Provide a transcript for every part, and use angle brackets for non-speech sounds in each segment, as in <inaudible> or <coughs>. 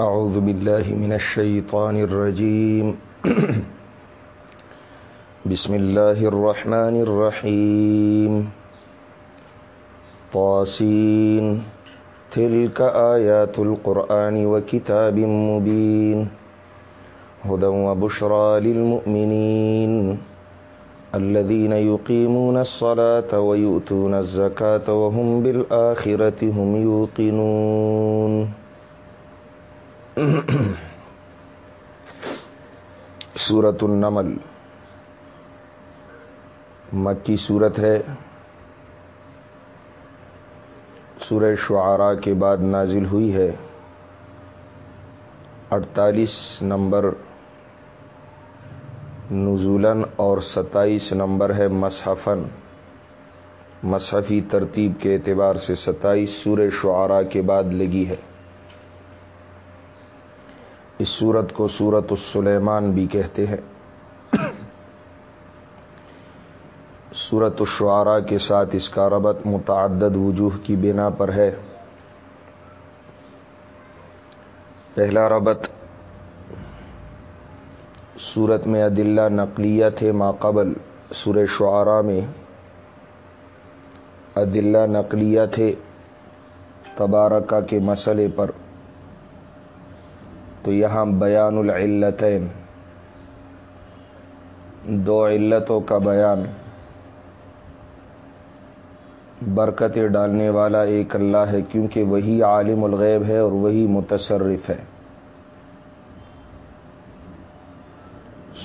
أعوذ بالله من الشيطان الرجيم. <clears throat> بسم الله الرحمن الرحيم. طاسين. تلك آيات القرآن وكتاب مبين. هدى وبشرى للمؤمنين. الذين يقيمون الصلاة ويؤتون الزكاة وهم بالآخرة هم يوقنون. <coughs> سورة النمل. مکی صورت ہے. سورہ شعراء کے بعد نازل ہوئی ہے. اڑتالیس نمبر نزولن اور ستائیس نمبر ہے مصحفن مصحفی ترتیب کے اعتبار سے ستائیس سورہ شعراء کے بعد لگی ہے. اس صورت کو سورت السلیمان بھی کہتے ہیں۔ صورت الشعراء کے ساتھ اس کا ربط متعدد وجوہ کی بنا پر ہے۔ پہلا ربط صورت میں عدلہ نقلیہ تھے ماقبل سور شعراء میں۔ عدلہ نقلیہ تھے تبارکہ کے مسئلے پر۔ تو یہاں بیان العلتین۔ دو علتوں کا بیان۔ برکتیں ڈالنے والا ایک اللہ ہے کیونکہ وہی عالم الغیب ہے اور وہی متصرف ہے۔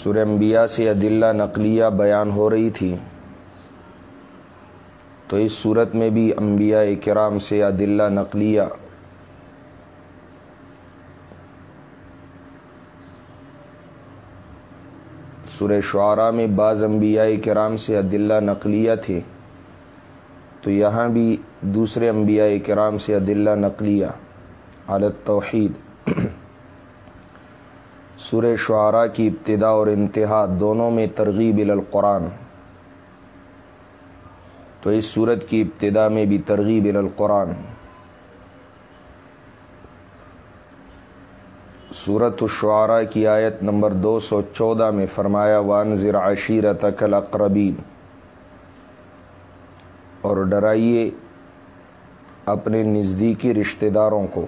انبیاء سے عدلہ نقلیہ بیان ہو رہی تھی۔ تو اس صورت میں بھی انبیاء کرام سے عدلہ نقلیہ سورہ شعراء میں بعض انبیاء کرام سے عدلہ نقلیہ تھے۔ تو یہاں بھی دوسرے انبیاء کرام سے عدلہ نقلیہ۔ عالت توحید سورہ شعراء کی ابتدا اور انتہا دونوں میں ترغیب القرآن۔ تو اس صورت کی ابتدا میں بھی ترغیب القرآن۔ صورت الشعراء کی آیت نمبر دو سو چودہ میں فرمایا وان ذرا عشیرت کل اقربین اور ڈرائیے اپنے نزدیکی رشتہ داروں کو۔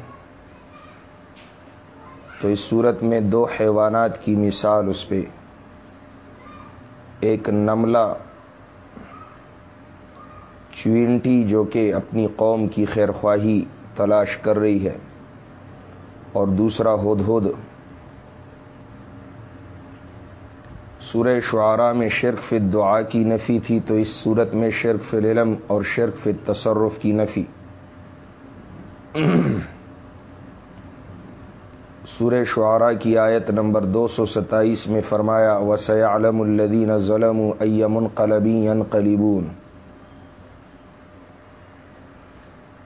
تو اس صورت میں دو حیوانات کی مثال اس پہ۔ ایک نملہ چوینٹی جو کہ اپنی قوم کی خیر خواہی تلاش کر رہی ہے۔ اور دوسرا ہد ہد سورہ شعراء میں شرک فی دعا کی نفی تھی، تو اس صورت میں شرک فی العلم اور شرک فی تصرف کی نفی۔ سورہ شعراء کی آیت نمبر دو سو ستائیس میں فرمایا وسع علم الدین ظلم ایم قلبی قلیبون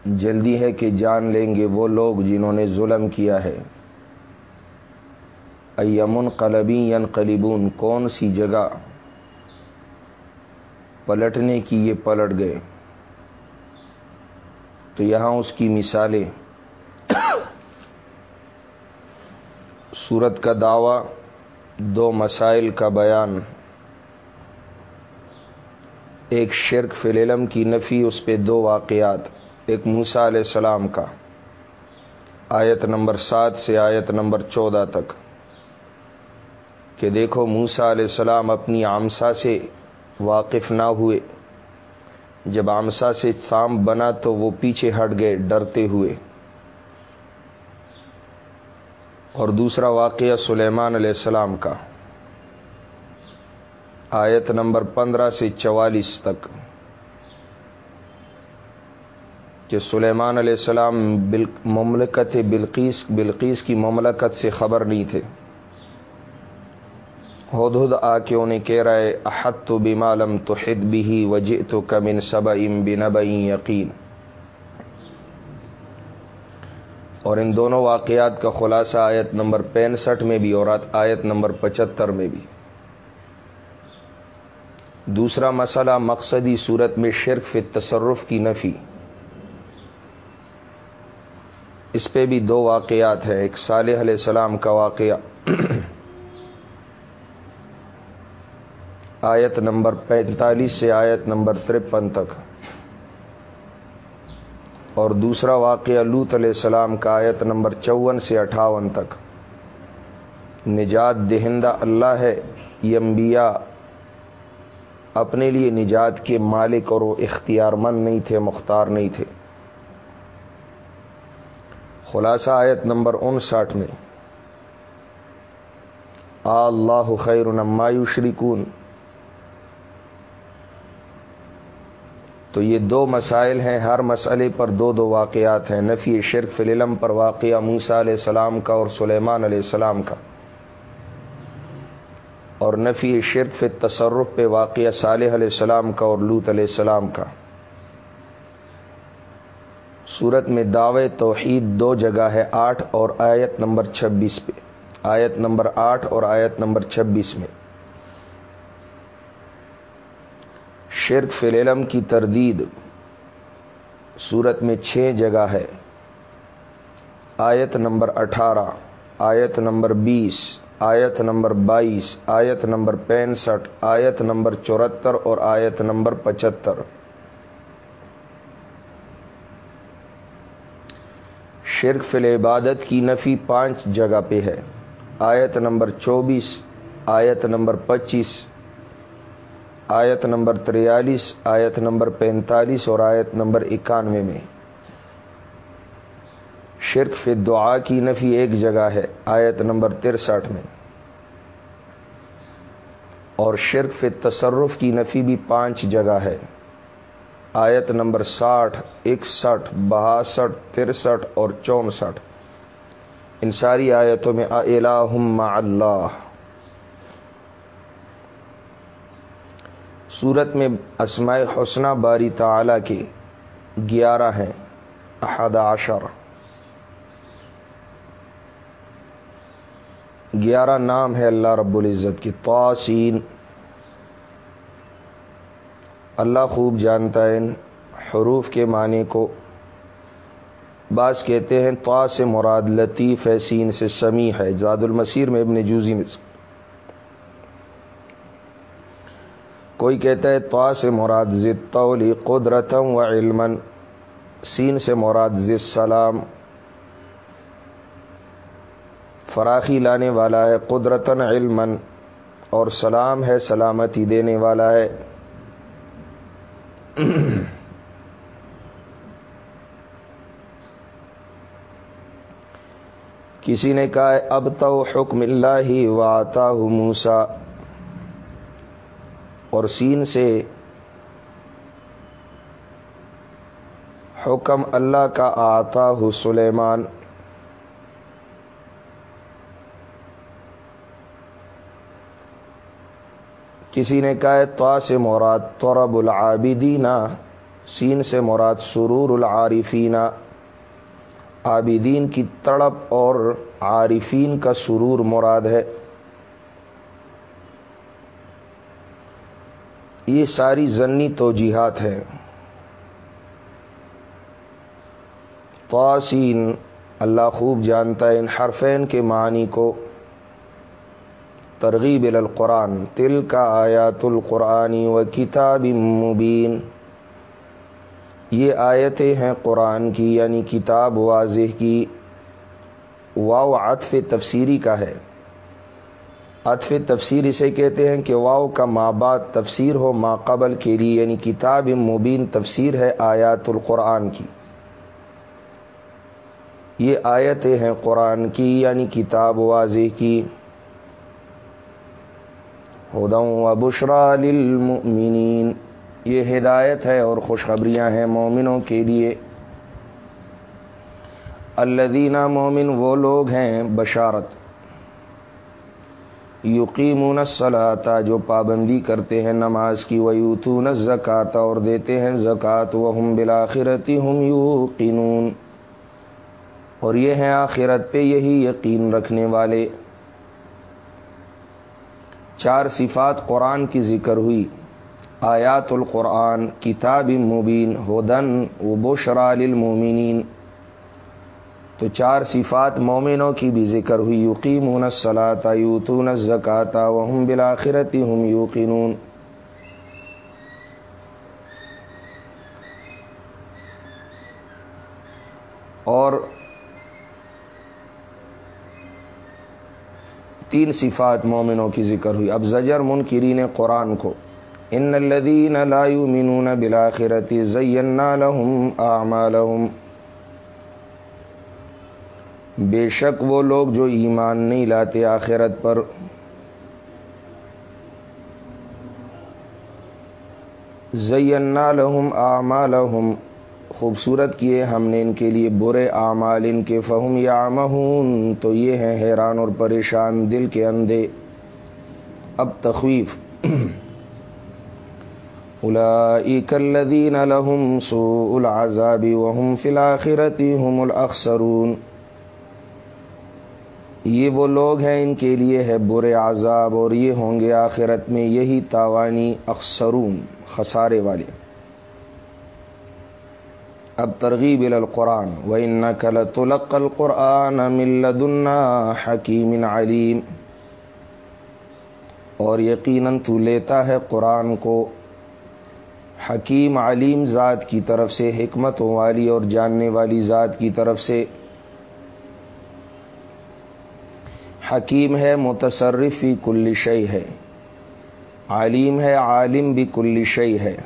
جلدی ہے کہ جان لیں گے وہ لوگ جنہوں نے ظلم کیا ہے۔ ایمن قلبی ین قلیبون کون سی جگہ پلٹنے کی یہ پلٹ گئے؟ تو یہاں اس کی مثالیں۔ سورت کا دعوی، دو مسائل کا بیان۔ ایک شرک فلم کی نفی، اس پہ دو واقعات۔ ایک موسا علیہ السلام کا۔ آیت نمبر سات سے آیت نمبر چودہ تک۔ کہ دیکھو موسا علیہ السلام اپنی آمسا سے واقف نہ ہوئے۔ جب آمسا سے سام بنا تو وہ پیچھے ہٹ گئے ڈرتے ہوئے۔ اور دوسرا واقعہ سلیمان علیہ السلام کا۔ آیت نمبر پندرہ سے چوالیس تک۔ کہ سلیمان علیہ السلام مملکت بلقیس بلقیس کی مملکت سے خبر نہیں تھے۔ ہد ہد آ کے انہیں کہہ رہا ہے احت تو بیمالم تو حد بھی وجہ تو کمن سب ام بن یقین. اور ان دونوں واقعات کا خلاصہ آیت نمبر پینسٹھ میں بھی اور آیت نمبر پچہتر میں بھی۔ دوسرا مسئلہ مقصدی صورت میں شرک فی تصرف کی نفی۔ اس پہ بھی دو واقعات ہیں، ایک صالح علیہ السلام کا واقعہ۔ آیت نمبر پینتالیس سے آیت نمبر ترپن تک۔ اور دوسرا واقعہ لوت علیہ السلام کا آیت نمبر چون سے اٹھاون تک۔ نجات دہندہ اللہ ہے، یہ انبیاء اپنے لیے نجات کے مالک اور وہ اختیار مند نہیں تھے، مختار نہیں تھے۔ خلاصہ آیت نمبر انسٹھ میں۔ اللہ خیر نمایو شریکون تو یہ دو مسائل ہیں، ہر مسئلے پر دو دو واقعات ہیں، نفی شرک فلم پر واقعہ موسا علیہ السلام کا اور سلیمان علیہ السلام کا۔ اور نفی شرک فی تصرف پہ واقعہ صالح علیہ السلام کا اور لوت علیہ السلام کا۔ صورت میں دعوے توحید دو جگہ ہے، آٹھ اور آیت نمبر چھبیس پہ۔ آیت نمبر آٹھ اور آیت نمبر چھبیس میں۔ شرک فلم کی تردید۔ صورت میں چھ جگہ ہے۔ آیت نمبر اٹھارہ، آیت نمبر بیس، آیت نمبر بائیس، آیت نمبر پینسٹھ، آیت نمبر چورہتر اور آیت نمبر پچہتر۔ شرک فل عبادت کی نفی پانچ جگہ پہ ہے۔ آیت نمبر چوبیس، آیت نمبر پچیس، آیت نمبر تریالیس، آیت نمبر پینتالیس اور آیت نمبر اکانوے میں۔ شرک فی دعا کی نفی ایک جگہ ہے، آیت نمبر ترسٹھ میں۔ اور شرک فی تصرف کی نفی بھی پانچ جگہ ہے۔ آیت نمبر ساٹھ، اکسٹھ باسٹھ ترسٹھ اور چونسٹھ۔ ان ساری آیتوں میں الہ اللہ۔ صورت میں اسماء حسنہ باری تعالی کے گیارہ ہیں، احد عشر۔ گیارہ نام ہے اللہ رب العزت کی توسین اللہ خوب جانتا ہے حروف کے معنی کو۔ بعض کہتے ہیں تو سے مراد لطیف ہے، سین سے سمی ہے۔ زاد المسیر میں ابن جوزی نے کوئی کہتا ہے تو سے مراد ضطولی قدرتم و علم سین سے مراد ضد سلام فراخی لانے والا ہے قدرتن علم اور سلام ہے، سلامتی دینے والا ہے۔ <clears throat> کسی نے کہا اب تو حکم اللہ ہی واتا موسا اور سین سے حکم اللہ کا آتا ہو سلیمان۔ کسی نے کہا تو سے مراد طرب العابدینہ سین سے مراد سرور العارفینہ عابدین کی تڑپ اور عارفین کا سرور مراد ہے۔ یہ ساری ضنی توجیحات ہیں۔ توسین اللہ خوب جانتا ہے ان حرفین کے معنی کو۔ ترغیب القرآن. تل کا آیات القرآنی و کتاب مبین یہ آیتیں ہیں قرآن کی یعنی کتاب واضح کی. واو عطف تفسیری کا ہے. عطف تفسیر اسے کہتے ہیں کہ واؤ کا ماں بعد تفسیر ہو، ما قبل کے لیے. یعنی کتاب مبین تفسیر ہے آیات القرآن کی. یہ آیتیں ہیں قرآن کی یعنی کتاب واضح کی. و بشرا للمؤمنین۔ یہ ہدایت ہے اور خوشخبریاں ہیں مومنوں کے لیے۔ الدینہ مومن وہ لوگ ہیں بشارت۔ یقیمون الصلاتا جو پابندی کرتے ہیں نماز کی ویوتون زکات اور دیتے ہیں زکوٰۃ وہ ہم بلاخرتی ہم یوقنون۔ اور یہ ہیں آخرت پہ یہی یقین رکھنے والے۔ چار صفات قرآن کی ذکر ہوئی۔ آیات القرآن، کتاب مبین، ہدن و بشرا للمومنین تو چار صفات مومنوں کی بھی ذکر ہوئی۔ یقین سلاتا یوتون زکاتا وہم بلاخرتی ہم یوقینون اور تین صفات مومنوں کی ذکر ہوئی۔ اب زجر منکرین قرآن کو۔ ان الذین لا یؤمنون بالآخرۃ زینا لهم اعمالهم۔ بے شک وہ لوگ جو ایمان نہیں لاتے آخرت پر۔ زینا لهم اعمالهم۔ خوبصورت کیے ہم نے ان کے لیے برے اعمال ان کے فہم یا تو یہ ہیں حیران اور پریشان دل کے اندھے۔ اب تخویف۔ <clears throat> الدین الحم سو العذابی وہم فلاخرتی ہم الاخسرون۔ یہ وہ لوگ ہیں ان کے لیے ہے برے عذاب اور یہ ہوں گے آخرت میں یہی تاوانی اخسرون، خسارے والے۔ اب ترغیب القرآن و ان کل تلق القرآن حکیم علیم اور یقیناً تو لیتا ہے قرآن کو حکیم علیم ذات کی طرف سے حکمت والی اور جاننے والی ذات کی طرف سے۔ حکیم ہے متصرفی کل شعی ہے۔ عالم ہے، عالم بھی کل شعی ہے۔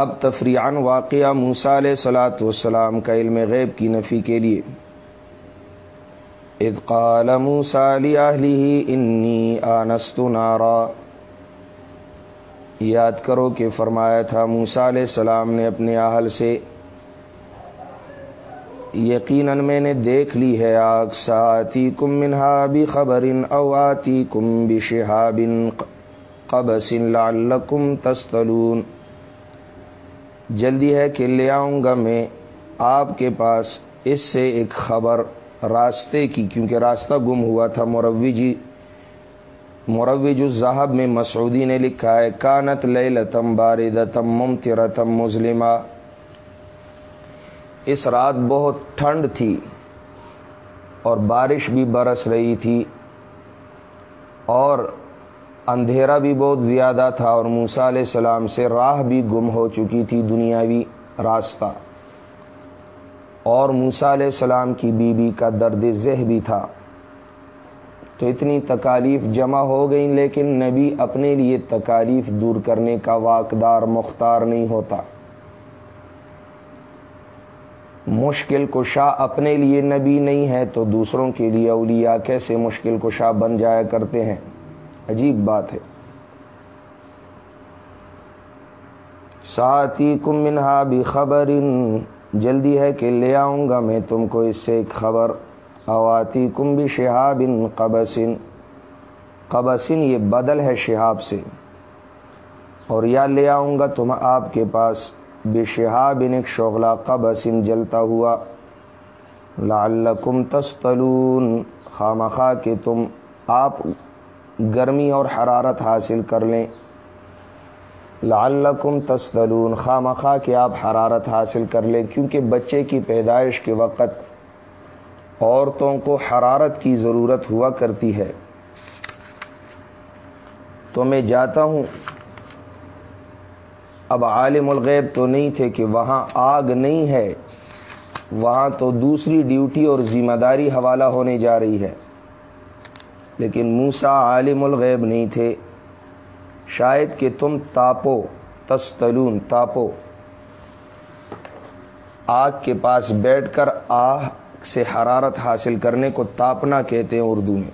اب تفریحان واقعہ موسا علیہ سلاۃ والسلام کا علم غیب کی نفی کے لیے۔ ادقال موسا علی انی آنست نارا۔ یاد کرو کہ فرمایا تھا موسا علیہ السلام نے اپنے آہل سے، یقیناً میں نے دیکھ لی ہے آگ ساتی کم منہا بھی خبر اواتی کم بھی شہابن قبسن لعلکم تستلون۔ جلدی ہے کہ لے آؤں گا میں آپ کے پاس۔ اس سے ایک خبر راستے کی، کیونکہ راستہ گم ہوا تھا۔ مروی جی مروج جی الزہب میں مسعودی نے لکھا ہے، کانت لے لتم باردتم ممترتم مسلمہ اس رات بہت ٹھنڈ تھی اور بارش بھی برس رہی تھی اور اندھیرا بھی بہت زیادہ تھا اور موسا علیہ السلام سے راہ بھی گم ہو چکی تھی دنیاوی راستہ۔ اور موسا علیہ السلام کی بیوی بی کا درد ذہ بھی تھا۔ تو اتنی تکالیف جمع ہو گئی، لیکن نبی اپنے لیے تکالیف دور کرنے کا واقدار مختار نہیں ہوتا۔ مشکل کشا اپنے لیے نبی نہیں ہے تو دوسروں کے لیے اولیاء کیسے مشکل کشا بن جایا کرتے ہیں؟ عجیب بات ہے۔ ساتھی کم منہا بھی خبر جلدی ہے کہ لے آؤں گا میں تم کو اس سے ایک خبر۔ اواتی کم بھی شہاب ان قبسن۔ قبسن یہ بدل ہے شہاب سے۔ اور یا لے آؤں گا تم آپ کے پاس۔ بے شہاب ان ایک شغلہ قبسن جلتا ہوا۔ لعلکم تستلون، خامخا کہ تم آپ گرمی اور حرارت حاصل کر لیں۔ لعلکم تسدلون خواہ مخواہ کہ آپ حرارت حاصل کر لیں، کیونکہ بچے کی پیدائش کے وقت عورتوں کو حرارت کی ضرورت ہوا کرتی ہے۔ تو میں جاتا ہوں۔ اب عالم الغیب تو نہیں تھے کہ وہاں آگ نہیں ہے، وہاں تو دوسری ڈیوٹی اور ذمہ داری حوالہ ہونے جا رہی ہے۔ لیکن موسا عالم الغیب نہیں تھے۔ شاید کہ تم تاپو، تستلون، تاپو۔ آگ کے پاس بیٹھ کر آہ سے حرارت حاصل کرنے کو تاپنا کہتے ہیں اردو میں۔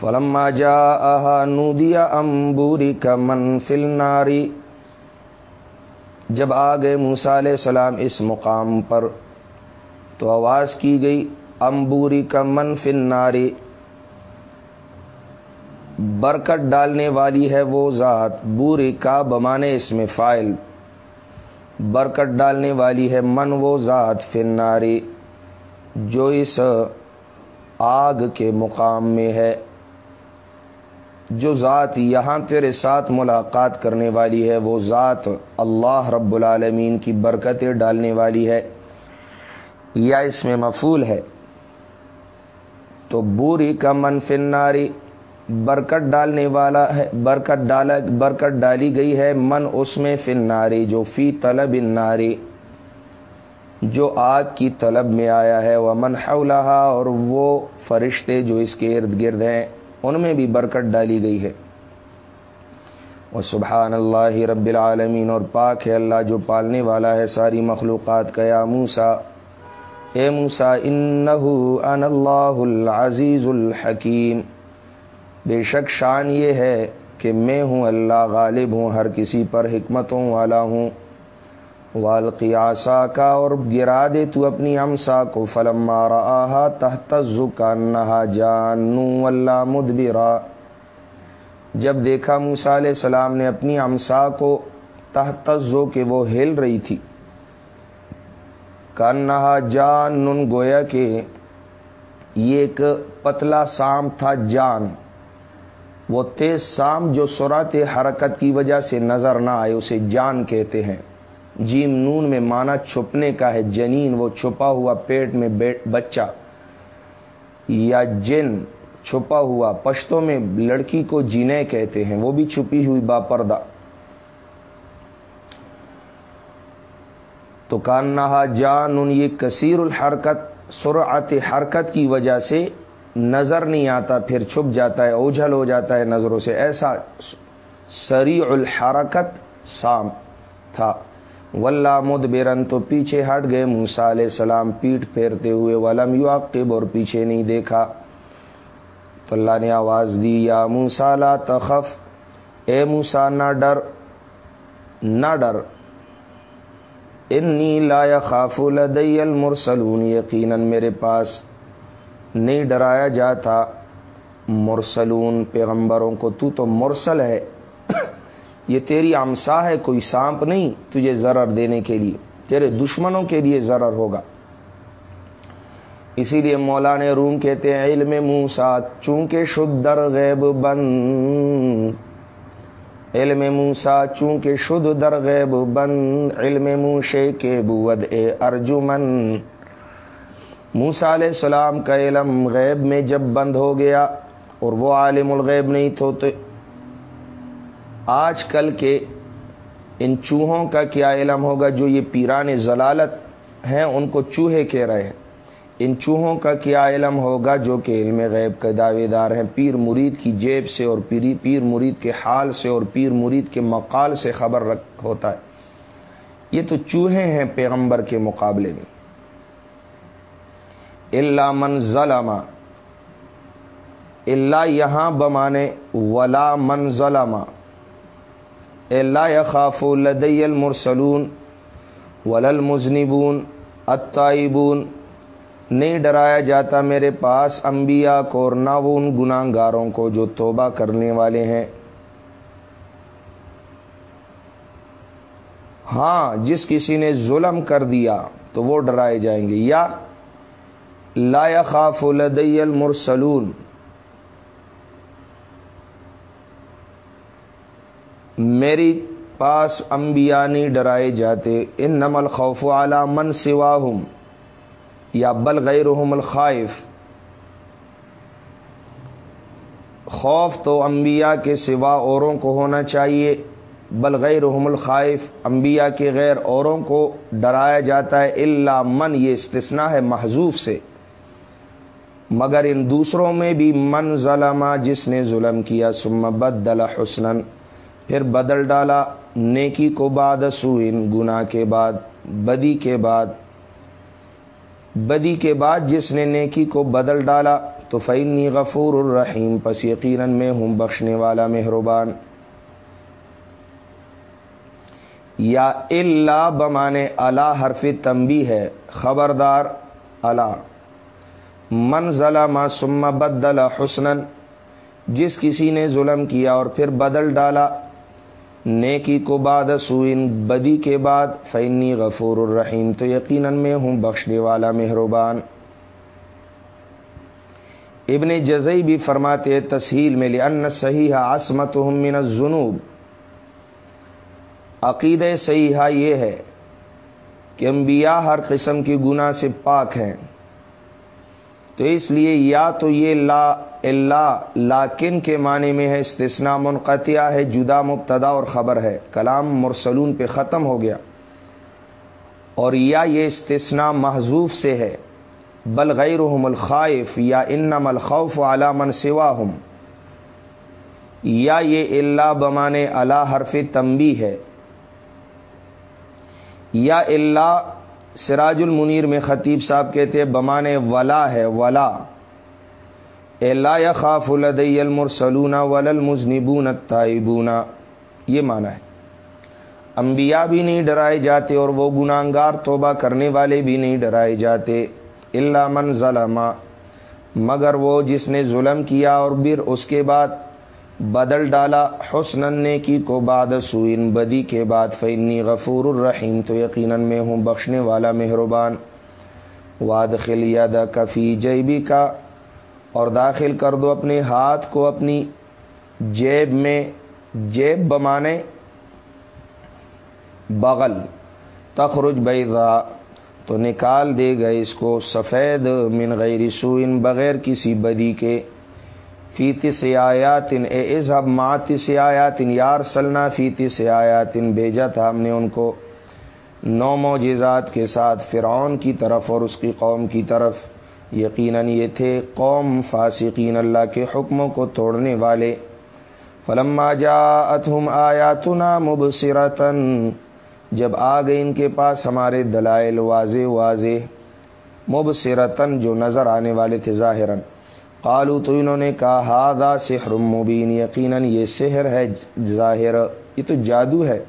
فلما جا آہا نودیا امبوری کا منفل ناری جب آ گئے موسا علیہ السلام اس مقام پر تو آواز کی گئی۔ امبوری کا منفن ناری برکت ڈالنے والی ہے وہ ذات، بوری کا بمانے اس میں فائل۔ برکت ڈالنے والی ہے من وہ ذات فناری جو اس آگ کے مقام میں ہے، جو ذات یہاں تیرے ساتھ ملاقات کرنے والی ہے، وہ ذات اللہ رب العالمین کی برکتیں ڈالنے والی ہے۔ یا اس میں مفول ہے۔ تو بوری کا من فناری برکت ڈالنے والا ہے، برکت ڈالا، برکت ڈالی گئی ہے من اس میں فناری جو فی طلب ناری جو آگ کی طلب میں آیا ہے وہ من حولہ اور وہ فرشتے جو اس کے ارد گرد ہیں، ان میں بھی برکت ڈالی گئی ہے۔ وہ سبحان اللہ رب العالمین، اور پاک ہے اللہ جو پالنے والا ہے ساری مخلوقات کا، یا موسا اے موسا ان اللہ العزیز الحکیم۔ بے شک شان یہ ہے کہ میں ہوں اللہ غالب ہوں، ہر کسی پر حکمتوں والا ہوں۔ والقی آسا کا، اور گرا دے تو اپنی امسا کو۔ فلم مارا تحت کا نہا جانو اللہ مدبرا۔ جب دیکھا موسا علیہ السلام نے اپنی امسا کو تحت کے وہ ہل رہی تھی۔ کانہا جان گویا کہ یہ ایک پتلا سام تھا جان۔ وہ تیز سام جو سرات حرکت کی وجہ سے نظر نہ آئے، اسے جان کہتے ہیں۔ جیم نون میں مانا چھپنے کا ہے، جنین وہ چھپا ہوا پیٹ میں بچہ۔ یا جن چھپا ہوا پشتوں میں لڑکی کو جینے کہتے ہیں، وہ بھی چھپی ہوئی با تو کان نہا جان یہ کثیر الحرکت، سرعت حرکت کی وجہ سے نظر نہیں آتا، پھر چھپ جاتا ہے، اوجھل ہو جاتا ہے نظروں سے۔ ایسا سری الحرکت سام تھا۔ ولہ مدبرن تو پیچھے ہٹ گئے۔ موسا علیہ السلام پیٹ پھیرتے ہوئے ولم یو اور پیچھے نہیں دیکھا۔ تو اللہ نے آواز دی، یا موسا لا تخف۔ اے موسا نہ ڈر نہ ڈر۔ انی لا خاف لدی المرسلون، یقیناً میرے پاس نہیں ڈرایا جاتا۔ مرسلون، پیغمبروں کو تو تو مرسل ہے۔ یہ تیری آمسا ہے، کوئی سانپ نہیں تجھے ضرر دینے کے لیے، تیرے دشمنوں کے لیے ضرر ہوگا۔ اسی لیے مولانا روم کہتے ہیں، علم موسا چونکہ شد در غیب بند علم موسا چونکہ شد در غیب بند علم موشے کے بود اے ارجمن۔ موسا علیہ السلام کا علم غیب میں جب بند ہو گیا اور وہ عالم الغیب نہیں تھو تو آج کل کے ان چوہوں کا کیا علم ہوگا جو یہ پیران ضلالت ہیں، ان کو چوہے کہہ رہے ہیں۔ ان چوہوں کا کیا علم ہوگا جو کہ علم غیب کے دعوے دار ہیں؟ پیر مرید کی جیب سے اور پیری پیر مرید کے حال سے اور پیر مرید کے مقال سے خبر رکھ ہوتا ہے۔ یہ تو چوہے ہیں پیغمبر کے مقابلے میں۔ اللہ من ظلم۔ اللہ یہاں بمانے۔ ولا من ظلم۔ اللہ یخاف لدی المرسلون۔ ولل مزنبون اتائبون نہیں ڈرایا جاتا میرے پاس انبیاء کو اور نہ وہ ان گناہ گاروں کو جو توبہ کرنے والے ہیں۔ ہاں جس کسی نے ظلم کر دیا تو وہ ڈرائے جائیں گے۔ یا لا يخاف لدي المرسلون۔ میری پاس انبیاء نہیں ڈرائے جاتے۔ ان نمل خوف اعلی من سواہم۔ یا بل غیرہم الخائف، خوف تو انبیاء کے سوا اوروں کو ہونا چاہیے، بل غیرہم الخائف، انبیاء کے غیر اوروں کو ڈرایا جاتا ہے اللہ من، یہ استثناء ہے محضوف سے۔ مگر ان دوسروں میں بھی من ظلم، جس نے ظلم کیا سم بدل حسن پھر بدل ڈالا، نیکی کو بعد سوئن گنا کے بعد، بدی کے بعد۔ بدی کے بعد جس نے نیکی کو بدل ڈالا تو فینی غفور الرحیم پس یقیناً میں ہوں بخشنے والا مہربان۔ یا اللہ بمانے اللہ حرف تمبی ہے، خبردار اللہ من ظلم ثم بدل حسن جس کسی نے ظلم کیا اور پھر بدل ڈالا نیکی کو بعد سوئن بدی کے بعد فینی غفور الرحیم تو یقیناً میں ہوں بخشنے والا مہربان۔ ابن جزئی بھی فرماتے تسہیل میں ان صحیح عصمت من الذنوب۔ عقید صحیحہ یہ ہے کہ انبیاء ہر قسم کی گناہ سے پاک ہیں۔ تو اس لیے یا تو یہ لا اللہ لاکن کے معنی میں ہے استثناء منقطع ہے، جدا مبتدا اور خبر ہے۔ کلام مرسلون پہ ختم ہو گیا۔ اور یا یہ استثناء محضوف سے ہے۔ بل غیر الخائف یا انم الخوف علی من سوا یا یہ اللہ بمانے اللہ حرف تمبی ہے۔ یا اللہ سراج المنیر میں خطیب صاحب کہتے ہیں بمانے ولا ہے، ولا۔ اللہ خاف الدی المرسلون ول المزنبون تائبونا یہ مانا ہے۔ انبیاء بھی نہیں ڈرائے جاتے اور وہ گناہگار توبہ کرنے والے بھی نہیں ڈرائے جاتے اللہ من ظلم۔ مگر وہ جس نے ظلم کیا اور پھر اس کے بعد بدل ڈالا، حسن نیکی کو بعد سوئن بدی کے بعد فینی غفور الرحیم، تو یقیناً میں ہوں بخشنے والا مہربان۔ واد خلیاد کفی جیبی کا اور داخل کر دو اپنے ہاتھ کو اپنی جیب میں، جیب بمانے، بغل، تخرج بیضا، تو نکال دے گئے اس کو سفید من غیر سوئن بغیر کسی بدی کے۔ فیتی سے آیاتن، اے ازب ماتی سے آیاتن یار سلنا فیتی سے آیاتن، بھیجا تھا ہم نے ان کو نو موجزات کے ساتھ، فرعون کی طرف اور اس کی قوم کی طرف۔ یقیناً یہ تھے قوم فاسقین اللہ کے حکموں کو توڑنے والے۔ فلما جا اتہم آیاتنا مبصرتن جب آ گئے ان کے پاس ہمارے دلائل واضح واضح مبصرتن جو نظر آنے والے تھے ظاہراً۔ قالو تو انہوں نے کہا ہادا سحر مبین، یقیناً یہ سحر ہے ظاہر، یہ تو جادو ہے۔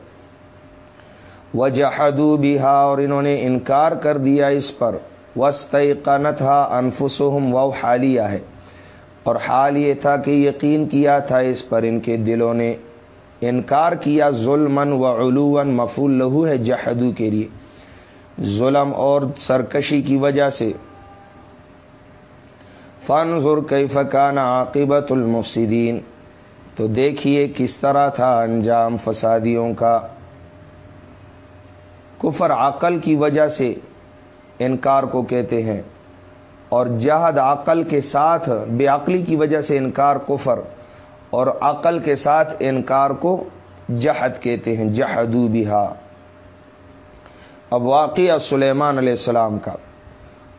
وہ جہدو بہا، اور انہوں نے انکار کر دیا اس پر۔ وسط قنت ہا انفسم و حالیہ ہے۔ اور حال یہ تھا کہ یقین کیا تھا اس پر، ان کے دلوں نے انکار کیا ظلم و علوم انکار کو کہتے ہیں۔ اور جہد عقل کے ساتھ بے عقلی کی وجہ سے انکار کفر، اور عقل کے ساتھ انکار کو جہد کہتے ہیں، جہدو بہا۔ اب واقعہ سلیمان علیہ السلام کا۔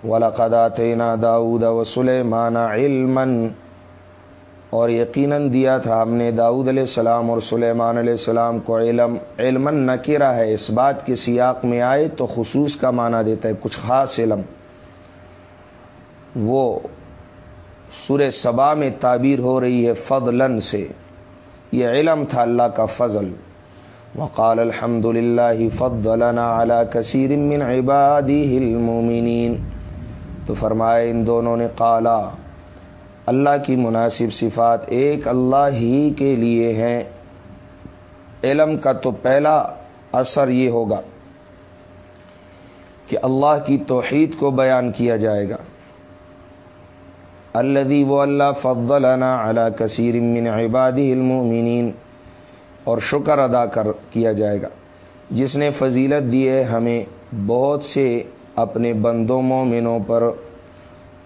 ولاقداتینہ داود و سلیمان علم اور یقیناً دیا تھا ہم نے داود علیہ السلام اور سلیمان علیہ السلام کو علم علم نکیرا ہے، اس بات کے سیاق میں آئے تو خصوص کا معنی دیتا ہے کچھ خاص علم۔ وہ سر صبا میں تعبیر ہو رہی ہے فضلن سے۔ یہ علم تھا اللہ کا فضل۔ وقال الحمد للہ فضلنا على کثیر من عبادی المومنین تو فرمائے ان دونوں نے قالا اللہ کی مناسب صفات ایک اللہ ہی کے لیے ہیں۔ علم کا تو پہلا اثر یہ ہوگا کہ اللہ کی توحید کو بیان کیا جائے گا۔ الدی و اللہ فضلنا علی کثیر من عبادی المؤمنین اور شکر ادا کر، کیا جائے گا۔ جس نے فضیلت دی ہے ہمیں بہت سے اپنے بندوں مومنوں پر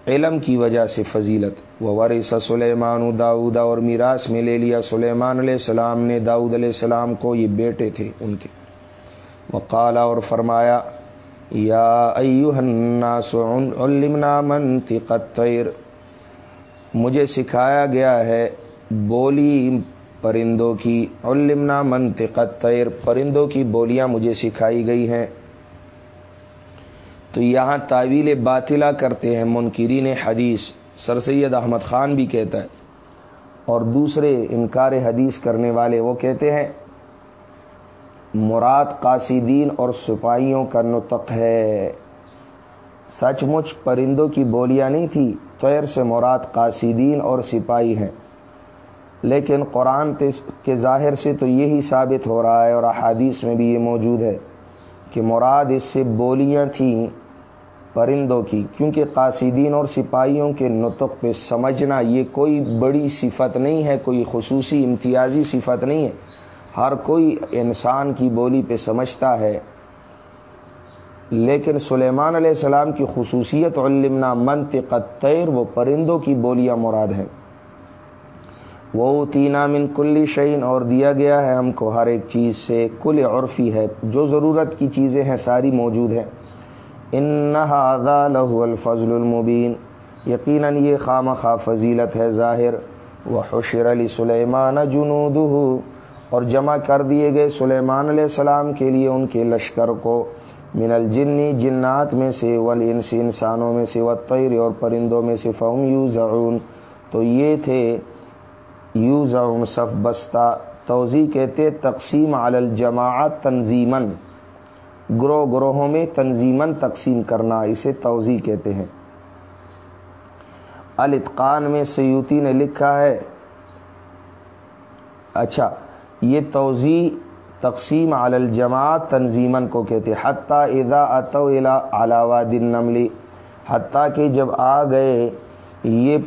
علم کی وجہ سے فضیلت۔ وہ ورث سلیمان داؤد اور میراث میں لے لیا۔ سلیمان علیہ السلام نے داؤد علیہ السلام کو یہ بیٹے تھے ان کے۔ وقالا اور فرمایا، یا الناس علمنا منطق الطیر۔ مجھے سکھایا گیا ہے، بولی پرندوں کی، علمنا منطق الطیر۔ پرندوں کی بولیاں مجھے سکھائی گئی ہیں۔ تو یہاں تعویل باطلا کرتے ہیں منکرین حدیث۔ سر سید احمد خان بھی کہتا ہے اور دوسرے انکار حدیث کرنے والے وہ کہتے ہیں، مراد قاصدین اور سپاہیوں کا نطق ہے۔ سچ مچ پرندوں کی بولیاں نہیں تھی، طیر سے مراد قاصدین اور سپاہی ہیں۔ لیکن قرآن کے ظاہر سے تو یہی ثابت ہو رہا ہے اور احادیث میں بھی یہ موجود ہے کہ مراد اس سے بولیاں تھیں پرندوں کی، کیونکہ قاصدین اور سپاہیوں کے نطق پہ سمجھنا یہ کوئی بڑی صفت نہیں ہے، کوئی خصوصی امتیازی صفت نہیں ہے۔ ہر کوئی انسان کی بولی پہ سمجھتا ہے۔ لیکن سلیمان علیہ السلام کی خصوصیت علمنا منطق تیر وہ پرندوں کی بولیاں مراد ہیں۔ وہ تینا من کلی شعین اور دیا گیا ہے ہم کو ہر ایک چیز سے، کل عرفی ہے۔ جو ضرورت کی چیزیں ہیں، ساری موجود ہیں۔ ان الفضل المبین۔ یقیناً یہ خام خواہ فضیلت ہے ظاہر۔ وہ حشر علی سلیمان جنود اور جمع کر دیے گئے سلیمان علیہ السلام کے لیے ان کے لشکر کو۔ من الجنی جنات میں سے ول انسانوں میں سے و اور پرندوں میں سے فہم یو تو یہ تھے یو صف بستہ توضیع کہتے تقسیم علی الجماعت تنظیمن گروہ گروہوں میں تنظیمن تقسیم کرنا اسے توضیع کہتے ہیں۔ الاتقان میں سیوتی نے لکھا ہے۔ اچھا یہ توضیع تقسیم علی الجماعت تنظیمن کو کہتے حتیٰ ادا اتو علاوہ دن نملی حتیٰ کہ جب آ گئے، یہ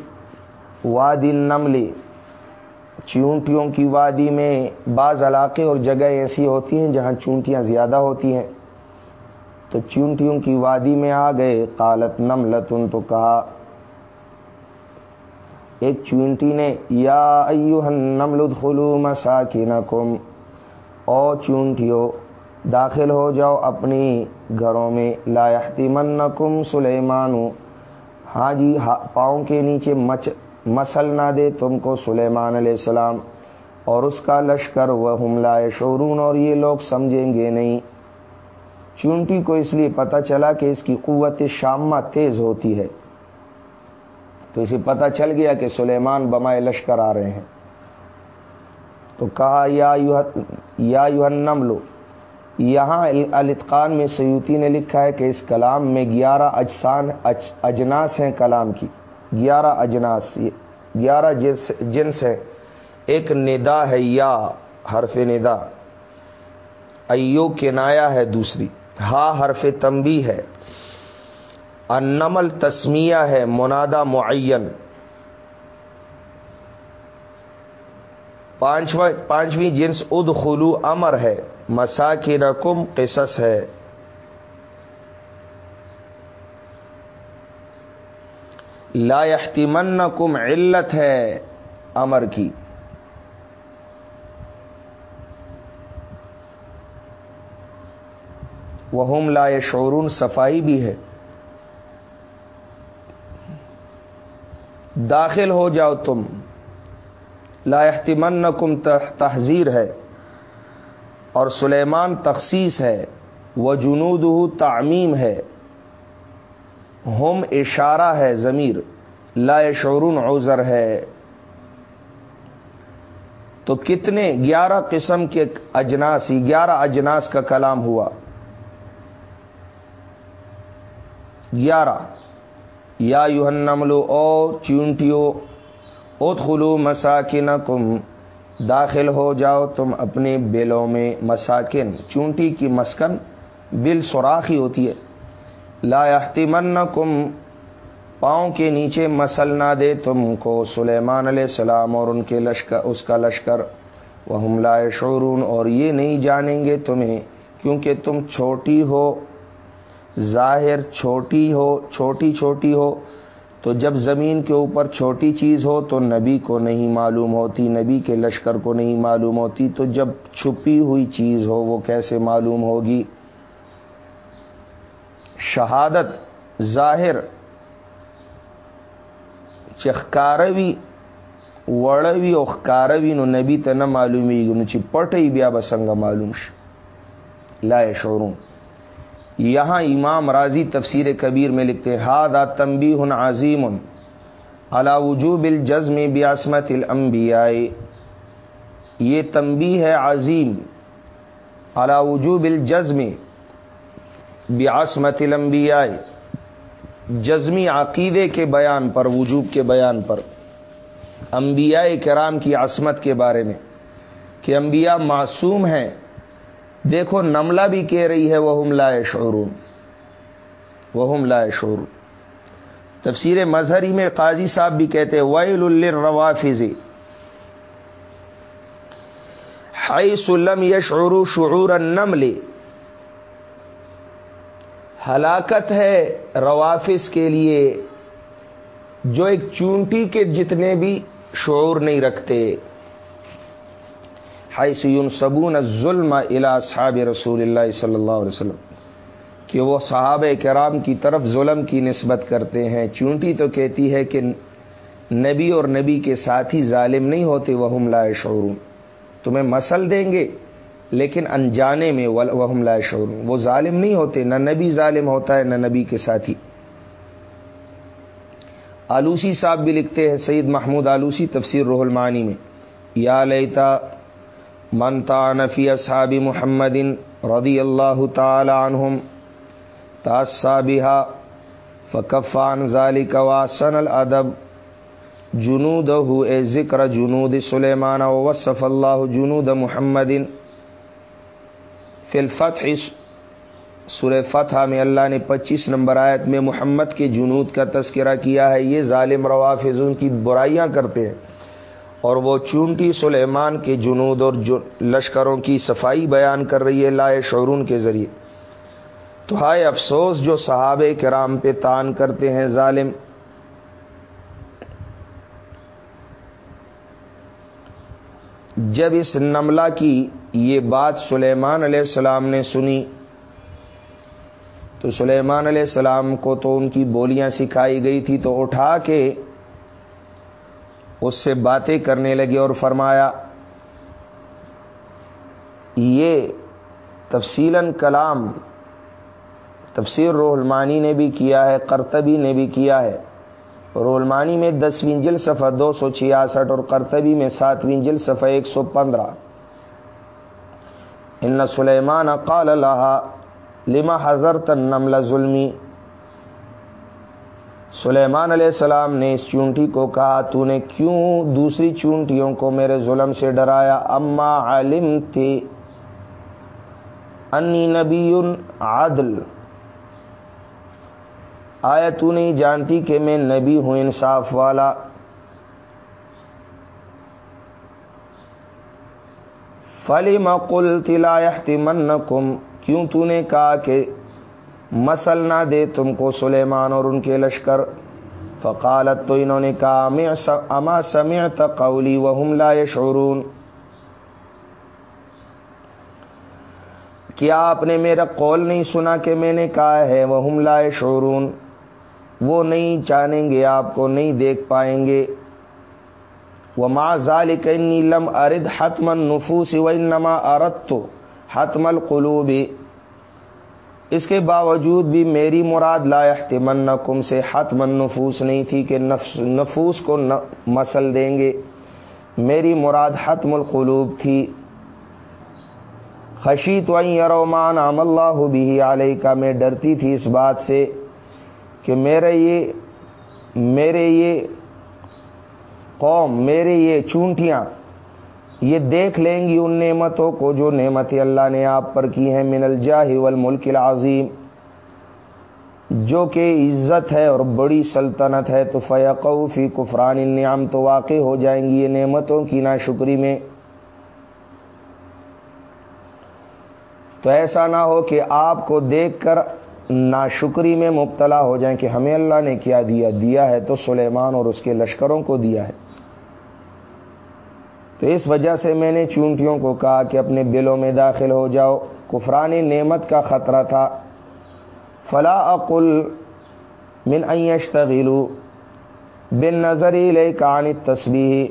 واد نملی چونٹیوں کی وادی میں بعض علاقے اور جگہ ایسی ہوتی ہیں جہاں چونٹیاں زیادہ ہوتی ہیں۔ تو چونٹیوں کی وادی میں آ گئے۔ قالت نم تو کہا، ایک چونٹی نے، یا نمل ادخلوا مساکنکم۔ او چونٹیو داخل ہو جاؤ اپنی گھروں میں۔ لا يحتمنکم سلیمان۔ ہاں جی پاؤں کے نیچے مچ، مسل نہ دے تم کو سلیمان علیہ السلام۔ اور اس کا لشکر وہ حملہ شورون اور یہ لوگ سمجھیں گے نہیں۔ چونٹی کو اس لیے پتا چلا کہ اس کی قوت شامہ تیز ہوتی ہے۔ تو اسے پتا چل گیا کہ سلیمان بمائے لشکر آ رہے ہیں۔ تو کہا، یا یوہنم لو یہاں الاتقان میں سیوتی نے لکھا ہے کہ اس کلام میں گیارہ اجسان اجناس ہیں کلام کی۔ گیارہ اجناس، گیارہ جنس ہے ایک ندا ہے یا، حرف ندا۔ ایو کنایا ہے دوسری۔ ہا حرف تمبی ہے۔ انمل تسمیہ ہے منادا معین۔ پانچویں جنس اد خلو امر ہے مسا کی رقم قصص ہے۔ لا يحتمنکم علت ہے امر کی۔ وہ لا شعرون صفائی بھی ہے۔ داخل ہو جاؤ تم۔ لا احتمنکم تحذیر ہے۔ اور سلیمان تخصیص ہے۔ وہ جنود تعمیم ہے۔ ہم اشارہ ہے ضمیر۔ لا شعرون عذر ہے۔ تو کتنے، گیارہ قسم کے اجناس، گیارہ اجناس کا کلام ہوا۔ گیارہ۔ یا یوہنملو او چونٹیو اوت خلو مساکن کم داخل ہو جاؤ تم اپنے بلوں میں مساکن۔ چونٹی کی مسکن بل سوراخی ہوتی ہے۔ لا من پاؤں کے نیچے مسل نہ دے تم کو سلیمان علیہ السلام اور ان کے لشکر، اس کا لشکر۔ وہ حملہ شورون اور یہ نہیں جانیں گے تمہیں کیونکہ تم چھوٹی ہو۔ ظاہر چھوٹی ہو، چھوٹی چھوٹی ہو، تو جب زمین کے اوپر چھوٹی چیز ہو تو نبی کو نہیں معلوم ہوتی، نبی کے لشکر کو نہیں معلوم ہوتی، تو جب چھپی ہوئی چیز ہو وہ کیسے معلوم ہوگی؟ شہادت ظاہر، چخکاروی، وڑوی اخکاروی نو نبی ته نه معلومیږي نو چې پټي بیا بسنګ معلوم شي لا یہاں امام راضی تفسیر کبیر میں لکھتے ہادا تمبی ہن عظیم علا وجوب الجزم بیاسمت الانبیاء. یہ تمبی ہے عظیم علا وجوب الجزم بیاسمت الانبیاء، جزمی عقیدے کے بیان پر، وجوب کے بیان پر۔ انبیاء کرام کی عصمت کے بارے میں کہ انبیاء معصوم ہیں دیکھو نملہ بھی کہہ رہی ہے وہ حملہ شعرون وہم لا شعور تفسیر مظہری میں قاضی صاحب بھی کہتے ویل الروافظ ہائی سلم یشعر شعور النمل۔ ہلاکت ہے روافظ کے لیے، جو ایک چونٹی کے جتنے بھی شعور نہیں رکھتے۔ ہائی سیون سبون ظلم الا صحاب رسول اللہ صلی اللہ علیہ وسلم، کہ وہ صحابہ کرام کی طرف ظلم کی نسبت کرتے ہیں۔ چونٹی تو کہتی ہے کہ نبی اور نبی کے ساتھی ظالم نہیں ہوتے وہ لائے شعور تمہیں مسل دیں گے، لیکن انجانے میں وہ لائے شعور وہ ظالم نہیں ہوتے، نہ نبی ظالم ہوتا ہے، نہ نبی کے ساتھی۔ آلوسی صاحب بھی لکھتے ہیں سعید محمود آلوسی، تفسیر روح المانی میں۔ یا لیتا منتا نفی اصحاب محمد رضی اللہ تعالی عنہم تاسا بہا فکفان ظالی واسن الادب جنود اے ذکر جنود سلیمان وصف اللہ جنود محمد فی الفتح سر فتح میں اللہ نے پچیس نمبر آیت میں محمد کے جنود کا تذکرہ کیا ہے۔ یہ ظالم روافظ ان کی برائیاں کرتے ہیں۔ اور وہ چونٹی سلیمان کے جنود اور لشکروں کی صفائی بیان کر رہی ہے لائے شعرون کے ذریعے۔ تو ہائے افسوس جو صحابہ کرام پہ تان کرتے ہیں ظالم۔ جب اس نملہ کی یہ بات سلیمان علیہ السلام نے سنی، تو سلیمان علیہ السلام کو تو ان کی بولیاں سکھائی گئی تھی، تو اٹھا کے اس سے باتیں کرنے لگے اور فرمایا، یہ تفصیل کلام تفسیر روحلمانی نے بھی کیا ہے کرتبی نے بھی کیا ہے۔ رولمانی میں دسویں جل صفحہ دو سو چھیاسٹھ، اور کرتبی میں ساتویں جل صفحہ ایک سو پندرہ۔ ان سلیمان قال اللہ لما حضرت نمل ظلمی؟ سلیمان علیہ السلام نے اس چونٹی کو کہا، تو نے کیوں دوسری چونٹیوں کو میرے ظلم سے ڈرایا؟ اما علم تھی انی نبی عادل. آیا تو نہیں جانتی کہ میں نبی ہوں، انصاف والا؟ فلی مقل تلایت من کیوں تو نے کہا کہ مسل نہ دے تم کو سلیمان اور ان کے لشکر۔ فقالت تو انہوں نے کہا اما سمعت قولی وهم لا يشعرون کیا آپ نے میرا قول نہیں سنا کہ میں نے کہا ہے وہ لا شعرون وہ نہیں جانیں گے، آپ کو نہیں دیکھ پائیں گے۔ وہ ماں ذالک نیلم ارد حتمن نفوس و نما ارت تو حتم القلوبی اس کے باوجود بھی میری مراد لا احتمن کم سے حتمن نفوس نہیں تھی کہ نفوس کو مسل دیں گے۔ میری مراد حتم القلوب تھی۔ خشی تو یرومان عام اللہ بھی علیہ کا میں ڈرتی تھی اس بات سے کہ میرے یہ میرے یہ قوم، میرے یہ چونٹیاں یہ دیکھ لیں گی ان نعمتوں کو جو نعمت اللہ نے آپ پر کی ہیں من الجاہ والملک العظیم۔ جو کہ عزت ہے اور بڑی سلطنت ہے، تو فی کفران النعم، تو واقع ہو جائیں گی یہ نعمتوں کی ناشکری میں۔ تو ایسا نہ ہو کہ آپ کو دیکھ کر ناشکری میں مبتلا ہو جائیں کہ ہمیں اللہ نے کیا دیا دیا ہے تو سلیمان اور اس کے لشکروں کو دیا ہے۔ تو اس وجہ سے میں نے چونٹیوں کو کہا کہ اپنے بلوں میں داخل ہو جاؤ کفرانی نعمت کا خطرہ تھا۔ فلا اقل من ایشتغلو بن نظری لے کان تصویر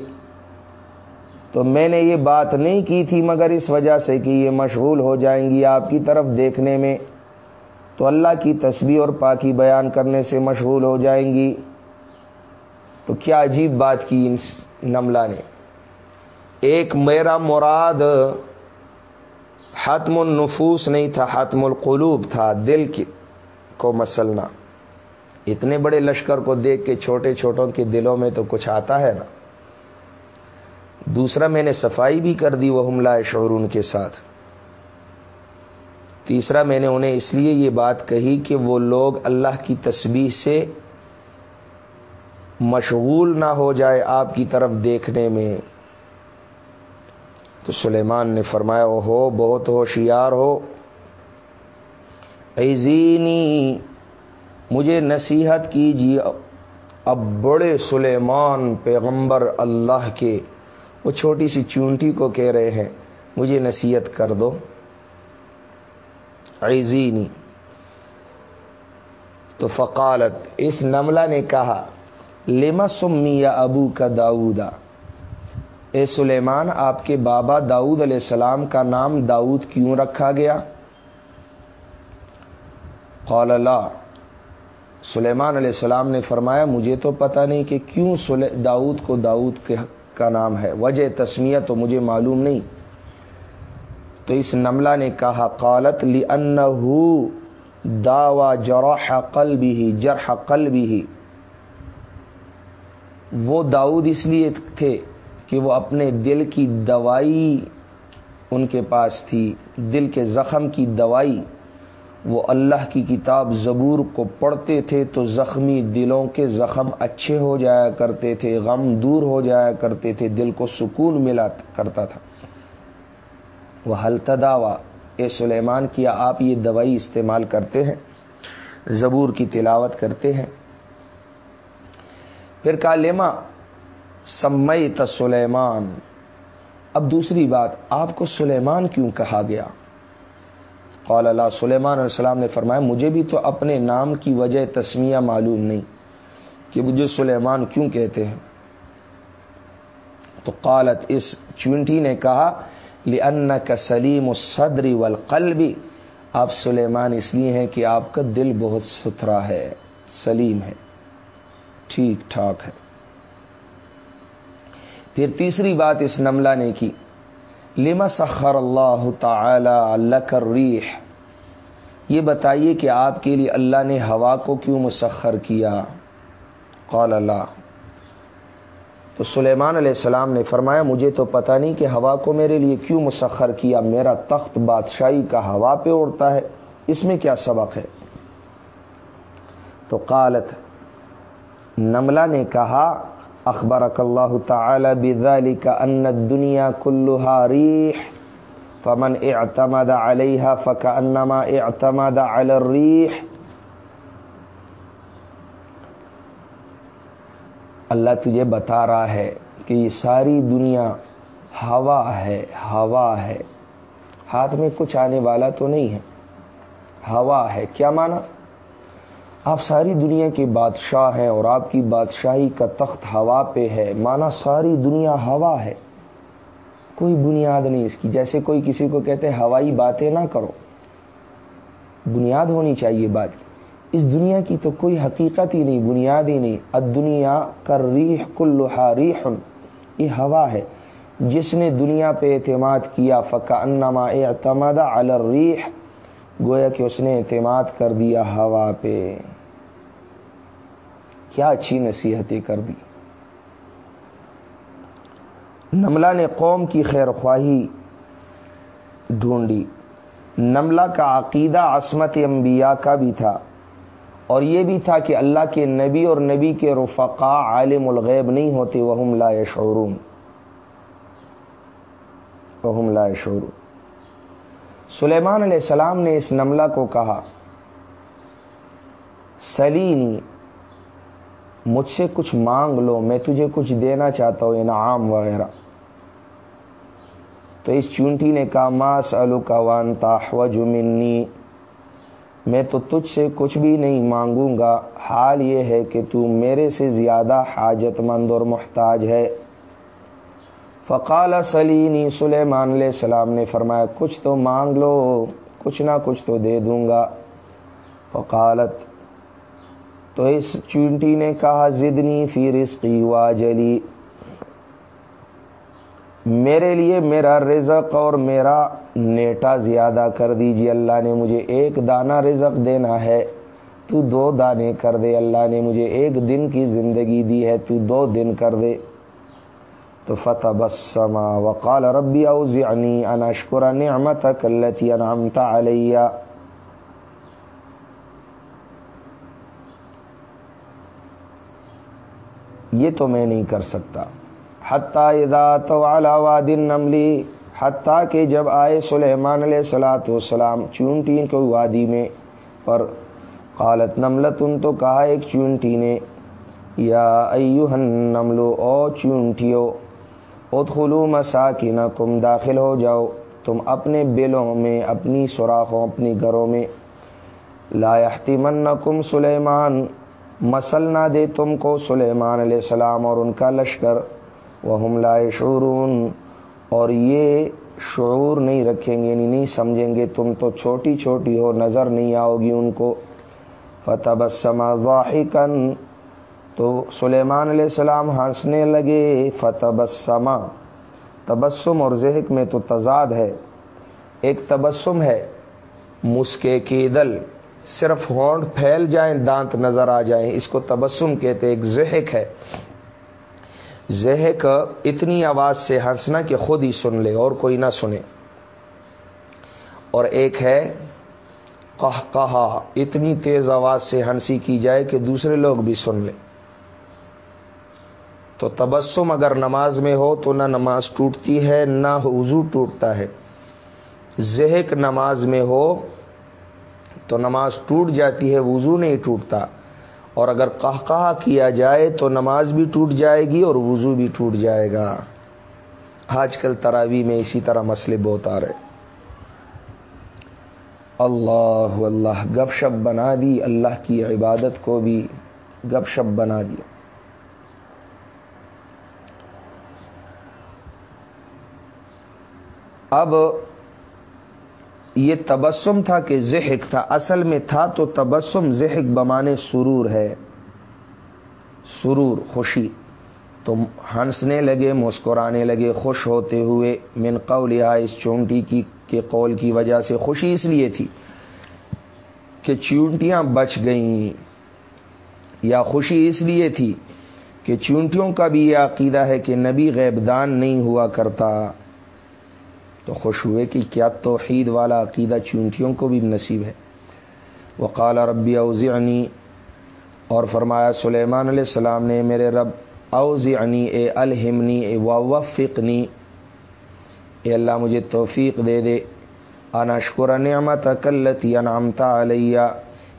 تو میں نے یہ بات نہیں کی تھی، مگر اس وجہ سے کہ یہ مشغول ہو جائیں گی آپ کی طرف دیکھنے میں۔ تو اللہ کی تسبیح اور پاکی بیان کرنے سے مشغول ہو جائیں گی۔ تو کیا عجیب بات کی ان نملہ نے۔ ایک میرا مراد حتم النفوس نہیں تھا، حتم القلوب تھا، دل کی کو مسلنا۔ اتنے بڑے لشکر کو دیکھ کے چھوٹے چھوٹوں کے دلوں میں تو کچھ آتا ہے نا۔ دوسرا میں نے صفائی بھی کر دی وہ حملہ شعور ان کے ساتھ۔ تیسرا میں نے انہیں اس لیے یہ بات کہی کہ وہ لوگ اللہ کی تسبیح سے مشغول نہ ہو جائے آپ کی طرف دیکھنے میں۔ تو سلیمان نے فرمایا وہ ہو بہت ہوشیار ہو۔ ایزینی، مجھے نصیحت کیجیے، اب بڑے سلیمان پیغمبر اللہ کے، وہ چھوٹی سی چونٹی کو کہہ رہے ہیں، مجھے نصیحت کر دو۔ ایزینی۔ تو فقالت، اس نملہ نے کہا لما سمی یا ابو کا داؤدا؟ اے سلیمان، آپ کے بابا داؤد علیہ السلام کا نام داؤد کیوں رکھا گیا؟ قال اللہ سلیمان علیہ السلام نے فرمایا، مجھے تو پتہ نہیں کہ کیوں داؤد کو داؤد کا نام ہے۔ وجہ تسمیہ تو مجھے معلوم نہیں۔ تو اس نملہ نے کہا، قالت لی ان داوا جرح قلبی ہی جرح قلبی ہی وہ داؤد اس لیے تھے کہ وہ اپنے دل کی دوائی ان کے پاس تھی، دل کے زخم کی دوائی۔ وہ اللہ کی کتاب زبور کو پڑھتے تھے تو زخمی دلوں کے زخم اچھے ہو جایا کرتے تھے، غم دور ہو جایا کرتے تھے، دل کو سکون ملا کرتا تھا۔ وہ حل تداوا اے سلیمان، کیا آپ یہ دوائی استعمال کرتے ہیں؟ زبور کی تلاوت کرتے ہیں۔ پھر کہا لیما سمئی سلیمان۔ اب دوسری بات، آپ کو سلیمان کیوں کہا گیا؟ قال اللہ سلیمان علیہ السلام نے فرمایا، مجھے بھی تو اپنے نام کی وجہ تسمیہ معلوم نہیں کہ مجھے سلیمان کیوں کہتے ہیں۔ تو قالت، اس چونٹی نے کہا لن کا سلیم الصدری والقلبی آپ سلیمان اس لیے ہیں کہ آپ کا دل بہت ستھرا ہے، سلیم ہے، ٹھیک ٹھاک ہے۔ پھر تیسری بات اس نملہ نے کی۔ لما سخر اللہ تعالی اللہ ریح یہ بتائیے کہ آپ کے لیے اللہ نے ہوا کو کیوں مسخر کیا؟ قال اللہ تو سلیمان علیہ السلام نے فرمایا، مجھے تو پتہ نہیں کہ ہوا کو میرے لیے کیوں مسخر کیا، میرا تخت بادشاہی کا ہوا پہ اڑتا ہے، اس میں کیا سبق ہے؟ تو قالت، نملہ نے کہا اخبر اللہ تعالی بذالک کا ان دنیا کلوہا ریح فمن اعتمد علیہ فکانما اعتمد علی الریح اللہ تجھے بتا رہا ہے کہ یہ ساری دنیا ہوا ہے ہوا ہے۔ ہاتھ میں کچھ آنے والا تو نہیں ہے۔ ہوا ہے، کیا مانا؟ آپ ساری دنیا کے بادشاہ ہیں اور آپ کی بادشاہی کا تخت ہوا پہ ہے مانا ساری دنیا ہوا ہے۔ کوئی بنیاد نہیں اس کی، جیسے کوئی کسی کو کہتے ہوائی باتیں نہ کرو۔ بنیاد ہونی چاہیے بات کی۔ اس دنیا کی تو کوئی حقیقت ہی نہیں، بنیاد ہی نہیں۔ اد دنیا کر ریح کلحا ریح، یہ ہوا ہے۔ جس نے دنیا پہ اعتماد کیا فقا انما اعتماد الریح، گویا کہ اس نے اعتماد کر دیا ہوا پہ۔ کیا اچھی نصیحتیں کر دی۔ نملہ نے قوم کی خیر خواہی ڈھونڈی۔ نملہ کا عقیدہ عصمت انبیاء کا بھی تھا اور یہ بھی تھا کہ اللہ کے نبی اور نبی کے رفقا عالم الغیب نہیں ہوتے وہ لا شعرون وہم لا شعرون سلیمان علیہ السلام نے اس نملہ کو کہا، سلینی مجھ سے کچھ مانگ لو، میں تجھے کچھ دینا چاہتا ہوں، انعام وغیرہ۔ تو اس چونٹی نے کہا ماس کا وان تاحوج منی۔ میں تو تجھ سے کچھ بھی نہیں مانگوں گا۔ حال یہ ہے کہ تو میرے سے زیادہ حاجت مند اور محتاج ہے۔ فقال سلینی، سلیمان علیہ السلام نے فرمایا، کچھ تو مانگ لو، کچھ نہ کچھ تو دے دوں گا۔ فقالت تو اس چونٹی نے کہا، زدنی فی رزقی واجلی۔ میرے لیے میرا رزق اور میرا نیٹا زیادہ کر دیجیے اللہ نے مجھے ایک دانہ رزق دینا ہے۔ تو دو دانے کر دے۔ اللہ نے مجھے ایک دن کی زندگی دی ہے۔ تو دو دن کر دے۔ تو فتح بسما وقال ربی اوزعنی ان اشکر نعمتک التي انعمت علیہ۔ یہ تو میں نہیں کر سکتا۔ حتیٰ اذا تو واد النملی حتیٰ کہ جب آئے سلیمان علیہ السلاۃ والسلام چونٹی کو وادی میں پر قالت نملتن تو کہا ایک چونٹی نے، یا ایوہن نملو او چونٹیو، ادخلو مساکنکم، داخل ہو جاؤ۔ تم اپنے بلوں میں، اپنی سوراخوں، اپنی گھروں میں، لا يحتمنکم سلیمان مسل نہ دے تم کو سلیمان علیہ السلام اور ان کا لشکر۔ وہ ہم لائے شعرون اور یہ شعور نہیں رکھیں گے یعنی نہیں سمجھیں گے، تم تو چھوٹی چھوٹی ہو، نظر نہیں آؤ گی ان کو۔ فتح بسما واحقن تو سلیمان علیہ السلام ہنسنے لگے فتح بسما تبسم اور ذہق میں تو تضاد ہے۔ ایک تبسم ہے، مسکے کی دل۔ صرف ہونٹ پھیل جائیں، دانت نظر آ جائیں۔ اس کو تبسم کہتے ایک زہک ہے۔ زہک اتنی آواز سے ہنسنا کہ خود ہی سن لے اور کوئی نہ سنے۔ اور ایک ہے کہا اتنی تیز آواز سے ہنسی کی جائے کہ دوسرے لوگ بھی سن لیں۔ تو تبسم اگر نماز میں ہو تو نہ نماز ٹوٹتی ہے، نہ وضو ٹوٹتا ہے۔ زہک نماز میں ہو تو نماز ٹوٹ جاتی ہے، وضو نہیں ٹوٹتا۔ اور اگر کہ کیا جائے تو نماز بھی ٹوٹ جائے گی اور وضو بھی ٹوٹ جائے گا۔ آج کل تراوی میں اسی طرح مسئلے بہت آ رہے اللہ اللہ، گپ شپ بنا دی۔ اللہ کی عبادت کو بھی گپ شپ بنا دیا اب یہ تبسم تھا کہ ذہق تھا، اصل میں تھا تو تبسم ذہق بمانے سرور ہے۔ سرور، خوشی۔ تو ہنسنے لگے، مسکرانے لگے، خوش ہوتے ہوئے من قول اس چونٹی کی، کے قول کی وجہ سے خوشی اس لیے تھی کہ چونٹیاں بچ گئیں یا خوشی اس لیے تھی کہ چونٹیوں کا بھی یہ عقیدہ ہے کہ نبی غیبدان نہیں ہوا کرتا۔ تو خوش ہوئے کہ کیا توحید والا عقیدہ چونٹیوں کو بھی نصیب ہے۔ وہ کالا ربی اوزعنی، اور فرمایا، سلیمان علیہ السلام نے میرے رب، اوزعنی، اے الحمنی اے وفقنی اے اللہ مجھے توفیق دے دے۔ انشکر نعمت کلتی انعمتا علیہ،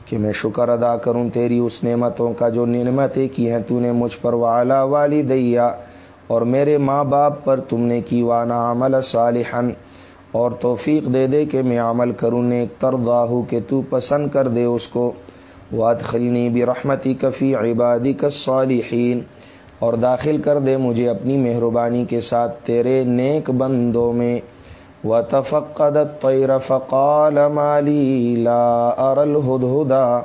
کہ میں شکر ادا کروں تیری اس نعمتوں کا جو نعمتیں کی ہیں تو نے مجھ پر والا والی دیا اور میرے ماں باپ پر تم نے کی وانا عمل صالحن اور توفیق دے دے کہ میں عمل کروں، نیک تردا ہوں کہ تو پسند کر دے اس کو۔ واد خلنی بھی رحمتی کفی عبادی کا صالحین اور داخل کر دے مجھے اپنی مہربانی کے ساتھ تیرے نیک بندوں میں۔ و تفقد طیر فقال مالی لا ارل ہدا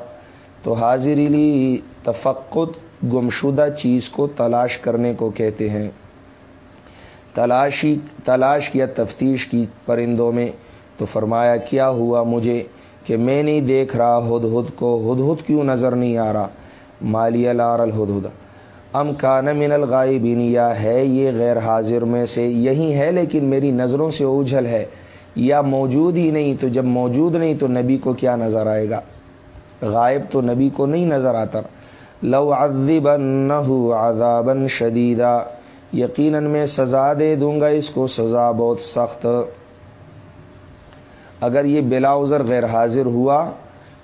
تو حاضری لی تفقت گمشدہ چیز کو تلاش کرنے کو کہتے ہیں۔ تلاشی، تلاش کیا تفتیش کی پرندوں میں تو فرمایا، کیا ہوا مجھے کہ میں نہیں دیکھ رہا، ہد ہد کو ہد ہد کیوں نظر نہیں آ رہا؟ مالی الار الہد ام کان من الغائبین، یا ہے یہ غیر حاضر میں سے یہی ہے لیکن میری نظروں سے اوجھل ہے۔ یا موجود ہی نہیں تو جب موجود نہیں تو نبی کو کیا نظر آئے گا؟ غائب تو نبی کو نہیں نظر آتا۔ لو عذبنہ عذابا شدیدہ یقیناً میں سزا دے دوں گا، اس کو سزا بہت سخت. اگر یہ بلا عذر غیر حاضر ہوا،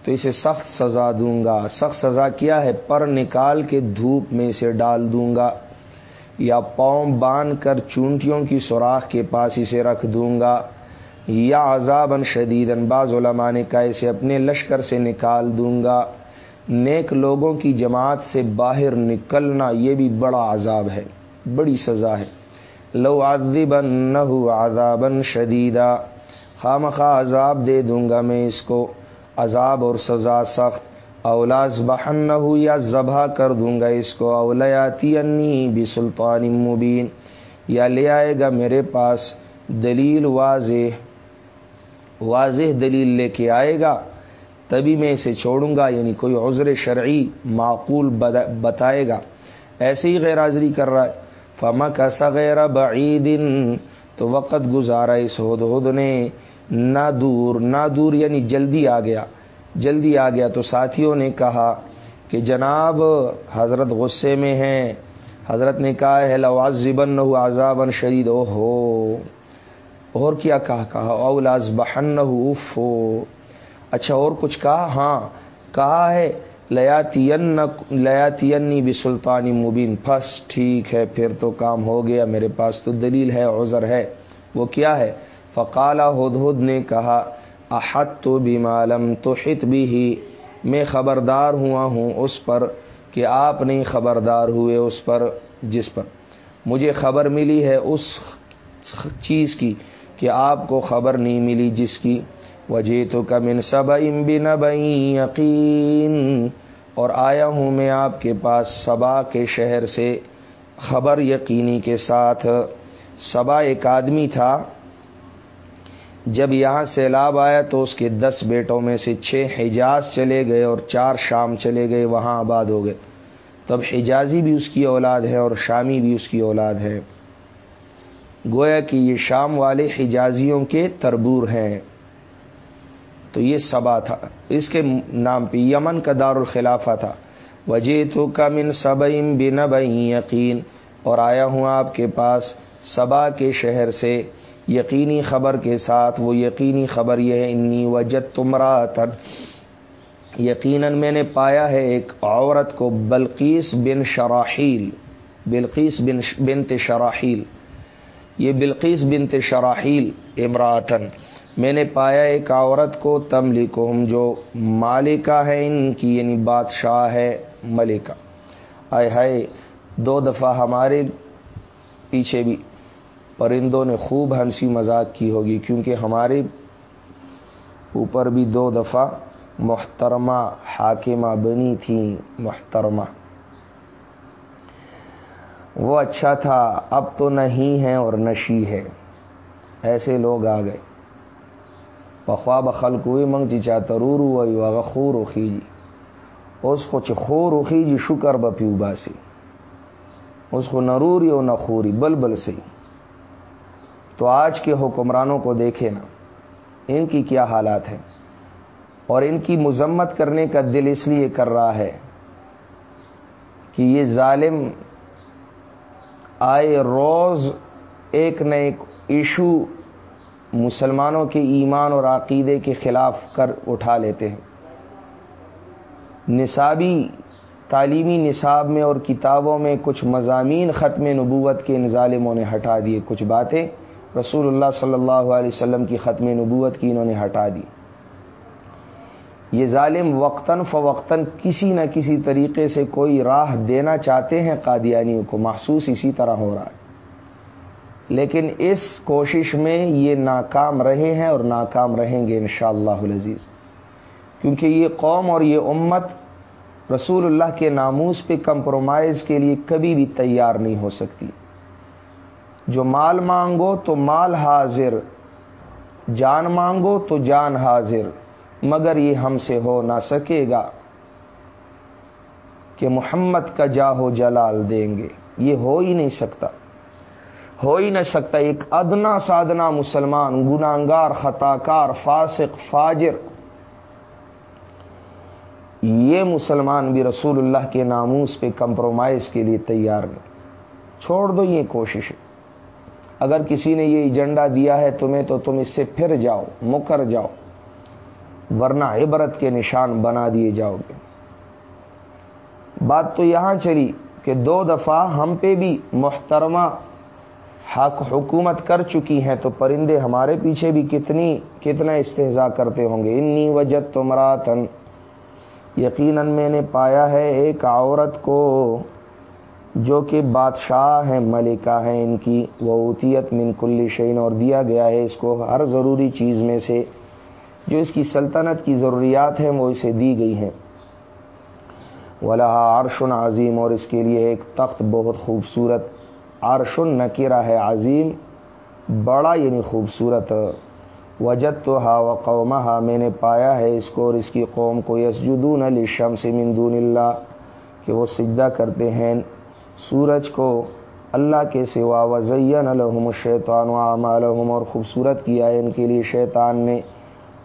تو اسے سخت سزا دوں گا. سخت سزا کیا ہے؟ پر نکال کے دھوپ میں اسے ڈال دوں گا یا پاؤں باندھ کر چونٹیوں کی سوراخ کے پاس اسے رکھ دوں گا یا عذاب شدید بعض علماء نے کہا اسے اپنے لشکر سے نکال دوں گا۔ نیک لوگوں کی جماعت سے باہر نکلنا یہ بھی بڑا عذاب ہے، بڑی سزا ہے۔ لو عذبن عذابن شدیدہ خام خواہ عذاب دے دوں گا میں اس کو۔ عذاب اور سزا سخت۔ اولاز بہن نہ ہو یا ذبح کر دوں گا اس کو۔ اولیاتی انی بھی سلطان مبین۔ یا لے آئے گا میرے پاس دلیل واضح واضح دلیل لے کے آئے گا۔ تبھی میں اسے چھوڑوں گا یعنی کوئی عذر شرعی معقول بتائے گا۔ ایسے ہی غیر حاضری کر رہا ہے۔ فما کا سغیر بعیدن تو وقت گزارا اس ہد ہد نے۔ نہ دور نہ دور یعنی جلدی آ گیا۔ جلدی آ گیا تو ساتھیوں نے کہا کہ جناب، حضرت غصے میں ہیں۔ حضرت نے کہا ہے لواز زبن آزابن شدید۔ او ہو اور کیا کہا کہا اولاز بہن ہو اچھا اور کچھ کہا؟ ہاں کہا ہے لیا تین بھی سلطانی مبین۔ پھس ٹھیک ہے، پھر تو کام ہو گیا، میرے پاس تو دلیل ہے، عذر ہے۔ وہ کیا ہے؟ فقالا، ہد ہد نے کہا احت تو بھی معلوم تو ہت بھی ہی میں خبردار ہوا ہوں اس پر کہ آپ نہیں خبردار ہوئے اس پر، جس پر۔ مجھے خبر ملی ہے اس چیز کی کہ آپ کو خبر نہیں ملی جس کی۔ وجہ تو کمن سب بن یقین، اور آیا ہوں میں آپ کے پاس سبا کے شہر سے خبر یقینی کے ساتھ۔ سبا ایک آدمی تھا، جب یہاں سیلاب آیا تو اس کے دس بیٹوں میں سے چھ حجاز چلے گئے اور چار شام چلے گئے، وہاں آباد ہو گئے۔ تب حجازی بھی اس کی اولاد ہے اور شامی بھی اس کی اولاد ہے۔ گویا کہ یہ شام والے حجازیوں کے تربور ہیں۔ تو یہ سبا تھا۔ اس کے نام پہ یمن کا دار الخلافہ تھا۔ وجہ تو کمن صبئم بن یقین۔ اور آیا ہوں آپ کے پاس سبا کے شہر سے۔ یقینی خبر کے ساتھ وہ یقینی خبر یہ ہے، انی وجد تمرا یقیناً میں نے پایا ہے ایک عورت کو، بلقیس بن شراحیل۔ بلقیس بن بنت شراحیل۔ یہ بلقیس بنت شراحیل امراتن میں نے پایا ایک عورت کو تملکہم جو مالکہ ہے، ان کی یعنی بادشاہ ہے، ملکہ۔ آئے ہائے، دو دفعہ ہمارے پیچھے بھی پرندوں نے خوب ہنسی مذاق کی ہوگی، کیونکہ ہمارے اوپر بھی دو دفعہ محترمہ حاکمہ بنی تھیں، محترمہ۔ وہ اچھا تھا، اب تو نہیں ہے اور نشی ہے۔ ایسے لوگ آ گئے۔ بخوا بخل کوئی منگ چی چا ترور خور اخی جی اس کو چخور اخی جی شکر بپیو باسی اس کو نروری اور نخوری بل بل سے تو آج کے حکمرانوں کو دیکھے نا، ان کی کیا حالات ہیں؟ اور ان کی مذمت کرنے کا دل اس لیے کر رہا ہے کہ یہ ظالم آئے روز ایک نہ ایک ایشو مسلمانوں کے ایمان اور عقیدے کے خلاف کر اٹھا لیتے ہیں۔ نصابی، تعلیمی نصاب میں اور کتابوں میں کچھ مضامین ختم نبوت کے ان ظالموں نے ہٹا دیے۔ کچھ باتیں رسول اللہ صلی اللہ علیہ وسلم کی ختم نبوت کی انہوں نے ہٹا دی۔ یہ ظالم وقتاً فوقتاً کسی نہ کسی طریقے سے کوئی راہ دینا چاہتے ہیں، قادیانیوں کو۔ محسوس اسی طرح ہو رہا ہے۔ لیکن اس کوشش میں یہ ناکام رہے ہیں اور ناکام رہیں گے انشاءاللہ شاء اللہ کیونکہ یہ قوم اور یہ امت رسول اللہ کے ناموز پہ کمپرومائز کے لیے کبھی بھی تیار نہیں ہو سکتی. جو مال مانگو تو مال حاضر، جان مانگو تو جان حاضر، مگر یہ ہم سے ہو نہ سکے گا کہ محمد کا جاہو جلال دیں گے، یہ ہو ہی نہیں سکتا۔ ہو ہی نہ سکتا ایک ادنا سادنا مسلمان گناگار خطاکار، فاسق، فاجر۔ یہ مسلمان بھی رسول اللہ کے ناموس پہ کمپرومائز کے لیے تیار نہیں۔ چھوڑ دو یہ کوشش۔ اگر کسی نے یہ ایجنڈا دیا ہے تمہیں تو تم اس سے پھر جاؤ، مکر جاؤ۔ ورنہ عبرت کے نشان بنا دیے جاؤ گے۔ بات تو یہاں چلی کہ دو دفعہ ہم پہ بھی محترمہ حق حکومت کر چکی ہیں تو پرندے ہمارے پیچھے بھی کتنی کتنا استحضا کرتے ہوں گے۔ انی وجد تمراتن یقیناً میں نے پایا ہے ایک عورت کو جو کہ بادشاہ ہیں، ملکہ ہیں ان کی۔ وہ اوتیت من کلی شعین اور دیا گیا ہے۔ اس کو ہر ضروری چیز میں سے جو اس کی سلطنت کی ضروریات ہیں، وہ اسے دی گئی ہیں۔ ولا عرشن عظیم اور اس کے لیے ایک تخت بہت خوبصورت۔ عرشن نکیرا ہے عظیم، بڑا یعنی خوبصورت۔ وجد تو ہا و قوما میں نے پایا ہے اس کو اور اس کی قوم کو۔ یسجدون علی شم سے مندون اللہ، کہ وہ سجدہ کرتے ہیں سورج کو۔ اللہ کے سوا وزین الحم الشیطان و اور خوبصورت کیا ہے ان کے لیے شیطان نے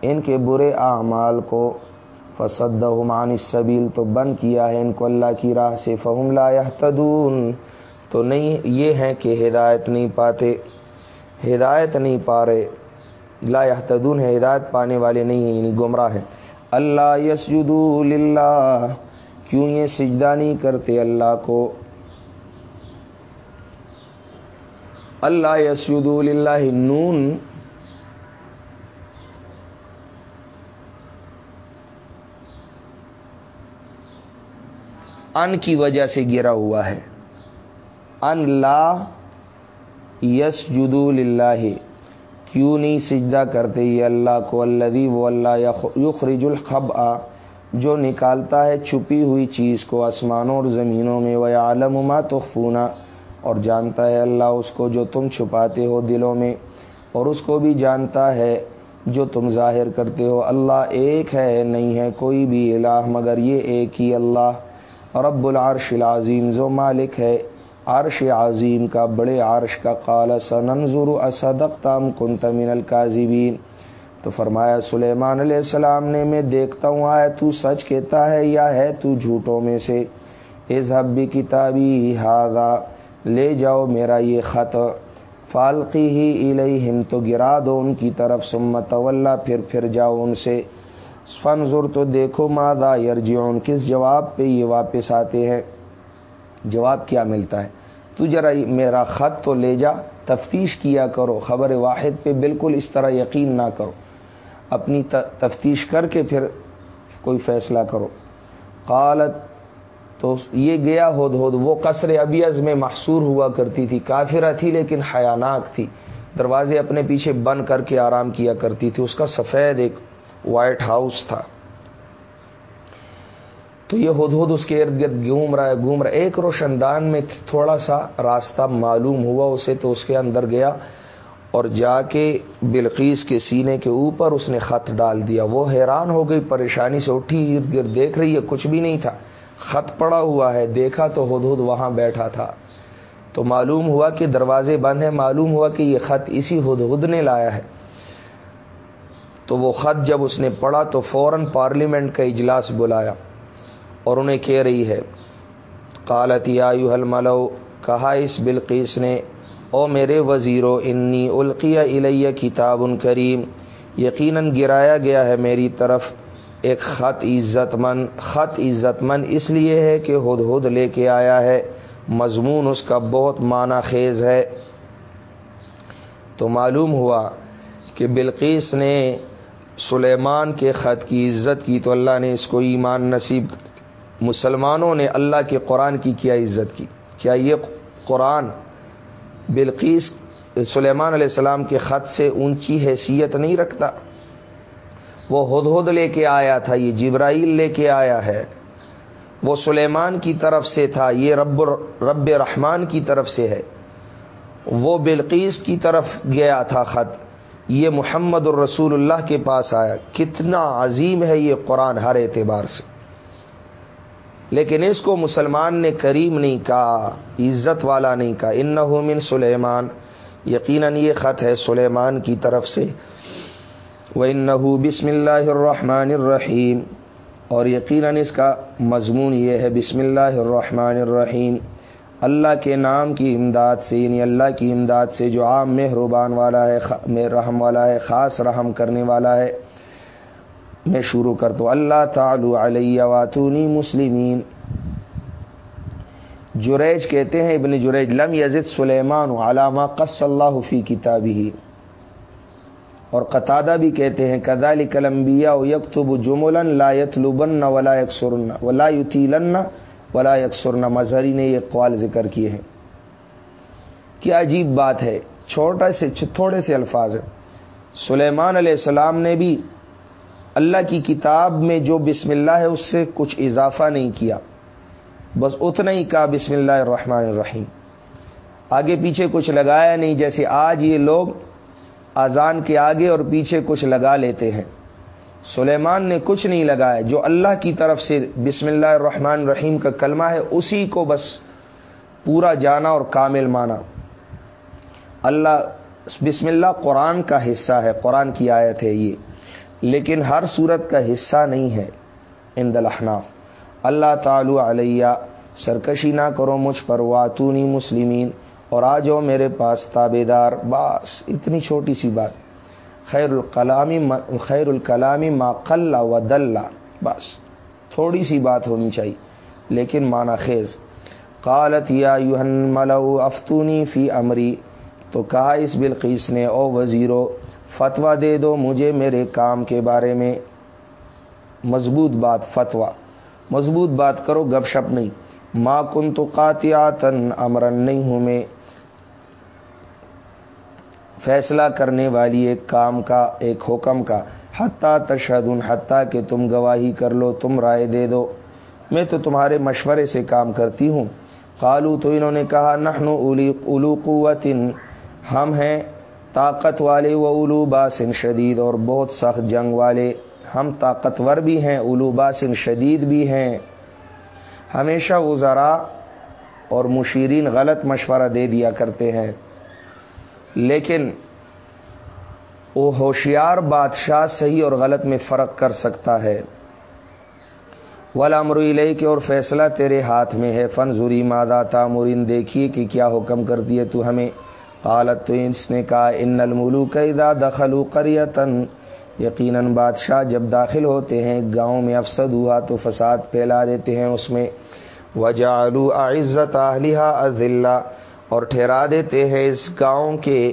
ان کے برے اعمال کو۔ فصد عمان سبیل تو بند کیا ہے ان کو اللہ کی راہ سے۔ فہم لا تدون تو نہیں، یہ ہے کہ ہدایت نہیں پاتے، ہدایت نہیں پا رہے، لا تدون ہے ہدایت پانے والے نہیں ہیں یعنی گمراہ ہیں۔ اللہ یسجدو للہ، کیوں یہ سجدہ نہیں کرتے اللہ کو؟ اللہ یسجدو للہ نون، ان کی وجہ سے گرا ہوا ہے۔ ان لا یس جدو کیوں نہیں سجدہ کرتے یہ اللہ کو؟ اللہ وہ اللہ یخرج الخب آ جو نکالتا ہے چھپی ہوئی چیز کو آسمانوں اور زمینوں میں وہ عالم ما تخفونا اور جانتا ہے اللہ اس کو جو تم چھپاتے ہو دلوں میں، اور اس کو بھی جانتا ہے جو تم ظاہر کرتے ہو۔ اللہ ایک ہے، نہیں ہے کوئی بھی الہ، مگر یہ ایک ہی اللہ، رب العرش العظیم، جو مالک ہے۔ عرش عظیم کا بڑے عرش کا قال سننظر اصدق تام کنت من القاذبین تو فرمایا، سلیمان علیہ السلام نے، میں دیکھتا ہوں آئے تو سچ کہتا ہے یا ہے تو جھوٹوں میں سے؟ اذهب بھی کتابی ہاگا لے جاؤ میرا یہ خط۔ فالقی ہی الیہم، تو گرا دو ان کی طرف سمت واللہ پھر پھر جاؤ ان سے۔ فنظر تو دیکھو مادا یرجعون، کس جواب پہ یہ واپس آتے ہیں؟ جواب کیا ملتا ہے؟ تو ذرا میرا خط تو لے جا، تفتیش کیا کرو، خبر واحد پہ بالکل اس طرح یقین نہ کرو۔ اپنی تفتیش کر کے پھر کوئی فیصلہ کرو۔ قالت، تو یہ گیا ہود ہود، وہ قصر ابیز میں محصور ہوا کرتی تھی، کافرہ تھی لیکن حیاناک تھی۔ دروازے اپنے پیچھے بند کر کے آرام کیا کرتی تھی۔ اس کا سفید ایک وائٹ ہاؤس تھا۔ تو یہ ہد ہد اس کے ارد گرد گھوم رہا ہے، گھوم رہا ہے۔ ایک روشن دان میں تھوڑا سا راستہ معلوم ہوا، اسے تو اس کے اندر گیا اور جا کے بلقیس کے سینے کے اوپر اس نے خط ڈال دیا۔ وہ حیران ہو گئی، پریشانی سے اٹھی، ارد گرد دیکھ رہی ہے، کچھ بھی نہیں تھا۔ خط پڑا ہوا ہے، دیکھا تو ہد ہد وہاں بیٹھا تھا۔ تو معلوم ہوا کہ دروازے بند ہیں، معلوم ہوا کہ یہ خط اسی ہد ہد نے لایا ہے۔ تو وہ خط جب اس نے پڑھا تو فوراً پارلیمنٹ کا اجلاس بلایا۔ اور انہیں کہہ رہی ہے، قالت یا الملو کہا اس بلقیس نے، او میرے وزیرو، انی القیہ الیہ کتاب کریم، یقیناً گرایا گیا ہے میری طرف، ایک خط عزت مند، خط عزت مند اس لیے ہے کہ ہد ہد لے کے آیا ہے، مضمون اس کا بہت معنی خیز ہے۔ تو معلوم ہوا کہ بلقیس نے سلیمان کے خط کی عزت کی تو اللہ نے اس کو ایمان نصیب مسلمانوں نے اللہ کے قرآن کی کیا عزت کی؟ کیا یہ قرآن بلقیس سلیمان علیہ السلام کے خط سے اونچی حیثیت نہیں رکھتا؟ وہ ہد ہد لے کے آیا تھا، یہ جبرائیل لے کے آیا ہے۔ وہ سلیمان کی طرف سے تھا، یہ رب رب رحمان کی طرف سے ہے۔ وہ بلقیس کی طرف گیا تھا خط۔ یہ محمد الرسول اللہ کے پاس آیا۔ کتنا عظیم ہے یہ قرآن ہر اعتبار سے۔ لیکن اس کو مسلمان نے کریم نہیں کہا، عزت والا نہیں کہا۔ ان من سلیمان۔ یقیناً یہ خط ہے سلیمان کی طرف سے۔ وہ ان میں شروع کر دوں اللہ تعالی علیہ واتونی مسلمین. جریج کہتے ہیں، ابن جریج، لم یزد سلیمان علامہ قص اللہ فی کتابی اور قطادہ بھی کہتے ہیں کدالی کلمبیا یکتب جملن لا یتلبن ولا یکسرن ولا یتیلن ولا یکسر مظہری نے یہ قوال ذکر کیے ہیں. کیا عجیب بات ہے چھوٹا سے تھوڑے سے الفاظ ہیں. سلیمان علیہ السلام نے بھی اللہ کی کتاب میں جو بسم اللہ ہے، اس سے کچھ اضافہ نہیں کیا۔ بس اتنا ہی کہا، بسم اللہ الرحمن الرحیم۔ آگے پیچھے کچھ لگایا نہیں، جیسے آج یہ لوگ آزان کے آگے اور پیچھے کچھ لگا لیتے ہیں۔ سلیمان نے کچھ نہیں لگایا، جو اللہ کی طرف سے بسم اللہ الرحمن الرحیم کا کلمہ ہے، اسی کو بس پورا جانا اور کامل مانا۔ اللہ، بسم اللہ قرآن کا حصہ ہے، قرآن کی آیت ہے یہ۔ لیکن ہر صورت کا حصہ نہیں ہے ان دلحنا اللہ تعالی علیہ سرکشی نہ کرو مجھ پر، واتونی مسلمین۔ اور آ جاؤ میرے پاس تابے دار باس اتنی چھوٹی سی بات۔ خیر الکلامی خیر الکلامی ما قل و دلہ بس، تھوڑی سی بات ہونی چاہیے، لیکن مانا خیز۔ قالت یا یوہن ملو افتونی فی امری۔ تو کہا اس بلقیس نے، او وزیرو فتوا دے دو مجھے میرے کام کے بارے میں۔ مضبوط بات فتوا مضبوط بات کرو، گپ شپ نہیں۔ ماں کن تو قاتیاتن امرن نہیں ہوں میں۔ فیصلہ کرنے والی ایک کام کا، ایک حکم کا۔ حتیٰ تشہد حتیٰ کہ تم گواہی کر لو، تم رائے دے دو۔ میں تو تمہارے مشورے سے کام کرتی ہوں۔ قالو تو انہوں نے کہا، نحنو اولو قوت ہم ہیں طاقت والے و اولو باسن شدید اور بہت سخت جنگ والے ہم طاقتور بھی ہیں، اولو باسن شدید بھی ہیں۔ ہمیشہ ذرا اور مشیرین غلط مشورہ دے دیا کرتے ہیں۔ لیکن وہ ہوشیار بادشاہ صحیح اور غلط میں فرق کر سکتا ہے۔ ولا لئی کے اور فیصلہ تیرے ہاتھ میں ہے۔ فن ضروری مادہ تامرین، دیکھیے کہ کیا حکم کرتی ہے تو ہمیں۔ قالت تو اس نے کہا، ان الملو قیدا دخل قریتن یقیناً بادشاہ جب داخل ہوتے ہیں، گاؤں میں افسد ہوا تو فساد پھیلا دیتے ہیں اس میں۔ وجالو عزت اہلیہ عزلہ اور ٹھہرا دیتے ہیں اس گاؤں کے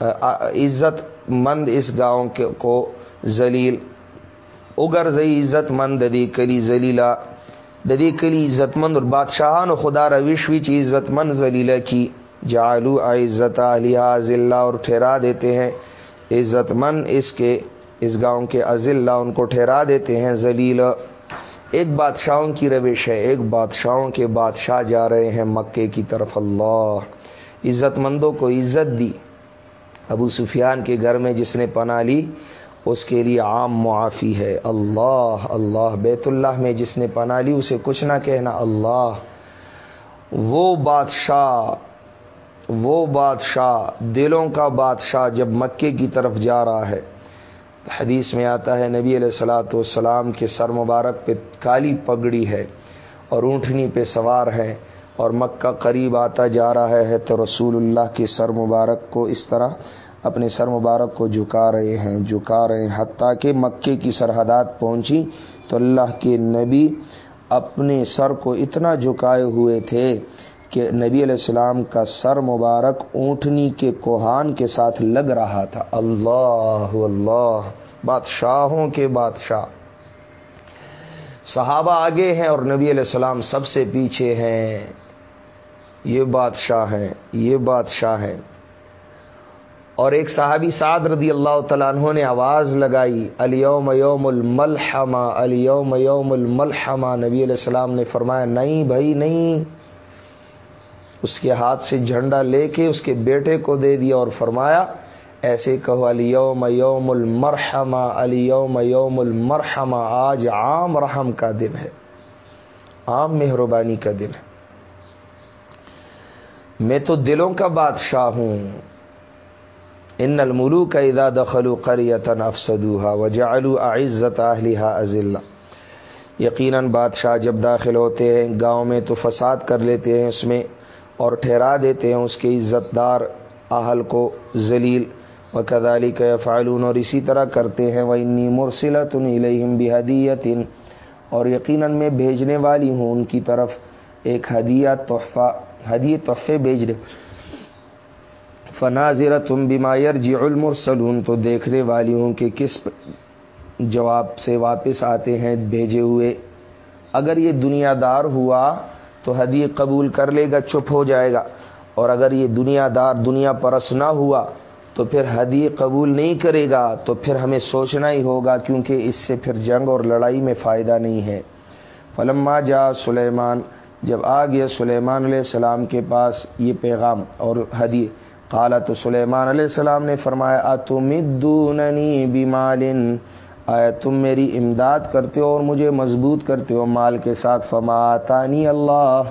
عزت مند اس گاؤں کے، کو ذلیل۔ اگر زئی عزت مند، ددی کلی ذلیلا ددی کلی عزت مند اور بادشاہان خدا روش وچ عزت مند ذلیلہ کی۔ جالو عزت علیہ ضلع اور ٹھہرا دیتے ہیں۔ عزت مند اس کے، اس گاؤں کے عزلہ ان کو ٹھہرا دیتے ہیں ذلیل۔ ایک بادشاہوں کی روش ہے، ایک بادشاہوں کے بادشاہ جا رہے ہیں مکے کی طرف۔ اللہ، عزت مندوں کو عزت دی۔ ابو سفیان کے گھر میں جس نے پناہ لی، اس کے لیے عام معافی ہے۔ اللہ اللہ، بیت اللہ میں جس نے پناہ لی، اسے کچھ نہ کہنا۔ اللہ، وہ بادشاہ وہ بادشاہ دلوں کا بادشاہ جب مکے کی طرف جا رہا ہے۔ حدیث میں آتا ہے، نبی علیہ السلاۃ والسلام کے سر مبارک پہ کالی پگڑی ہے اور اونٹنی پہ سوار ہے اور مکہ قریب آتا جا رہا ہے تو رسول اللہ کے سر مبارک کو اس طرح اپنے سر مبارک کو جھکا رہے ہیں، جھکا رہے ہیں۔ حتیٰ کہ مکے کی سرحدات پہنچی تو اللہ کے نبی اپنے سر کو اتنا جھکائے ہوئے تھے کہ نبی علیہ السلام کا سر مبارک اونٹنی کے کوہان کے ساتھ لگ رہا تھا۔ اللہ اللہ، بادشاہوں کے بادشاہ۔ صحابہ آگے ہیں اور نبی علیہ السلام سب سے پیچھے ہیں۔ یہ بادشاہ ہیں، یہ بادشاہ ہیں۔ اور ایک صحابی سعد رضی اللہ تعالیٰ عنہ نے آواز لگائی، الیوم یوم الملحمہ، الیوم یوم الملحمہ، نبی علیہ السلام نے فرمایا، نہیں بھائی، نہیں۔ اس کے ہاتھ سے جھنڈا لے کے اس کے بیٹے کو دے دیا اور فرمایا، ایسے کہو، علی یوم یوم المرحمہ، علی یوم یوم المرحمہ، آج عام رحم کا دن ہے، عام مہربانی کا دن ہے۔ میں تو دلوں کا بادشاہ ہوں۔ ان الملو کا ادا دخل قریتن افسدوہا وجعلوا عزت اہلیہ ازلہ یقیناً بادشاہ جب داخل ہوتے ہیں، گاؤں میں تو فساد کر لیتے ہیں، اس میں اور ٹھہرا دیتے ہیں اس کے عزت دار اہل کو ذلیل۔ و کدالی کا فعلون اور اسی طرح کرتے ہیں۔ وہ انی مرسلت الہم بحدیت اور یقیناً میں بھیجنے والی ہوں ان کی طرف ایک ہدیہ تحفہ ہدی تحفے بھیج رہے فناظر تم بیمایر جی المرسلون، تو دیکھنے والی ہوں کہ کس جواب سے واپس آتے ہیں بھیجے ہوئے۔ اگر یہ دنیا دار ہوا تو حدی قبول کر لے گا، چپ ہو جائے گا۔ اور اگر یہ دنیا دار دنیا پرس نہ ہوا، تو پھر حدی قبول نہیں کرے گا، تو پھر ہمیں سوچنا ہی ہوگا، کیونکہ اس سے پھر جنگ اور لڑائی میں فائدہ نہیں ہے۔ فلما جا سلیمان، جب آ گیا سلیمان علیہ السلام کے پاس یہ پیغام اور حدی قالا تو سلیمان علیہ السلام نے فرمایا تم دوننی بیمالن آیا تم میری امداد کرتے ہو اور مجھے مضبوط کرتے ہو؟ مال کے ساتھ فماتانی اللہ،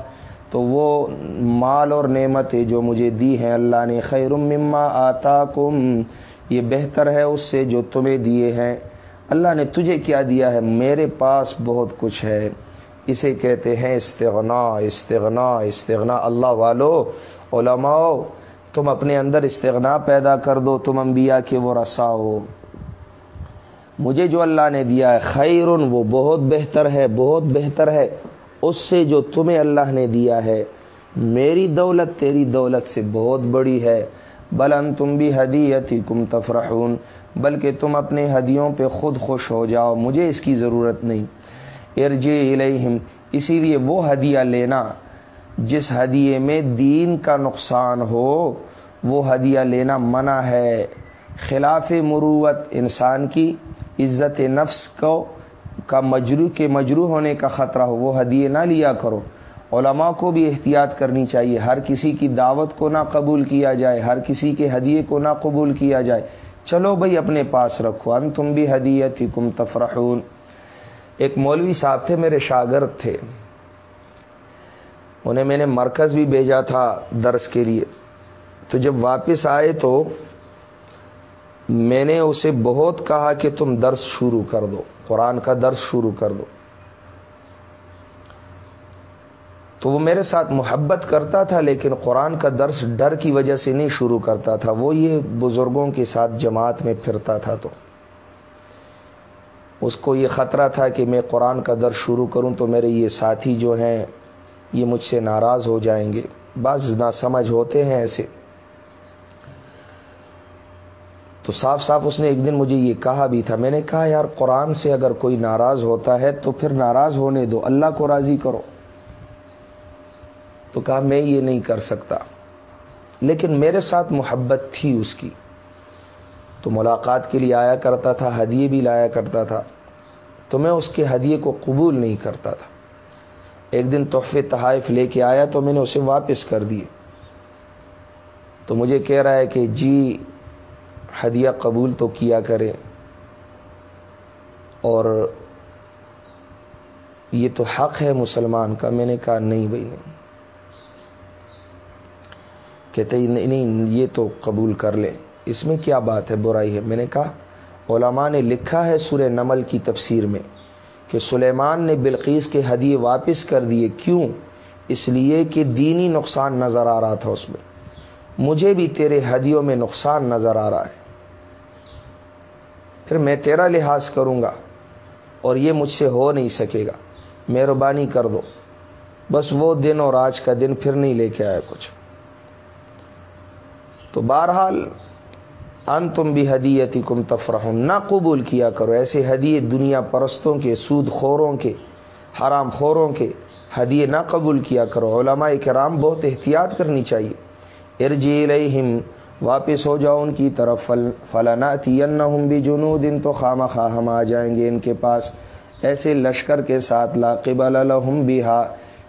تو وہ مال اور نعمتیں جو مجھے دی ہیں، اللہ نے خیر مما آتا کم یہ بہتر ہے اس سے جو تمہیں دیے ہیں۔ اللہ نے تجھے کیا دیا ہے؟ میرے پاس بہت کچھ ہے۔ اسے کہتے ہیں استغنا استغنا استغنا اللہ والو علماء تم اپنے اندر استغنا پیدا کر دو، تم انبیاء کے وہ رسا ہو۔ مجھے جو اللہ نے دیا ہے خیر وہ بہت بہتر ہے، بہت بہتر ہے۔ اس سے جو تمہیں اللہ نے دیا ہے، میری دولت تیری دولت سے بہت بڑی ہے۔ بلن تم بھی ہدیتی کم تفرحون، بلکہ تم اپنے ہدیوں پہ خود خوش ہو جاؤ، مجھے اس کی ضرورت نہیں۔ ارجے الیہم، اسی لیے وہ ہدیہ لینا جس ہدیے میں دین کا نقصان ہو، وہ ہدیہ لینا منع ہے۔ خلاف مروت انسان کی عزت نفس کو کا مجرو کے مجرو ہونے کا خطرہ ہو، وہ ہدیے نہ لیا کرو۔ علماء کو بھی احتیاط کرنی چاہیے۔ ہر کسی کی دعوت کو نہ قبول کیا جائے، ہر کسی کے ہدیے کو نہ قبول کیا جائے۔ چلو بھائی، اپنے پاس رکھو۔ ان تم بھی ہدیت کم تفرحون۔ ایک مولوی صاحب تھے، میرے شاگرد تھے۔ انہیں میں نے مرکز بھی بھیجا تھا درس کے لیے۔ تو جب واپس آئے تو میں نے اسے بہت کہا کہ تم درس شروع کر دو، قرآن کا درس شروع کر دو۔ تو وہ میرے ساتھ محبت کرتا تھا، لیکن قرآن کا درس ڈر کی وجہ سے نہیں شروع کرتا تھا۔ وہ یہ بزرگوں کے ساتھ جماعت میں پھرتا تھا تو۔ اس کو یہ خطرہ تھا کہ میں قرآن کا درس شروع کروں تو میرے یہ ساتھی جو ہیں، یہ مجھ سے ناراض ہو جائیں گے۔ بعض نہ سمجھ ہوتے ہیں ایسے۔ تو صاف صاف اس نے ایک دن مجھے یہ کہا بھی تھا، میں نے کہا، یار، قرآن سے اگر کوئی ناراض ہوتا ہے تو پھر ناراض ہونے دو، اللہ کو راضی کرو۔ تو کہا، میں یہ نہیں کر سکتا۔ لیکن میرے ساتھ محبت تھی اس کی۔ تو ملاقات کے لیے آیا کرتا تھا، ہدیے بھی لایا کرتا تھا۔ تو میں اس کے ہدیے کو قبول نہیں کرتا تھا۔ ایک دن تحفے تحائف لے کے آیا تو میں نے اسے واپس کر دیے۔ تو مجھے کہہ رہا ہے کہ جی ہدیہ قبول تو کیا کرے اور یہ تو حق ہے مسلمان کا میں نے کہا نہیں بھائی، نہیں۔ کہتے نہیں یہ تو قبول کر لیں اس میں کیا بات ہے؟ برائی ہے۔ میں نے کہا، علماء نے لکھا ہے سورہ نمل کی تفسیر میں کہ سلیمان نے بلقیس کے ہدیے واپس کر دیے۔ کیوں؟ اس لیے کہ دینی نقصان نظر آ رہا تھا اس میں۔ مجھے بھی تیرے ہدیوں میں نقصان نظر آ رہا ہے۔ پھر میں تیرا لحاظ کروں گا اور یہ مجھ سے ہو نہیں سکے گا۔ مہربانی کر دو۔ بس وہ دن اور آج کا دن پھر نہیں لے کے آیا کچھ۔ تو بہرحال ان تم بھی ہدیتی کم تفرح نہ قبول کیا کرو۔ ایسے ہدیے دنیا پرستوں کے، سود خوروں کے، حرام خوروں کے ہدیے نہ قبول کیا کرو۔ علماء کرام بہت احتیاط کرنی چاہیے۔ ارجی واپس ہو جاؤ ان کی طرف فلانا تین بھی جنو دن تو خام خواہ ہم آ جائیں گے ان کے پاس۔ ایسے لشکر کے ساتھ لاقب الحم بھی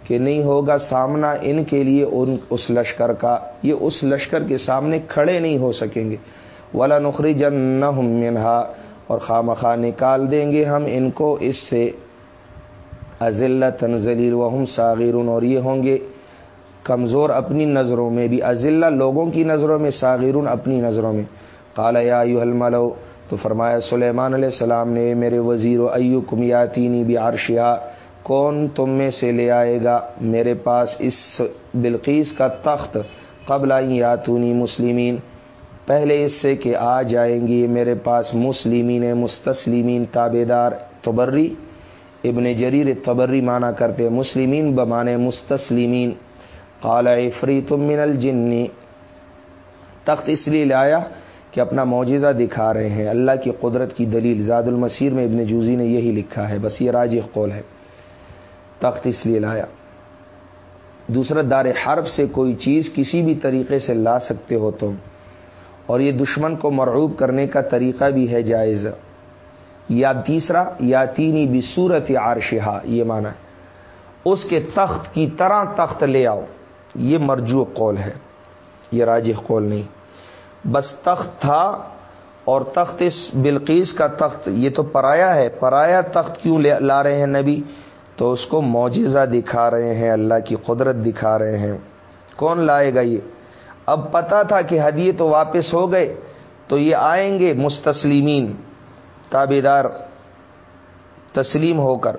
کہ نہیں ہوگا سامنا ان کے لیے ان، اس لشکر کا۔ یہ اس لشکر کے سامنے کھڑے نہیں ہو سکیں گے۔ ولا نخری جن منہا اور خام خواہ نکال دیں گے ہم ان کو۔ اس سے ازل تنزلی وہم ساغرون اور یہ ہوں گے۔ کمزور اپنی نظروں میں، بھی ازلہ لوگوں کی نظروں میں ساغرون اپنی نظروں میں۔ کالا یا الملو، تو فرمایا، سلیمان علیہ السلام نے، میرے وزیر و ایو کمیاتینی بھی عرشیا کون تم میں سے لے آئے گا؟ میرے پاس اس بلقیس کا تخت قبل یاتونی مسلمین۔ پہلے اس سے کہ آ جائیں گی میرے پاس مسلمین مستسلیمین تابے دار تبری۔ ابن جریر تبری مانا کرتے، مسلمین بمانے مستسلیمین قال عفریت من الجنی تخت اس لیے لایا کہ اپنا معجزہ دکھا رہے ہیں۔ اللہ کی قدرت کی دلیل زاد المسیر میں ابن جوزی نے یہی لکھا ہے، بس یہ راج قول ہے۔ تخت اس لیے لایا۔ دوسرا، دار حرب سے کوئی چیز کسی بھی طریقے سے لا سکتے ہو تم، اور یہ دشمن کو مرعوب کرنے کا طریقہ بھی ہے جائز۔ یا تیسرا، یا تینی بھی صورت عارشہ یہ مانا ہے۔ اس کے تخت کی طرح تخت لے آؤ۔ یہ مرجو قول ہے، یہ راج قول نہیں۔ بس تخت تھا اور تخت اس بلقیس کا تخت، یہ تو پرایا ہے۔ پرایا تخت کیوں لا رہے ہیں نبی؟ تو اس کو معجزہ دکھا رہے ہیں، اللہ کی قدرت دکھا رہے ہیں۔ کون لائے گا یہ؟ اب پتا تھا کہ ہدیے تو واپس ہو گئے، تو یہ آئیں گے مستسلیمین تابے دار تسلیم ہو کر۔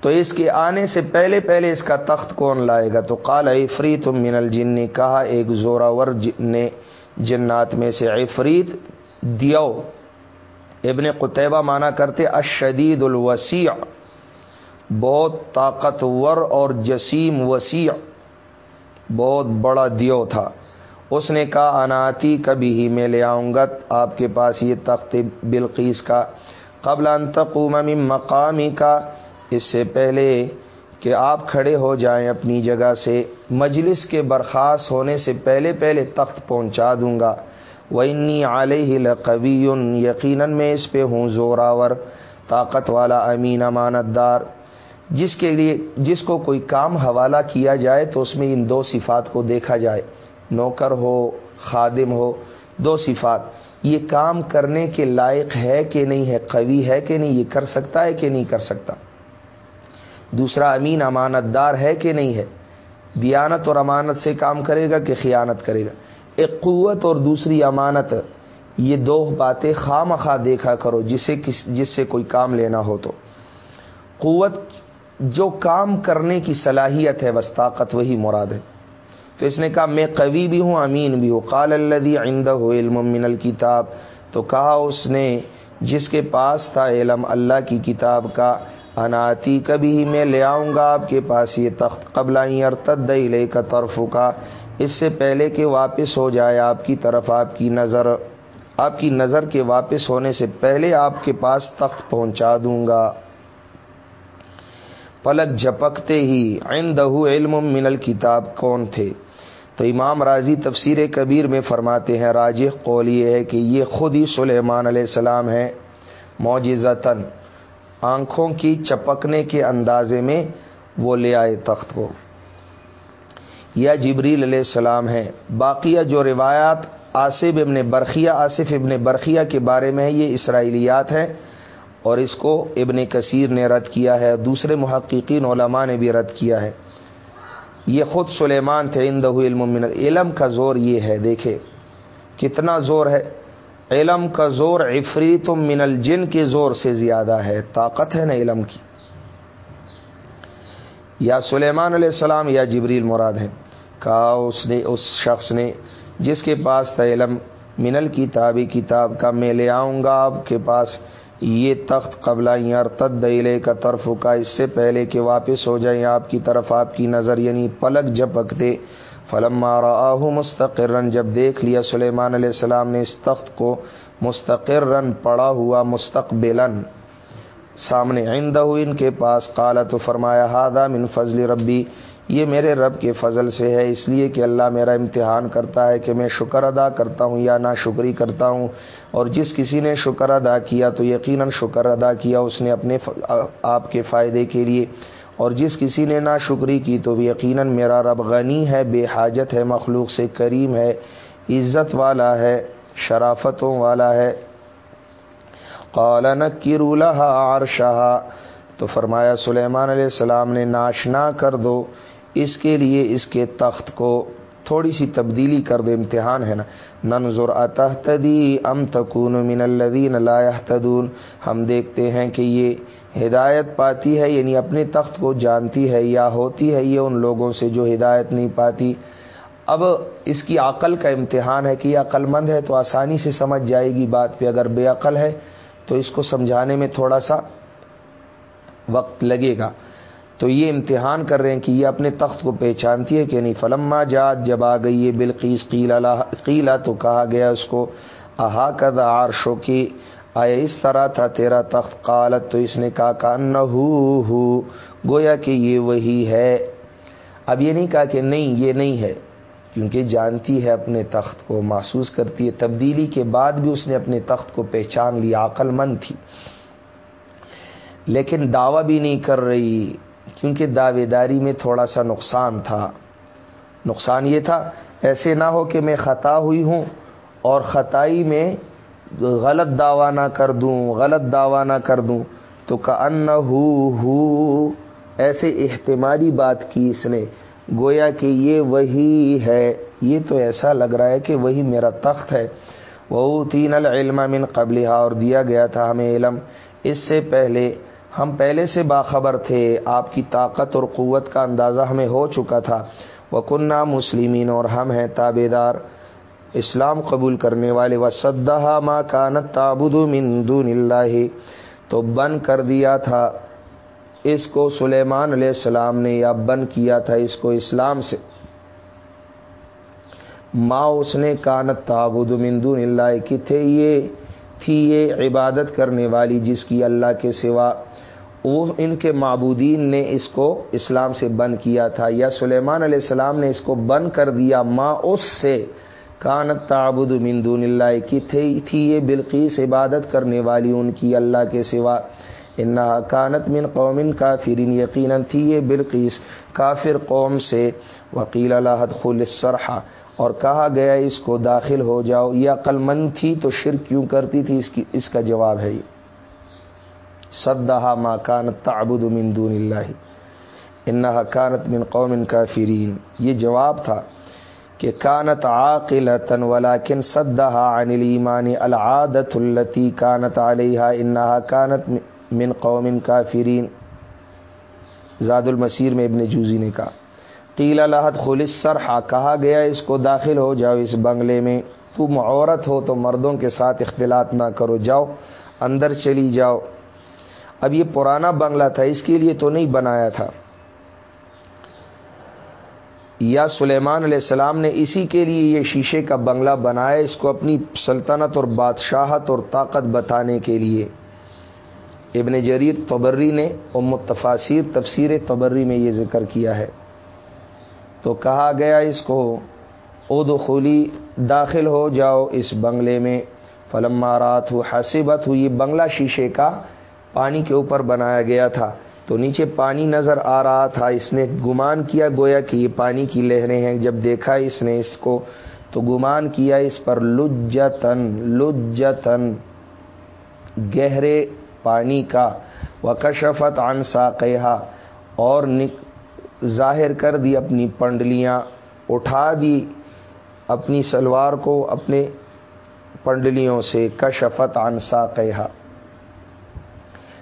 تو اس کے آنے سے پہلے پہلے اس کا تخت کون لائے گا؟ تو کال عفریت من الجن نے کہا ایک زوراور نے جنات میں سے عفریت دیو ابن قطبہ مانا کرتے اشدید الوسیع، بہت طاقتور اور جسیم وسیع، بہت بڑا دیو تھا۔ اس نے کہا، اناتی کبھی ہی میں لے آؤں گا، آپ کے پاس یہ تخت بلقیس کا۔ قبل انتقوم من مقامی کا اس سے پہلے کہ آپ کھڑے ہو جائیں اپنی جگہ سے، مجلس کے برخاست ہونے سے پہلے پہلے تخت پہنچا دوں گا۔ وہ انی علیہ لقوی یقیناً میں اس پہ ہوں زوراور، طاقت والا امین امانت دار جس کے لیے، جس کو کوئی کام حوالہ کیا جائے تو اس میں ان دو صفات کو دیکھا جائے۔ نوکر ہو، خادم ہو، دو صفات۔ یہ کام کرنے کے لائق ہے کہ نہیں ہے، قوی ہے کہ نہیں، یہ کر سکتا ہے کہ نہیں کر سکتا۔ دوسرا امین امانت دار ہے کہ نہیں ہے؟ دیانت اور امانت سے کام کرے گا کہ خیانت کرے گا؟ ایک قوت اور دوسری امانت، یہ دو باتیں خواہ مخواہ دیکھا کرو، جسے کس جس سے کوئی کام لینا ہو تو۔ قوت جو کام کرنے کی صلاحیت ہے، بس طاقت وہی مراد ہے۔ تو اس نے کہا، میں قوی بھی ہوں، امین بھی ہوں۔ قال الدی آئندہ ہو علم من الکتاب تو کہا اس نے، جس کے پاس تھا علم، اللہ کی کتاب کا اناتی کبھی ہی میں لے آؤں گا آپ کے پاس یہ تخت قبل اور لے کا طرف کا اس سے پہلے کہ واپس ہو جائے آپ کی طرف، آپ کی نظر، آپ کی نظر کے واپس ہونے سے پہلے آپ کے پاس تخت پہنچا دوں گا۔ پلک جھپکتے ہی عندہ علم من الکتاب کون تھے؟ تو امام راضی تفسیر کبیر میں فرماتے ہیں راج قول یہ ہے کہ یہ خود ہی سلیمان علیہ السلام ہے معجزتاً۔ آنکھوں کی چپکنے کے اندازے میں وہ لے آئے تخت کو۔ یا جبریل علیہ السلام ہے باقیہ جو روایات آصف ابن برقیہ آصف ابن برقیہ کے بارے میں یہ اسرائیلیات ہیں اور اس کو ابن کثیر نے رد کیا ہے، دوسرے محققین علماء نے بھی رد کیا ہے۔ یہ خود سلیمان تھے اندہ علم من علم کا زور یہ ہے دیکھے کتنا زور ہے۔ علم کا زور عفریت من الجن کے زور سے زیادہ ہے، طاقت ہے نا علم کی۔ یا سلیمان علیہ السلام، یا جبریل مراد ہے۔ کہا اس نے، اس شخص نے، جس کے پاس تھا علم منل کتابی کتاب کا میں لے آؤں گا، آپ کے پاس یہ تخت قبلہ تد دلے کا طرف کا اس سے پہلے کہ واپس ہو جائیں، آپ کی طرف آپ کی نظر یعنی پلک جھپکتے فلم مارا مستقرن جب دیکھ لیا سلیمان علیہ السلام نے اس تخت کو مستقرن پڑا ہوا مستقبل سامنے آئندہ ان کے پاس کالا تو فرمایا ہادہ من فضل ربی، یہ میرے رب کے فضل سے ہے، اس لیے کہ اللہ میرا امتحان کرتا ہے کہ میں شکر ادا کرتا ہوں یا نہ شکری کرتا ہوں، اور جس کسی نے شکر ادا کیا تو یقیناً شکر ادا کیا اس نے اپنے آپ کے فائدے کے لیے۔ اور جس کسی نے نہ شکری کی تو یقیناً میرا رب غنی ہے، بے حاجت ہے، مخلوق سے کریم ہے، عزت والا ہے، شرافتوں والا ہے۔ قالن کرولہ عرشہ تو فرمایا سلیمان علیہ السلام نے ناشنا کر دو، اس کے لیے اس کے تخت کو تھوڑی سی تبدیلی کر دو، امتحان ہے نا۔ ننظر اتحتدی ام تکون من الدین لا تدون ہم دیکھتے ہیں کہ یہ ہدایت پاتی ہے یعنی اپنے تخت کو جانتی ہے یا ہوتی ہے، یہ ان لوگوں سے جو ہدایت نہیں پاتی۔ اب اس کی عقل کا امتحان ہے کہ یہ عقل مند ہے تو آسانی سے سمجھ جائے گی بات پہ۔ اگر بے عقل ہے تو اس کو سمجھانے میں تھوڑا سا وقت لگے گا۔ تو یہ امتحان کر رہے ہیں کہ یہ اپنے تخت کو پہچانتی ہے کہ نہیں فلما جات جب آ گئی یہ بالقیس قیلا قیلا تو کہا گیا اس کو احا کد آرشو کی آیا اس طرح تھا تیرا تخت؟ قالت تو اس نے کہا کہ نہ گویا کہ یہ وہی ہے۔ اب یہ نہیں کہا کہ نہیں، یہ نہیں ہے، کیونکہ جانتی ہے اپنے تخت کو، محسوس کرتی ہے۔ تبدیلی کے بعد بھی اس نے اپنے تخت کو پہچان لیا، عقل مند تھی۔ لیکن دعوی بھی نہیں کر رہی، کیونکہ دعوے داری میں تھوڑا سا نقصان تھا۔ نقصان یہ تھا، ایسے نہ ہو کہ میں خطا ہوئی ہوں اور خطائی میں غلط دعویٰ نہ کر دوں، غلط دعویٰ نہ کر دوں، تو کا ان ہو، ایسے احتمالی بات کی اس نے۔ گویا کہ یہ وہی ہے، یہ تو ایسا لگ رہا ہے کہ وہی میرا تخت ہے۔ وہ تین العلم من قبل اور دیا گیا تھا ہمیں علم۔ اس سے پہلے، ہم پہلے سے باخبر تھے، آپ کی طاقت اور قوت کا اندازہ ہمیں ہو چکا تھا۔ وہ کنہ مسلمین اور ہم ہیں تابے دار اسلام قبول کرنے والے و سدہ ماں کانت تابود دون اللہ تو بن کر دیا تھا اس کو سلیمان علیہ السلام نے، یا بن کیا تھا اس کو اسلام سے۔ ماں اس نے کانت تابود دون اللہ کی تھے یہ، تھی یہ عبادت کرنے والی جس کی اللہ کے سوا وہ ان کے معبودین نے اس کو اسلام سے بند کیا تھا۔ یا سلیمان علیہ السلام نے اس کو بند کر دیا، ماں اس سے کانت تعبد من دون اللہ کی تھی یہ بلقیس عبادت کرنے والی ان کی اللہ کے سوا۔ ان کانت من قوم کافرین، یقیناً تھی یہ بلقیس کافر قوم سے۔ وکیل اللہ خل سرحا اور کہا گیا، اس کو داخل ہو جاؤ۔ یہ عقل مند تھی تو شرک کیوں کرتی تھی؟ اس کی اس کا جواب ہے یہ۔ سدہ ما کانت تعبد من دون اللہ۔ انہا کانت من قوم کافرین۔ یہ جواب تھا۔ کہ کانت عاقلتن ولیکن صدہا عن الایمان العادت التي کانت علیہا انہا کانت من قوم کافرین۔ زاد المسیر میں ابن جوزی نے کہا، قیل لحت خلص سرحا کہا گیا اس کو داخل ہو جاؤ اس بنگلے میں۔ تم عورت ہو تو مردوں کے ساتھ اختلاط نہ کرو، جاؤ اندر چلی جاؤ۔ اب یہ پرانا بنگلہ تھا، اس کے لیے تو نہیں بنایا تھا۔ یا سلیمان علیہ السلام نے اسی کے لیے یہ شیشے کا بنگلہ بنایا اس کو اپنی سلطنت اور بادشاہت اور طاقت بتانے کے لیے۔ ابن جریر تبری نے ام تفاصیر تفسیر تبری میں یہ ذکر کیا ہے۔ تو کہا گیا اس کو اد خلی داخل ہو جاؤ اس بنگلے میں۔ فلم رات ہو حسبت ہو یہ بنگلہ شیشے کا پانی کے اوپر بنایا گیا تھا۔ تو نیچے پانی نظر آ رہا تھا۔ اس نے گمان کیا، گویا کہ یہ پانی کی لہریں ہیں۔ جب دیکھا اس نے اس کو، تو گمان کیا اس پر لجتن لجتن گہرے پانی کا۔ وکشفت انسا کہا اور ظاہر کر دی اپنی پنڈلیاں، اٹھا دی اپنی سلوار کو اپنے پنڈلیوں سے۔ کشفت انسا کہا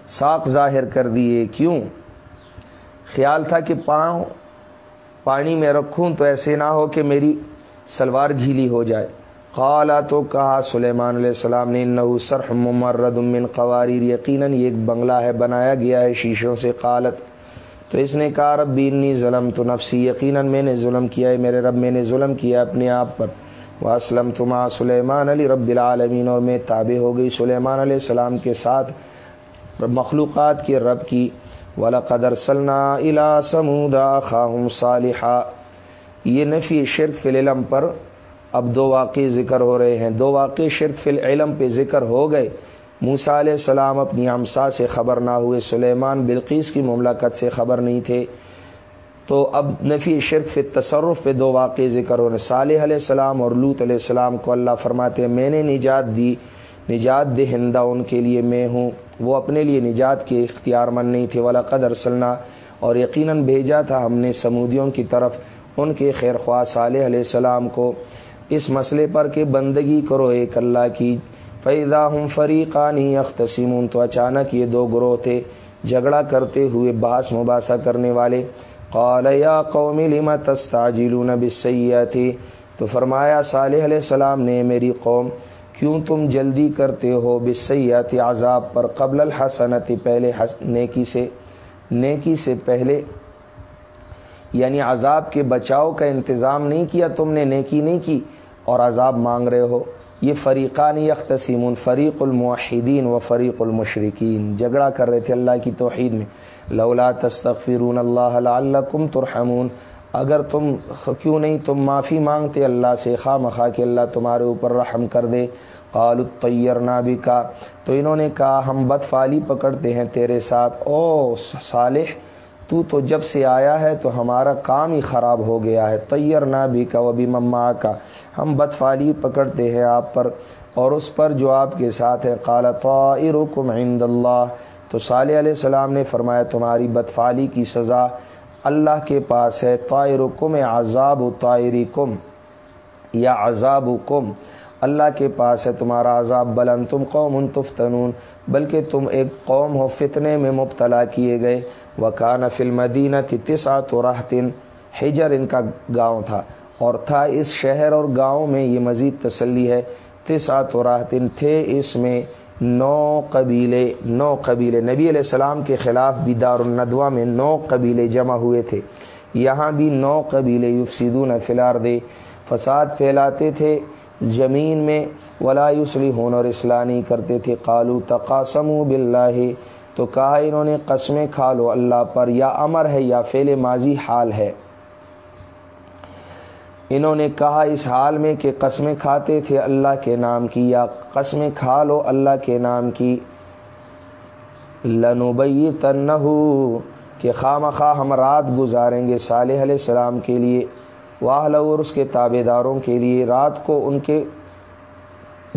ساک ظاہر کر دیے کیوں؟ خیال تھا کہ پاؤں پانی میں رکھوں تو ایسے نہ ہو کہ میری سلوار گھیلی ہو جائے۔ قالا تو کہا سلیمان علیہ السلام نے نو سرح ممرد من قواریر، یقیناً یہ ایک بنگلہ ہے، بنایا گیا ہے شیشوں سے قالت۔ تو اس نے کہا رب بینی ظلم تو نفسی، یقیناً میں نے ظلم کیا ہے، میرے رب میں نے ظلم کیا اپنے آپ پر۔ وہ اسلم تما سلیمان علی رب العالمین، اور میں تابع ہو گئی سلیمان علیہ السلام کے ساتھ۔ مخلوقات کے رب کی والا قدر سلنا الا سمودا خاہم صالحہ یہ نفی شرک فی العلم پر اب دو واقع ذکر ہو رہے ہیں۔ دو واقع شرک فی العلم پہ ذکر ہو گئے۔ موسا علیہ السلام اپنی ہمسا سے خبر نہ ہوئے، سلیمان بلقیس کی مملکت سے خبر نہیں تھے۔ تو اب نفی شرک فی تصرف پہ دو واقع ذکر ہو رہے صالح علیہ السلام اور لوت علیہ السلام کو اللہ فرماتے میں نے نجات دی، نجات دہندہ ان کے لیے میں ہوں۔ وہ اپنے لیے نجات کے اختیار مند نہیں تھے والا قدر سلنا اور یقیناً بھیجا تھا ہم نے سمودیوں کی طرف ان کے خیر خواہ صالح علیہ السلام کو۔ اس مسئلے پر کہ بندگی کرو ایک اللہ کی۔ فیضا ہم فریقانی اختسیم تو اچانک یہ دو گروہ تھے، جھگڑا کرتے ہوئے باس مباحثہ کرنے والے۔ قال یا قوم لما تستعجلون بالسیئات تو فرمایا، صالح علیہ السلام نے، میری قوم کیوں تم جلدی کرتے ہو بسیات عذاب پر قبل الحسنتی پہلے نیکی سے نیکی سے پہلے؟ یعنی عذاب کے بچاؤ کا انتظام نہیں کیا تم نے، نیکی نہیں کی اور عذاب مانگ رہے ہو۔ یہ فریقان یختصیم فریق الموحدین و فریق المشرقین جھگڑا کر رہے تھے اللہ کی توحید میں۔ لولا تستغفرون اللہ لعلکم ترحمون۔ اگر تم کیوں نہیں تم معافی مانگتے اللہ سے، خواہ مخواہ کہ اللہ تمہارے اوپر رحم کر دے۔ قال الطیر نابی کا تو انہوں نے کہا، ہم بد فالی پکڑتے ہیں تیرے ساتھ۔ او صالح، تو تو جب سے آیا ہے تو ہمارا کام ہی خراب ہو گیا ہے۔ طیر نابی کا وہ بھی مما کا ہم بد فالی پکڑتے ہیں آپ پر اور اس پر جو آپ کے ساتھ ہے۔ قال طائرکم عند اللہ۔ تو صالح علیہ السلام نے فرمایا، تمہاری بدفالی کی سزا اللہ کے پاس ہے طائر کم عذاب و طائری کم یا عذاب کم اللہ کے پاس ہے تمہارا عذاب بلن تم قوم تفتنون۔ بلکہ تم ایک قوم ہو، فتنے میں مبتلا کیے گئے۔ وکان فلم مدینہ تسا تو راہتن ہجر ان کا گاؤں تھا۔ اور تھا اس شہر اور گاؤں میں یہ مزید تسلی ہے۔ تسا تو راہتن تھے اس میں نو قبیلے نو قبیلے۔ نبی علیہ السلام کے خلاف بھی دار الندوا میں نو قبیلے جمع ہوئے تھے۔ یہاں بھی نو قبیلے یفسیدون فلار دے فساد پھیلاتے تھے زمین میں، ولا یوسلی ہون اور اسلانی کرتے تھے۔ قالو تقاسم باللہ، تو کہا انہوں نے قسمیں کھا لو، اللہ پر یا امر ہے یا فیل ماضی حال ہے۔ انہوں نے کہا، اس حال میں کہ قسمیں کھاتے تھے اللہ کے نام کی، یا قسمیں کھا لو اللہ کے نام کی۔ لنوبئی تن کہ خام خواہ ہم رات گزاریں گے صالح علیہ السلام کے لیے واہ اور اس کے تابے داروں کے لیے۔ رات کو ان کے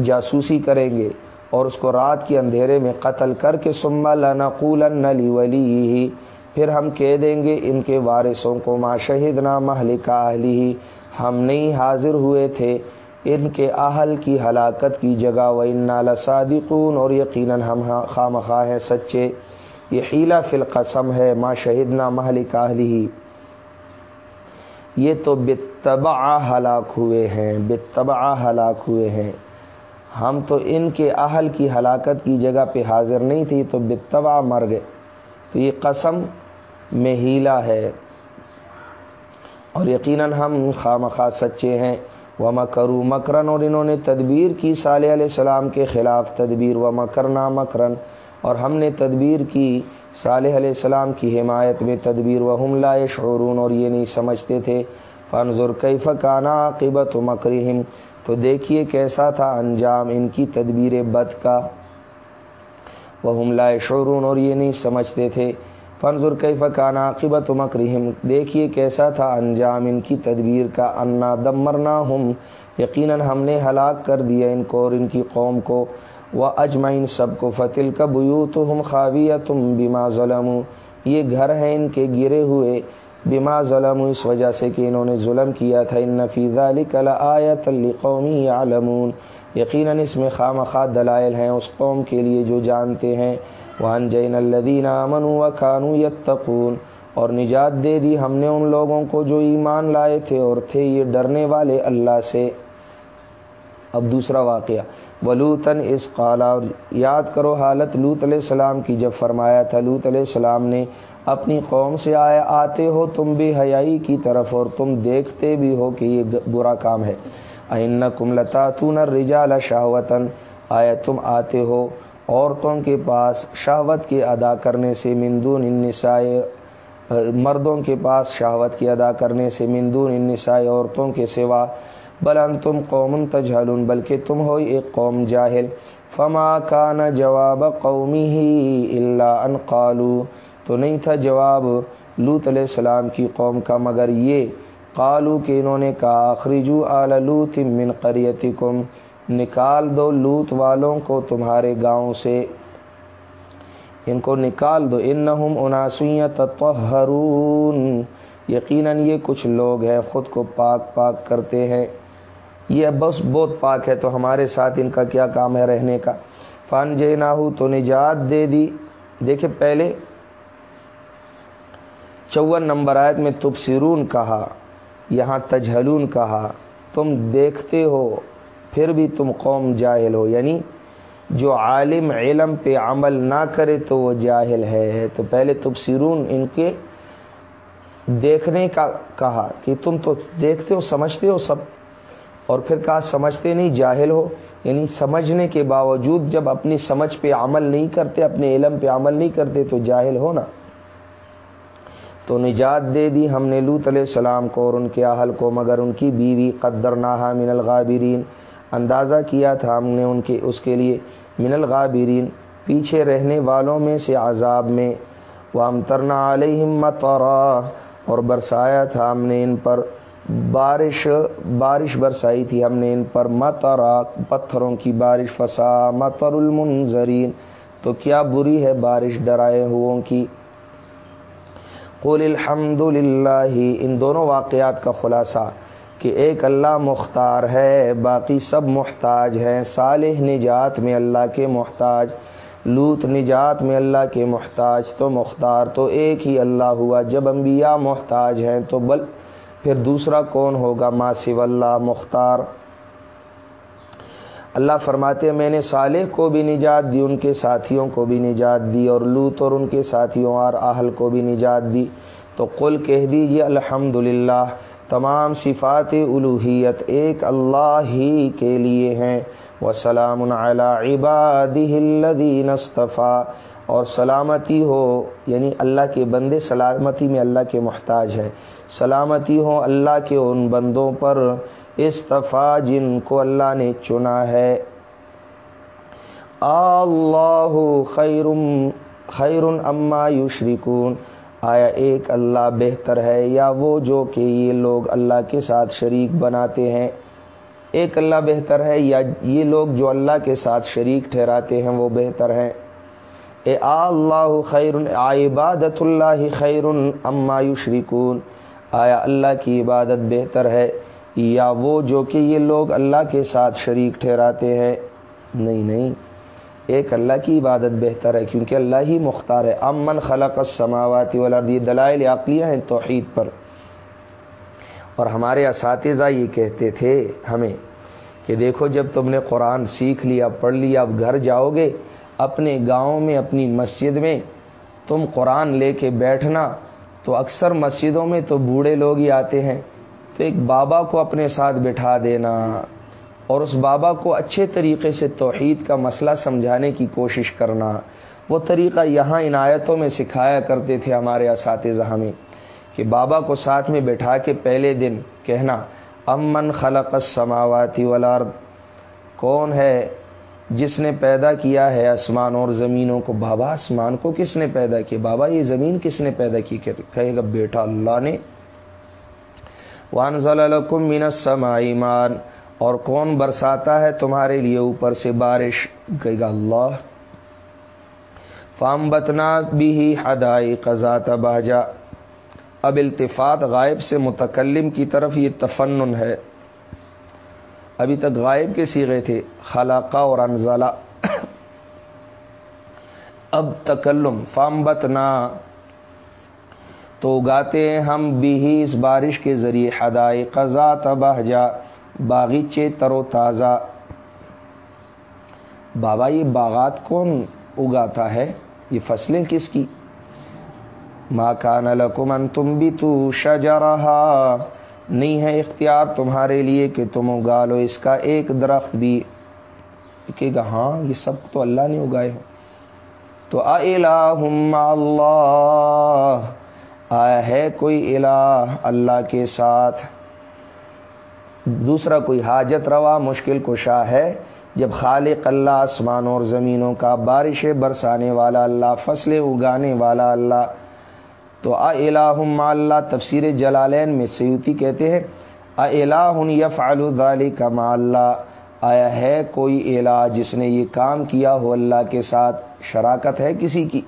جاسوسی کریں گے اور اس کو رات کے اندھیرے میں قتل کر کے سما لنقول نلی ولی پھر ہم کہہ دیں گے، ان کے وارثوں کو ما شہید نہ مہلک اہلی ہم نہیں حاضر ہوئے تھے۔ ان کے اہل کی ہلاکت کی جگہ و ان صادقون اور یقیناً ہم ہاں، خام خواہ ہیں سچے۔ یہ حیلہ فی القسم ہے، ما شہید نہ مہلک اہلی یہ تو بتبا ہلاک ہوئے ہیں بتبا ہلاک ہوئے ہیں۔ ہم تو ان کے اہل کی ہلاکت کی جگہ پہ حاضر نہیں تھی تو بتبا مر گئے۔ تو یہ قسم میں ہیلا ہے۔ اور یقیناً ہم خام خواہ سچے ہیں۔ وہ مکرو مکرن، اور انہوں نے تدبیر کی۔ صالح علیہ السلام کے خلاف تدبیر۔ و مکرنا مکرن، اور ہم نے تدبیر کی۔ صالح علیہ السلام کی حمایت میں تدبیر۔ و حملہ شعرون اور یہ نہیں سمجھتے تھے۔ فنظر کئی فکانہ عقیبت و مکرہم تو دیکھیے کیسا تھا انجام ان کی تدبیر بد کا۔ وہ حملہ شعرون اور یہ نہیں سمجھتے تھے۔ فنظر کئی فکانہ عقیبت مکرہم۔ دیکھیے کیسا تھا انجام ان کی تدبیر کا۔ انا دمرنا ہم یقیناً ہم نے ہلاک کر دیا ان کو اور ان کی قوم کو۔ وہ اجمائن سب کو۔ فتل کا بیو تو ہم خاویہ تم بیما ظلم یہ گھر ہیں ان کے گرے ہوئے۔ بیما ظلم اس وجہ سے کہ انہوں نے ظلم کیا تھا۔ ان نفیز علی کلا آیت قومی عالمون یقیناً اس میں خام خواہ دلائل ہیں۔ اس قوم کے لیے جو جانتے ہیں۔ وان جین الدین امن و خانو یتقون اور نجات دے دی ہم نے ان لوگوں کو جو ایمان لائے تھے اور تھے یہ ڈرنے والے اللہ سے۔ اب دوسرا واقعہ ولوتن اس قالا یاد کرو حالت لوت علیہ السلام کی، جب فرمایا تھا لوت علیہ السلام نے، اپنی قوم سے آئے، آتے ہو تم بھی حیائی کی طرف اور تم دیکھتے بھی ہو کہ یہ برا کام ہے۔ این کم لتا تو نہ رجال شاہوتن آئے تم آتے ہو عورتوں کے پاس شہوت کے ادا کرنے سے مندون ان نسائے مردوں کے پاس شہوت کی ادا کرنے سے مندون ان عورتوں کے سوا بلن تم قوم تجہلون، بلکہ تم ہو ایک قوم جاہل۔ فما کا نہ جواب قومی ہی اللہ ان قالو، تو نہیں تھا جواب لوت علیہ السلام کی قوم کا، مگر یہ قالو کہ انہوں نے کہا آخریجو آل لوت من قریتی نکال دو لوت والوں کو تمہارے گاؤں سے۔ ان کو نکال دو۔ ان اناسویت تطہرون۔ یقیناً یہ کچھ لوگ ہیں، خود کو پاک پاک کرتے ہیں۔ یہ بس بہت پاک ہے، تو ہمارے ساتھ ان کا کیا کام ہے رہنے کا؟ فن جے نہ تو نجات دے دی۔ دیکھے پہلے۔ چون نمبر آیت میں تبصرون کہا، یہاں تجہلون کہا۔ تم دیکھتے ہو۔ پھر بھی تم قوم جاہل ہو یعنی جو عالم علم پہ عمل نہ کرے تو وہ جاہل ہے تو پہلے تبصرون ان کے دیکھنے کا کہا کہ تم تو دیکھتے ہو، سمجھتے ہو سب، اور پھر کہا سمجھتے نہیں، جاہل ہو یعنی سمجھنے کے باوجود جب اپنی سمجھ پہ عمل نہیں کرتے، اپنے علم پہ عمل نہیں کرتے تو جاہل ہو نا۔ تو نجات دے دی ہم نے لوت علیہ السلام کو اور ان کے اہل کو، مگر ان کی بیوی قدر نہا من الغابرین۔ اندازہ کیا تھا ہم نے ان کے، اس کے لیے من الغابرین، پیچھے رہنے والوں میں سے عذاب میں۔ وہ امترنا علیہ ہمت اور برسایا تھا ہم نے ان پر۔ بارش بارش برسائی تھی ہم نے ان پر۔ مترا پتھروں کی بارش۔ فسا متر المنظرین تو کیا بری ہے بارش ڈرائے ہو کی؟ قول الحمد للہ ان دونوں واقعات کا خلاصہ۔ کہ ایک اللہ مختار ہے، باقی سب محتاج ہیں۔ صالح نجات میں اللہ کے محتاج، لوت نجات میں اللہ کے محتاج، تو مختار تو ایک ہی اللہ ہوا۔ جب انبیاء محتاج ہیں تو بل پھر دوسرا کون ہوگا؟ ماسو اللہ مختار۔ اللہ فرماتے میں نے صالح کو بھی نجات دی، ان کے ساتھیوں کو بھی نجات دی، اور لوت اور ان کے ساتھیوں اور اہل کو بھی نجات دی۔ تو قل کہہ دیجیے الحمد للہ تمام صفات الوحیت ایک اللہ ہی کے لیے ہیں۔ وہ سلام الدین استفا اور سلامتی ہو یعنی اللہ کے بندے، سلامتی میں اللہ کے محتاج ہے سلامتی ہو اللہ کے ان بندوں پر استفا جن کو اللہ نے چنا ہے۔ اللہ خیر خیر اما یشرکون۔ آیا ایک اللہ بہتر ہے یا وہ جو کہ یہ لوگ اللہ کے ساتھ شریک بناتے ہیں؟ ایک اللہ بہتر ہے یا یہ لوگ جو اللہ کے ساتھ شریک ٹھہراتے ہیں وہ بہتر ہیں؟ اے آ اللہ خیر عبادت اللہ خیر اما یشرکون۔ آیا اللہ کی عبادت بہتر ہے یا وہ جو کہ یہ لوگ اللہ کے ساتھ شریک ٹھہراتے ہیں؟ نہیں نہیں۔ ایک اللہ کی عبادت بہتر ہے، کیونکہ اللہ ہی مختار ہے۔ امن خلق السماوات والارض، یہ دلائل عقلیہ ہیں توحید پر۔ اور ہمارے اساتذہ یہ کہتے تھے ہمیں کہ دیکھو، جب تم نے قرآن سیکھ لیا، پڑھ لیا، اب گھر جاؤ گے، اپنے گاؤں میں، اپنی مسجد میں تم قرآن لے کے بیٹھنا، تو اکثر مسجدوں میں تو بوڑھے لوگ ہی آتے ہیں، تو ایک بابا کو اپنے ساتھ بٹھا دینا۔ اور اس بابا کو اچھے طریقے سے توحید کا مسئلہ سمجھانے کی کوشش کرنا۔ وہ طریقہ یہاں عنایتوں میں سکھایا کرتے تھے ہمارے اساتذہ ہمیں کہ بابا کو ساتھ میں بٹھا کے پہلے دن کہنا امن خلق السماواتی والارض، کون ہے جس نے پیدا کیا ہے آسمان اور زمینوں کو؟ بابا آسمان کو کس نے پیدا کیا؟ بابا یہ زمین کس نے پیدا کی؟ کہے گا بیٹا اللہ نے۔ وانزل لکم من السماء ایمان اور کون برساتا ہے تمہارے لیے اوپر سے بارش؟ کہے گا اللہ۔ فام بتنا بھی ہی ہدائی قزات باجا اب التفات غائب سے متکلم کی طرف یہ تفنن ہے۔ ابھی تک غائب کے سیغے تھے، خلاقہ اور انزلہ۔ اب تکلم فام بتنا تو اگاتے ہیں ہم بھی ہی اس بارش کے ذریعے ہدائی قزا تباہجا باغیچے تر و تازہ۔ بابا، یہ باغات کون اگاتا ہے؟ یہ فصلیں کس کی؟ ماں کان لکمن تم بھی تو شجرہا۔ نہیں ہے اختیار تمہارے لیے کہ تم اگا لو اس کا ایک درخت بھی۔ کہ گا ہاں یہ سب تو اللہ نے اگائے ہو تو اللہ۔ آیا ہے کوئی الہ اللہ کے ساتھ؟ دوسرا کوئی حاجت روا مشکل کشا ہے، جب خالق اللہ آسمان اور زمینوں کا بارش برسانے والا اللہ، فصلیں اگانے والا اللہ۔ تو الہ اللہ تفسیر جلالین میں سیوتی کہتے ہیں الہ یف الدالی کا اللہ۔ آیا ہے کوئی الہ جس نے یہ کام کیا ہو اللہ کے ساتھ؟ شراکت ہے کسی کی؟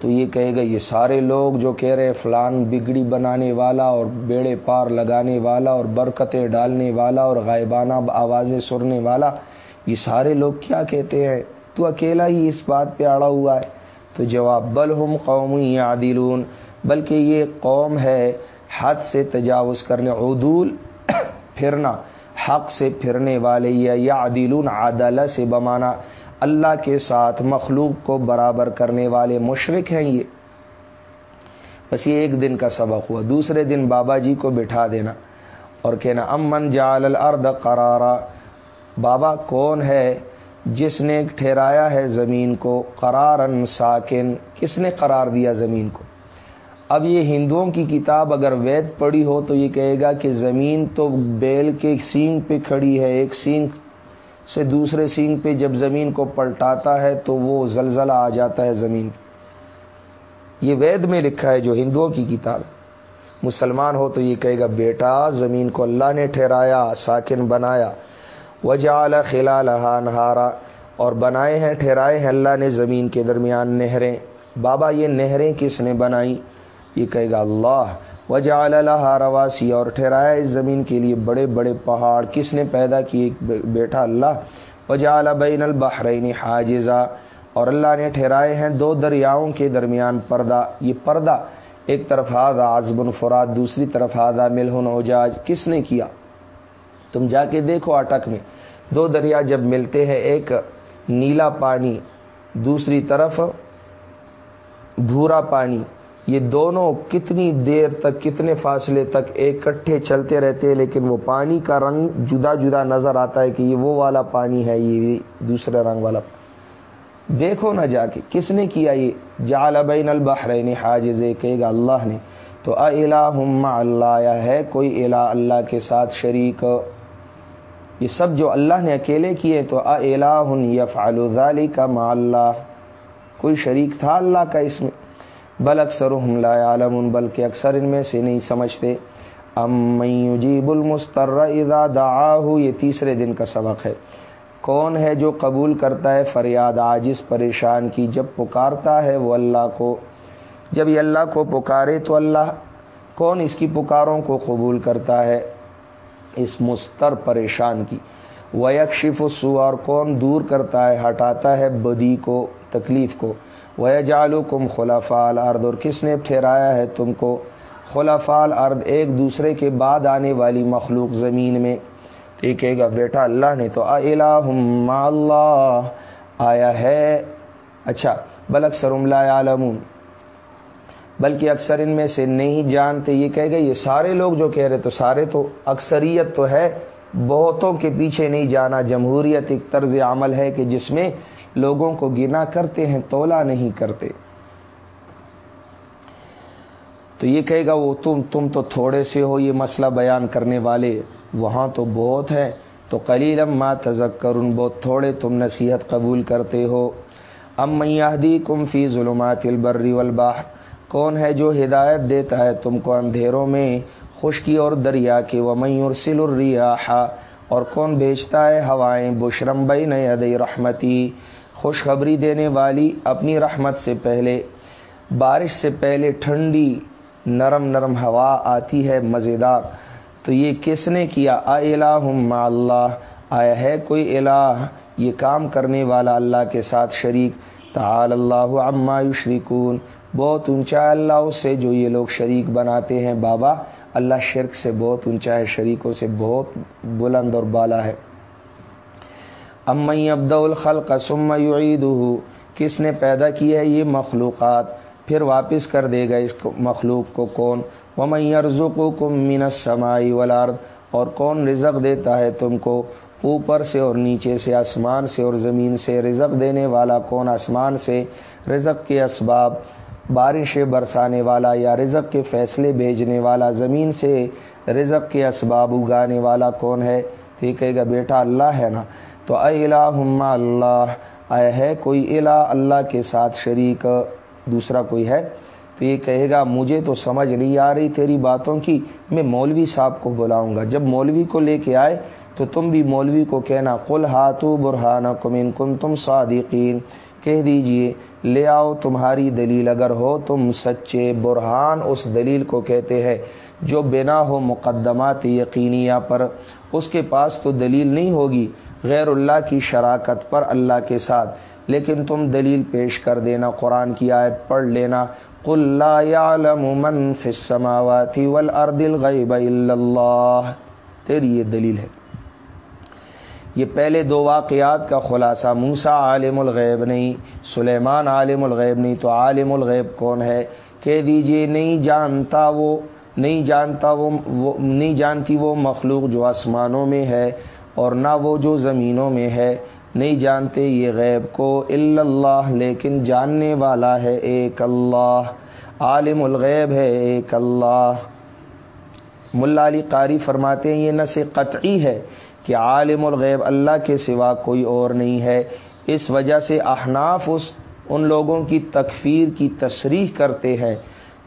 تو یہ کہے گا، یہ سارے لوگ جو کہہ رہے فلان بگڑی بنانے والا اور بیڑے پار لگانے والا اور برکتیں ڈالنے والا اور غائبانہ آوازیں سننے والا، یہ سارے لوگ کیا کہتے ہیں؟ تو اکیلا ہی اس بات پہ اڑا ہوا ہے۔ تو جواب، بل ہم قومی عادلون بلکہ یہ قوم ہے حد سے تجاوز کرنے، عدول <coughs> پھرنا، حق سے پھرنے والے، یا عدیلون عدالہ سے بمانا۔ اللہ کے ساتھ مخلوق کو برابر کرنے والے مشرق ہیں یہ۔ بس یہ ایک دن کا سبق ہوا، دوسرے دن بابا جی کو بٹھا دینا اور کہنا، امن جال الارض قرارا۔ بابا کون ہے؟ جس نے ٹھہرایا ہے زمین کو قرارن ساکن۔ کس نے قرار دیا زمین کو؟ اب یہ ہندوؤں کی کتاب اگر وید پڑی ہو تو یہ کہے گا کہ زمین تو بیل کے سینگ پہ کھڑی ہے، ایک سینگ سے دوسرے سینگ پہ جب زمین کو پلٹاتا ہے تو وہ زلزلہ آ جاتا ہے زمین یہ وید میں لکھا ہے جو ہندوؤں کی کتاب مسلمان ہو تو یہ کہے گا، بیٹا، زمین کو اللہ نے ٹھہرایا، ساکن بنایا۔ وجال خلا لہا نہارا اور بنائے ہیں، ٹھہرائے ہیں اللہ نے زمین کے درمیان نہریں۔ بابا، یہ نہریں کس نے بنائی؟ یہ کہے گا، اللہ۔ وجہ اللہ رواسی اور ٹھہرایا اس زمین کے لیے بڑے بڑے پہاڑ۔ کس نے پیدا کیے بیٹا اللہ؟ وجہ بین البحرین حاجزہ اور اللہ نے ٹھہرائے ہیں دو دریاؤں کے درمیان پردہ۔ یہ پردہ ایک طرف ہاضا آزبن فراد دوسری طرف ہاضا ملہن اجاج کس نے کیا؟ تم جا کے دیکھو اٹک میں۔ دو دریا جب ملتے ہیں، ایک نیلا پانی، دوسری طرف بھورا پانی۔ یہ دونوں کتنی دیر تک، کتنے فاصلے تک اکٹھے چلتے رہتے ہیں، لیکن وہ پانی کا رنگ جدا جدا نظر آتا ہے کہ یہ وہ والا پانی ہے، یہ دوسرے رنگ والا۔ دیکھو نہ جا کے، کس نے کیا یہ؟ جال بین البحرین حاجز کہے گا اللہ نے۔ تو اللہ ہے کوئی الہ اللہ کے ساتھ شریک؟ یہ سب جو اللہ نے اکیلے کیے، تو الہ یف ذالی کا ما اللہ۔ کوئی شریک تھا اللہ کا اس میں؟ بل اکثر لا عالم بلکہ اکثر ان میں سے نہیں سمجھتے۔ ام جیب المستر اذا دعاہ یہ تیسرے دن کا سبق ہے۔ کون ہے جو قبول کرتا ہے فریاد؟ عاجز، پریشان کی، جب پکارتا ہے وہ اللہ کو۔ جب یہ اللہ کو پکارے تو اللہ کون اس کی پکاروں کو قبول کرتا ہے؟ اس مستر پریشان کی۔ ویکشف سو اور کون دور کرتا ہے، ہٹاتا ہے بدی کو، تکلیف کو۔ وہ جالو کم خلافال ارد اور کس نے ٹھہرایا ہے تم کو؟ خلافال ارد ایک دوسرے کے بعد آنے والی مخلوق زمین میں۔ کہے گا بیٹا اللہ نے تو اللہ آیا ہے۔ اچھا بل اکثر عالمون بلکہ اکثر ان میں سے نہیں جانتے۔ یہ کہہ گئے، یہ سارے لوگ جو کہہ رہے تو سارے تو اکثریت تو ہے، بہتوں کے پیچھے نہیں جانا۔ جمہوریت ایک طرز عمل ہے کہ جس میں لوگوں کو گنا کرتے ہیں، تولا نہیں کرتے۔ تو یہ کہے گا، وہ تم تم تو تھوڑے سے ہو، یہ مسئلہ بیان کرنے والے وہاں تو بہت ہے تو کلیلم ما تذکر ان بہت تھوڑے تم نصیحت قبول کرتے ہو۔ ام میادی کم فی ظلمات البری والبحر، کون ہے جو ہدایت دیتا ہے تم کو اندھیروں میں، خشکی اور دریا کے۔ وہ میور سل الریاح، اور کون بیچتا ہے ہوائیں بشرم بئی نئی رحمتی۔ خوشخبری دینے والی اپنی رحمت سے پہلے، بارش سے پہلے ٹھنڈی نرم نرم ہوا آتی ہے مزیدار۔ تو یہ کس نے کیا؟ ما اللہ، آیا ہے کوئی الہ؟ یہ کام کرنے والا اللہ کے ساتھ شریک۔ تعال اللہ عما یشرکون، بہت اونچا اللہ اس سے جو یہ لوگ شریک بناتے ہیں۔ بابا، اللہ شرک سے بہت اونچا ہے، شریکوں سے بہت بلند اور بالا ہے۔ امئی ابد الخل قسم کس نے پیدا کی ہے یہ مخلوقات؟ پھر واپس کر دے گا اس مخلوق کو کون؟ ومئی ارزق کو من سمائی ولار اور کون رزق دیتا ہے تم کو؟ اوپر سے اور نیچے سے، آسمان سے اور زمین سے۔ رزق دینے والا کون آسمان سے؟ رزق کے اسباب، بارش برسانے والا یا رزق کے فیصلے بھیجنے والا زمین سے۔ رزق کے اسباب اگانے والا کون ہے؟ تو یہ کہے گا بیٹا اللہ ہے نا۔ تو اے الہ اللہ، اے ہے کوئی الہ اللہ کے ساتھ شریک، دوسرا کوئی ہے؟ تو یہ کہے گا، مجھے تو سمجھ نہیں آ رہی تیری باتوں کی، میں مولوی صاحب کو بلاؤں گا۔ جب مولوی کو لے کے آئے، تو تم بھی مولوی کو کہنا کل ہاتھو برہان کمن کن تم صادقین۔ کہہ دیجیے، لے آؤ تمہاری دلیل۔ اگر ہو تم سچے برہان اس دلیل کو کہتے ہیں جو بنا ہو مقدمات یقینیہ پر، اس کے پاس تو دلیل نہیں ہوگی۔ غیر اللہ کی شراکت پر اللہ کے ساتھ۔ لیکن تم دلیل پیش کر دینا، قرآن کی آیت پڑھ لینا۔ من فی السماوات والارض الغیب الا اللہ تیری یہ دلیل ہے۔ یہ پہلے دو واقعات کا خلاصہ۔ موسا عالم الغیب نہیں، سلیمان عالم الغیب نہیں، تو عالم الغیب کون ہے؟ کہہ دیجیے، نہیں جانتا وہ، نہیں جانتا وہ، نہیں جانتی وہ مخلوق جو آسمانوں میں ہے۔ اور نہ وہ جو زمینوں میں ہے۔ نہیں جانتے یہ غیب کو اللہ، لیکن جاننے والا ہے ایک اللہ۔ عالم الغیب ہے ایک اللہ۔ ملا علی قاری فرماتے ہیں، یہ نہ سے قطعی ہے کہ عالم الغیب اللہ کے سوا کوئی اور نہیں ہے۔ اس وجہ سے احناف اس، ان لوگوں کی تکفیر کی تصریح کرتے ہیں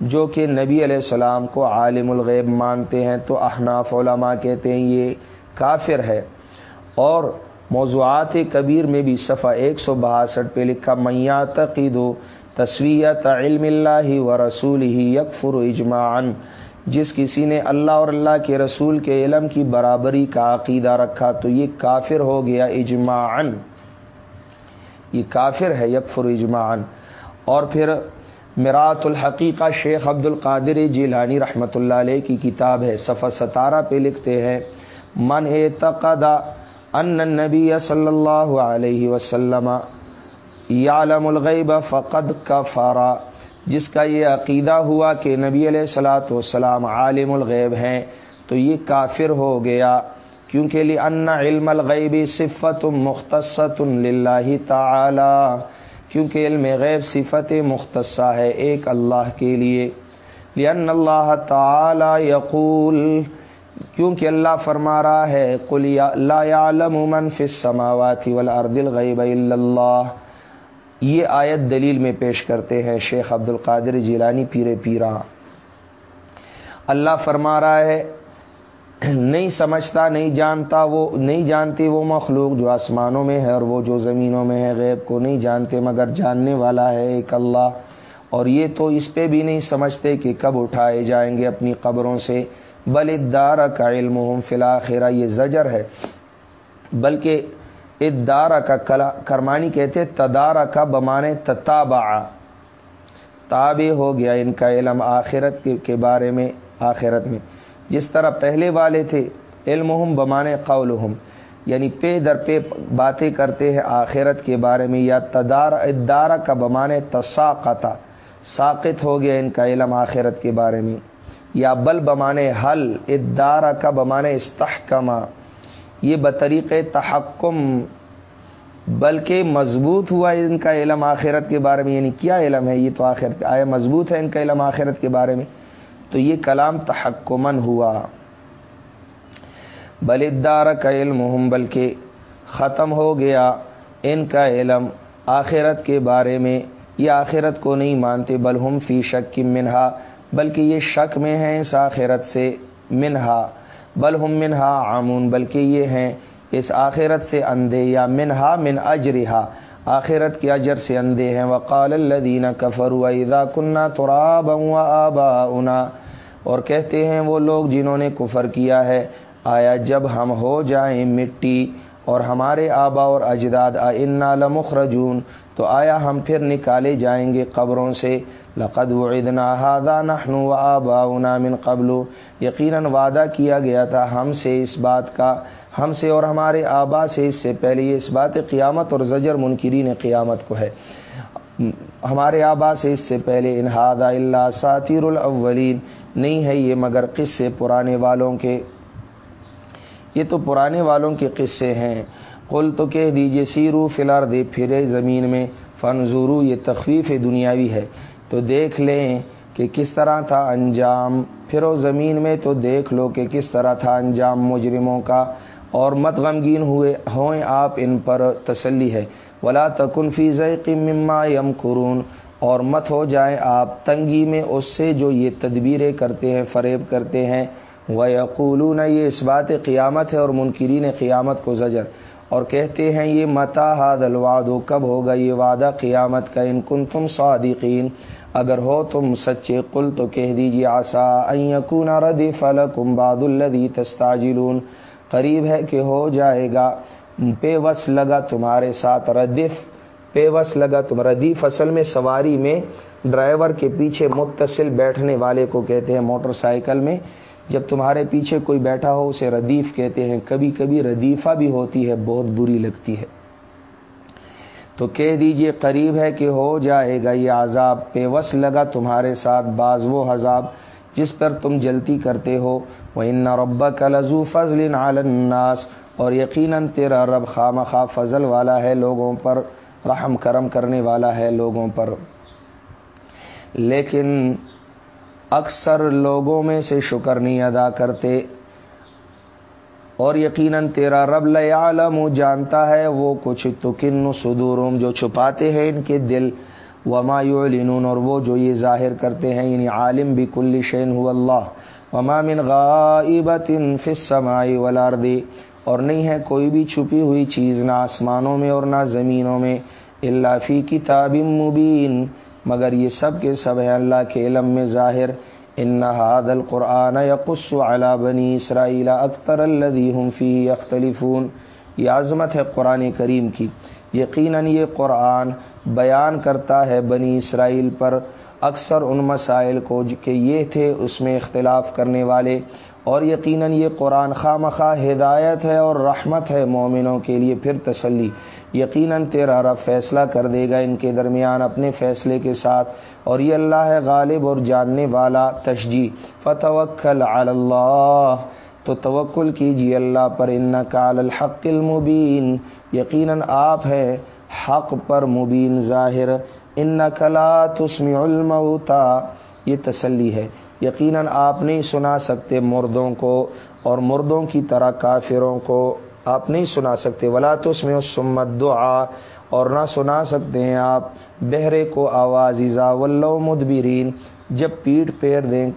جو کہ نبی علیہ السلام کو عالم الغیب مانتے ہیں۔ تو احناف علماء کہتے ہیں یہ کافر ہے۔ اور موضوعات کبیر میں بھی صفحہ ایک سو باسٹھ پہ لکھا میاں تقید و تصویت علم اللہ و رسول ہی یکفر اجمان جس کسی نے اللہ اور اللہ کے رسول کے علم کی برابری کا عقیدہ رکھا تو یہ کافر ہو گیا اجماعن یہ کافر ہے، یکفر اجماعن اور پھر میرات الحقیقہ شیخ عبد القادر جیلانی رحمۃ اللہ علیہ کی کتاب ہے، صفحہ ستارہ پہ لکھتے ہیں، من اعتقد ان نبی صلی اللہ علیہ وسلم یعلم الغیب فقد کا فارا جس کا یہ عقیدہ ہوا کہ نبی علیہ السلاۃ والسلام عالم الغیب ہیں، تو یہ کافر ہو گیا۔ کیونکہ لی ان علم الغیبی صفت مختص للہ تعالی کیونکہ علم غیب صفت مختصہ ہے ایک اللہ کے لیے۔ لن اللہ تعالی یقول کیونکہ اللہ فرما رہا ہے، قل لا يعلم من فی السماوات والارض الغیب الا اللہ۔ یہ آیت دلیل میں پیش کرتے ہیں شیخ عبد القادر جیلانی پیرے پیرا اللہ فرما رہا ہے، نہیں سمجھتا، نہیں جانتا وہ نہیں جانتی وہ مخلوق جو آسمانوں میں ہے اور وہ جو زمینوں میں ہے، غیب کو نہیں جانتے، مگر جاننے والا ہے ایک اللہ۔ اور یہ تو اس پہ بھی نہیں سمجھتے کہ کب اٹھائے جائیں گے اپنی قبروں سے۔ بل ادار کا علم فلاخرہ یہ زجر ہے۔ بلکہ ادارہ کا کلا، کرمانی کہتے تدارہ کا بمانے تتابع۔ تابع ہو گیا ان کا علم آخرت کے بارے میں، آخرت میں۔ جس طرح پہلے والے تھے علم بمانے قول یعنی پے در پے باتیں کرتے ہیں آخرت کے بارے میں، یا تدار ادارہ کا بمانے تساقتا ساقت ہو گیا ان کا علم آخرت کے بارے میں۔ یا بل بمانے حل ادارہ کا بمانے استحکمہ یہ بطریق تحکم، بلکہ مضبوط ہوا ان کا علم آخرت کے بارے میں یعنی کیا علم ہے یہ تو آخرت آیا مضبوط ہے ان کا علم آخرت کے بارے میں؟ تو یہ کلام تحکمن ہوا۔ بل ادار کا علم ہوں بلکہ ختم ہو گیا ان کا علم آخرت کے بارے میں۔ یہ آخرت کو نہیں مانتے، بل ہم فی شک کی منہا۔ بلکہ یہ شک میں ہیں اس آخرت سے منہا، بل ہم منہا آمون بلکہ یہ ہیں اس آخرت سے اندھے یا منہا من اجرہا۔ آخرت کے اجر سے اندھے ہیں۔ وقال الذین کفروا اذا كنا ترابا وآباؤنا۔ اور کہتے ہیں وہ لوگ جنہوں نے کفر کیا ہے، آیا جب ہم ہو جائیں مٹی اور ہمارے آبا اور اجداد انا لمخرجون، تو آیا ہم پھر نکالے جائیں گے قبروں سے۔ لقد وعدنا هذا نحن وآباؤنا من قبل. یقیناً وعدہ کیا گیا تھا ہم سے اس بات کا، ہم سے اور ہمارے آبا سے، اس سے پہلے یہ اس بات قیامت اور زجر منکرین قیامت کو ہے۔ ہمارے آبا سے، اس سے پہلے انہاد اللہ ساتیر الاولین۔ نہیں ہے یہ مگر قصے پرانے والوں کے۔ یہ تو پرانے والوں کے قصے ہیں۔ قل تو کہہ دیجیے سیرو فلار دے پھرے زمین میں۔ فنزورو یہ تخفیف دنیاوی ہے۔ تو دیکھ لیں کہ کس طرح تھا انجام۔ پھرو زمین میں تو دیکھ لو کہ کس طرح تھا انجام مجرموں کا۔ اور مت غمگین ہوئے ہوئیں آپ ان پر تسلی ہے۔ ولا تکن فی ذیق مما یم قرون اور مت ہو جائیں آپ تنگی میں اس سے جو یہ تدبیریں کرتے ہیں، فریب کرتے ہیں۔ وہ یقولون یہ اس بات قیامت ہے اور منکرین قیامت کو زجر۔ اور کہتے ہیں، یہ متا حاد الواد کب ہوگا؟ یہ وعدہ قیامت کا۔ ان کن تم صادقین۔ اگر ہو تم سچے قل تو کہہ دیجیے آسا کن ردی فلکم باد الدی تستاجلون قریب ہے کہ ہو جائے گا۔ پے وس لگا تمہارے ساتھ ردف پے وس لگا تم ردیف اصل میں سواری میں ڈرائیور کے پیچھے متصل بیٹھنے والے کو کہتے ہیں موٹر سائیکل میں۔ جب تمہارے پیچھے کوئی بیٹھا ہو اسے ردیف کہتے ہیں۔ کبھی کبھی ردیفہ بھی ہوتی ہے، بہت بری لگتی ہے۔ تو کہہ دیجیے قریب ہے کہ ہو جائے گا یہ عذاب پے وس لگا تمہارے ساتھ بعض وہ عذاب جس پر تم جلتی کرتے ہو۔ وہ ان رب کا لذو فضل عالناس اور یقیناً تیرا رب خام خواہ فضل والا ہے لوگوں پر، رحم کرم کرنے والا ہے لوگوں پر۔ لیکن اکثر لوگوں میں سے شکر نہیں ادا کرتے۔ اور یقیناً تیرا رب لعالم جانتا ہے وہ کچھ تو کن صدورم جو چھپاتے ہیں ان کے دل، وما یعلنون، اور وہ جو یہ ظاہر کرتے ہیں یعنی عالم بھی کل شین ہو اللہ، وما من غائبت فی السماء والارض، اور نہیں ہے کوئی بھی چھپی ہوئی چیز نہ آسمانوں میں اور نہ زمینوں میں اللہ فی کتاب مبین، مگر یہ سب کے سب ہے اللہ کے علم میں ظاہر۔ ان حاد القرآن یقص علی بنی اسرائیل اختر الدی فی اختلفون یہ عظمت ہے قرآن کریم کی. یقیناً یہ قرآن بیان کرتا ہے بنی اسرائیل پر اکثر ان مسائل کو کہ یہ تھے اس میں اختلاف کرنے والے، اور یقیناً یہ قرآن خواہ مخواہ ہدایت ہے اور رحمت ہے مومنوں کے لیے پھر تسلی۔ یقیناً تیرا رب فیصلہ کر دے گا ان کے درمیان اپنے فیصلے کے ساتھ، اور یہ اللہ ہے غالب اور جاننے والا تشجی فتوکل اللہ، تو توکل کیجیے اللہ پر ان کال الحق المبین. یقیناً آپ ہے حق پر مبین ظاہر. ان کلا تسمی المتا یہ تسلی ہے. یقیناً آپ نہیں سنا سکتے مردوں کو اور مردوں کی طرح کافروں کو. آپ نہیں سنا سکتے۔ ولا تو اس میں سمت دعا اور نہ سنا سکتے ہیں آپ۔ بہرے کو آواز ایزا ولو مدبرین جب پیٹ پھیر دیں،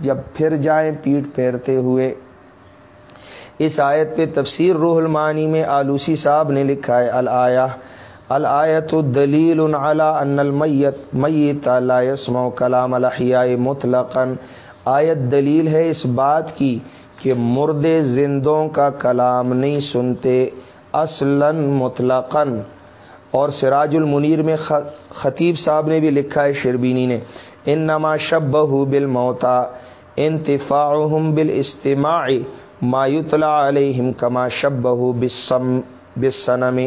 جب پھر جائیں پیٹ پھیرتے ہوئے۔ اس آیت پہ تفسیر روح المانی میں آلوسی صاحب نے لکھا ہے الیا الآیت دلیل علی ان المیت، میت لا يسمع کلام الاحیاء مطلقا۔ آیت دلیل ہے اس بات کی کہ مردے زندوں کا کلام نہیں سنتے اصلا مطلقا۔ اور سراج المنیر میں خطیب صاحب نے بھی لکھا ہے شربینی نے ان نما شب بہ بل موتا انتفا بال استماع مایوتلا علیہم کما شب بہ بسنم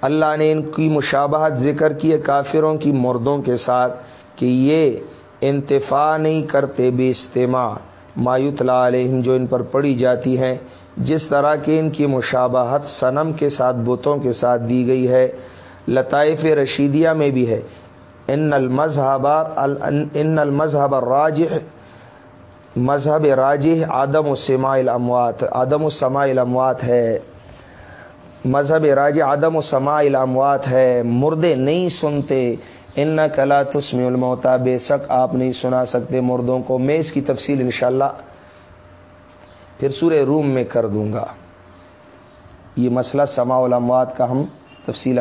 اللہ نے ان کی مشابہت ذکر کی ہے کافروں کی مردوں کے ساتھ کہ یہ انتفاع نہیں کرتے بے استماع مایوتلا علیہم، جو ان پر پڑی جاتی ہیں جس طرح کی ان کی مشابہت صنم کے ساتھ، بتوں کے ساتھ دی گئی ہے، لطائف رشیدیہ میں بھی ہے۔ ان المذہب ان المذہب راج مذہب راج آدم و سما الاموات آدم و سما الاموات ہے۔ مذہب راج آدم و سما الاموات ہے۔ مردے نہیں سنتے۔ ان کلا تسم الموتا بے شک آپ نہیں سنا سکتے مردوں کو، میں اس کی تفصیل انشاءاللہ پھر سورہ روم میں کر دوں گا۔ یہ مسئلہ سما الاموات کا ہم تفصیل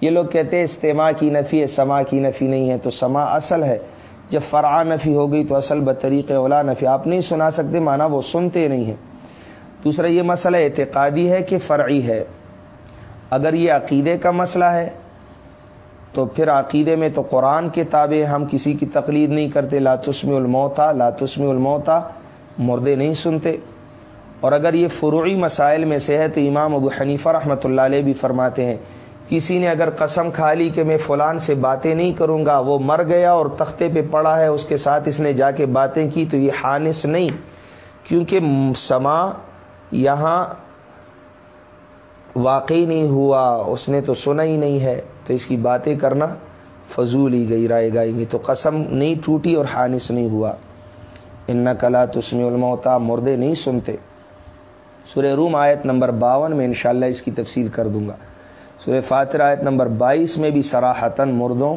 یہ لوگ کہتے ہیں استماع کی نفی ہے سما کی نفی نہیں ہے، تو سما اصل ہے۔ جب فرع نفی ہو گئی تو اصل بطریق اولا نفی۔ آپ نہیں سنا سکتے مانا وہ سنتے نہیں ہیں۔ دوسرا یہ مسئلہ اعتقادی ہے کہ فرعی ہے۔ اگر یہ عقیدے کا مسئلہ ہے تو پھر عقیدے میں تو قرآن کے تابع ہم کسی کی تقلید نہیں کرتے لاتسمی الموتا لاتسمی الموتا مردے نہیں سنتے۔ اور اگر یہ فروعی مسائل میں سے ہے تو امام ابو حنیفہ رحمۃ اللہ علیہ بھی فرماتے ہیں، کسی نے اگر قسم کھا لی کہ میں فلان سے باتیں نہیں کروں گا، وہ مر گیا اور تختے پہ پڑا ہے، اس کے ساتھ اس نے جا کے باتیں کی، تو یہ حانس نہیں۔ کیونکہ سما یہاں واقعی نہیں ہوا، اس نے تو سنا ہی نہیں ہے۔ تو اس کی باتیں کرنا فضول ہی گئی، رائے گائیں گی تو قسم نہیں ٹوٹی اور حانس نہیں ہوا۔ ان کلا تسمی الموتا مردے نہیں سنتے۔ سورہ روم آیت نمبر باون میں انشاءاللہ اس کی تفصیل کر دوں گا۔ سورہ فاتر آیت نمبر بائیس میں بھی سراہتن مردوں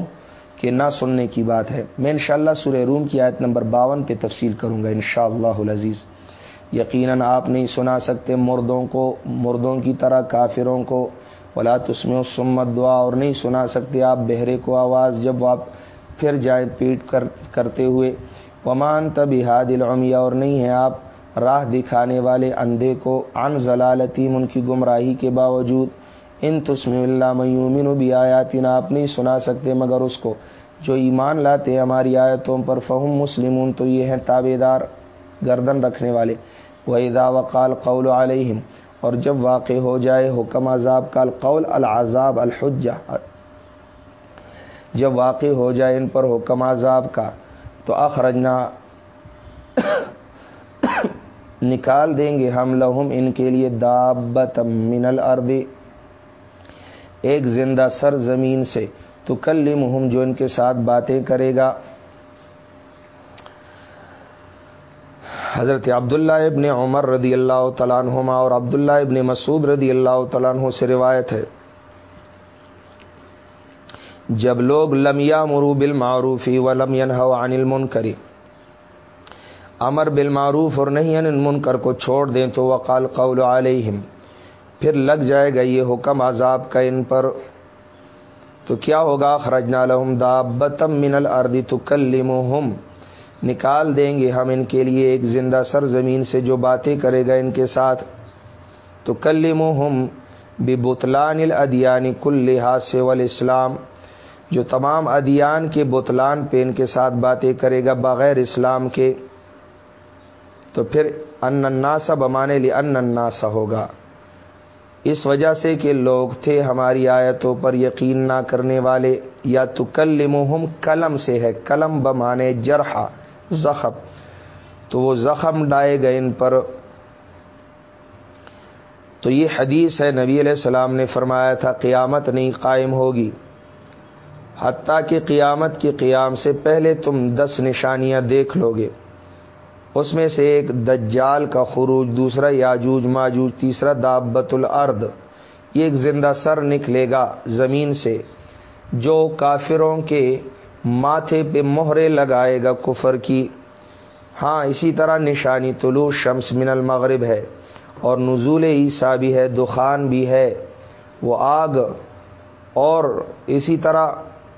کے نہ سننے کی بات ہے۔ میں انشاءاللہ شاء سورہ روم کی آیت نمبر باون پہ تفصیل کروں گا انشاءاللہ شاء العزیز۔ یقیناً آپ نہیں سنا سکتے مردوں کو، مردوں کی طرح کافروں کو ولا تسم سمت دعا اور نہیں سنا سکتے آپ بہرے کو آواز جب آپ پھر جائیں پیٹ کر، کرتے ہوئے۔ ومان تب ہاد العمیہ، اور نہیں ہے آپ راہ دکھانے والے اندھے کو۔ ان ضلالتیم، ان کی گمراہی کے باوجود۔ ان تسم اللہ میومن بھی آیاتین آپ نہیں سنا سکتے مگر اس کو۔ جو ایمان لاتے ہماری آیتوں پر، فہم مسلمون، تو یہ ہیں تابے دار گردن رکھنے والے۔ وہ ادا وقال قول علیہم اور جب واقع ہو جائے حکم عذاب کا القول العذاب الحجہ۔ جب واقع ہو جائے ان پر حکم عذاب کا، تو اخرجنا <coughs> نکال دیں گے ہم لہم ان کے لیے دابت من الارض۔ ایک زندہ سر زمین سے تو کل جو ان کے ساتھ باتیں کرے گا۔ حضرت عبداللہ ابن عمر رضی اللہ تعالیٰ عنہما اور عبداللہ ابن مسعود رضی اللہ تعالیٰ عنہ سے روایت ہے۔ جب لوگ لمیا مرو بل معروفی و لم عن المنکری امر بالمعروف اور نہیں ان منکر کو چھوڑ دیں تو وقال قول علیہم، پھر لگ جائے گا یہ حکم عذاب کا ان پر۔ تو کیا ہوگا؟ خرجنا لہم دابتم من الارض تکلمہم۔ نکال دیں گے ہم ان کے لیے ایک زندہ سر زمین سے جو باتیں کرے گا ان کے ساتھ۔ تو کلمہم بتلان الادیان کل لحاظ سے والاسلام جو تمام ادیان کے بتلان پہ ان کے ساتھ باتیں کرے گا بغیر اسلام کے۔ تو پھر ان اناسا بمانے لی ان اناسا ہوگا۔ اس وجہ سے کہ لوگ تھے ہماری آیتوں پر یقین نہ کرنے والے۔ یا تو کل قلم سے ہے قلم بمانے جرحا۔ زخم۔ تو وہ زخم ڈائے گئے ان پر۔ تو یہ حدیث ہے، نبی علیہ السلام نے فرمایا تھا، قیامت نہیں قائم ہوگی۔ حتیٰ کہ قیامت کے قیام سے پہلے تم دس نشانیاں دیکھ لو گے اس میں سے ایک دجال کا خروج، دوسرا یاجوج ماجوج، تیسرا دابت الارض۔ یہ ایک زندہ سر نکلے گا زمین سے، جو کافروں کے ماتھے پہ مہرے لگائے گا کفر کی۔ ہاں اسی طرح نشانی طلوع شمس من المغرب ہے اور نزول عیسیٰ بھی ہے، دخان بھی ہے۔ وہ آگ اور اسی طرح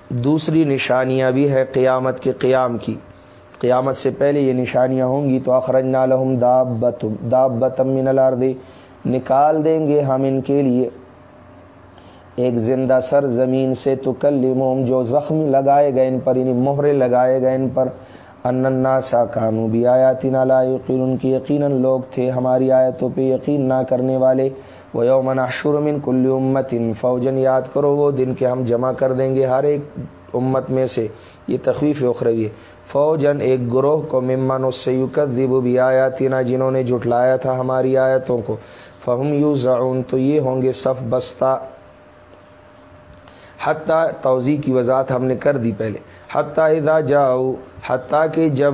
دوسری نشانیاں بھی ہے قیامت کے قیام کی۔ قیامت سے پہلے یہ نشانیاں ہوں گی تو اخرج نالحم داب بتم داب بتم من الارض، نکال دیں گے ہم ان کے لیے۔ ایک زندہ سر زمین سے تو کل جو زخم لگائے گئے ان پر یعنی مہرے لگائے گئے ان پر اننا سا کانو بھی آیاتی نالا یقین، ان کی یقیناً لوگ تھے ہماری آیتوں پہ یقین نہ کرنے والے۔ وہ یومن شرمن کل امت ان فوجن یاد کرو وہ دن کے ہم جمع کر دیں گے ہر ایک امت میں سے۔ یہ تخویف اخروی ہے۔ فوجن ایک گروہ کو ممن اس سے یوکت بھی آیا تینا جنہوں نے جھٹلایا تھا ہماری آیتوں کو۔ فہم یو تو یہ ہوں گے صف بستہ۔ حتیٰ توضیع کی وضاحت ہم نے کر دی پہلے۔ حتیٰ ادا جاؤ، حتیٰ کہ جب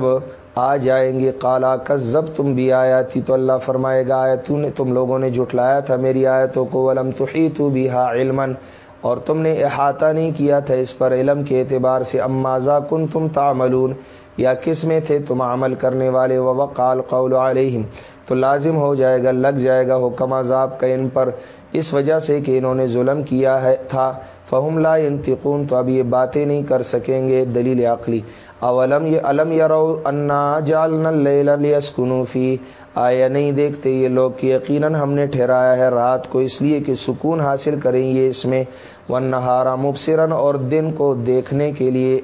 آ جائیں گے کالا کزب تم بھی آیا تھی تو اللہ فرمائے گا آیا تو نے تم لوگوں نے جھٹلایا تھا میری آیتوں کو، ولم تو ہی تو بھی ہا علمن اور تم نے احاطہ نہیں کیا تھا اس پر علم کے اعتبار سے امازا کن تم تعملون؟ یا کس میں تھے تم عمل کرنے والے؟ و وقال قول علیہم۔ تو لازم ہو جائے گا، لگ جائے گا حکم عذاب کا ان پر۔ اس وجہ سے کہ انہوں نے ظلم کیا ہے، تھا۔ فہم لا انتقون تو اب یہ باتیں نہیں کر سکیں گے دلیل عقلی۔ اولم یہ علم یا رو انا جالن فی۔ آیا نہیں دیکھتے یہ لوگ کہ یقیناً ہم نے ٹھہرایا ہے رات کو، اس لیے کہ سکون حاصل کریں یہ اس میں۔ ون نہارا مبصرن اور دن کو دیکھنے کے لیے۔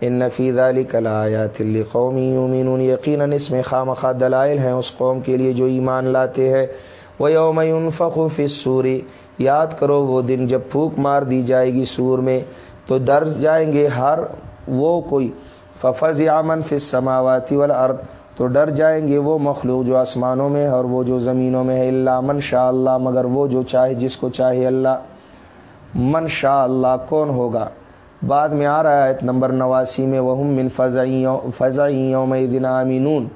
ان نفید علی کلا تلی قومی یقیناً اس میں خام خواہ دلائل ہیں اس قوم کے لیے جو ایمان لاتے ہیں۔ وہ یوم فخوف سوری یاد کرو وہ دن جب پھوک مار دی جائے گی سور میں، تو ڈر جائیں گے ہر وہ کوئی۔ ففظ یامن فس سماواتی والا تو ڈر جائیں گے وہ مخلوق جو آسمانوں میں ہے اور وہ جو زمینوں میں ہے۔ اللہ من شاء اللہ مگر وہ جو چاہے، جس کو چاہے اللہ۔ من شاء اللہ کون ہوگا؟ بعد میں آ رہا ہے نمبر نواسی میں وہ من فضائیوں دن امینون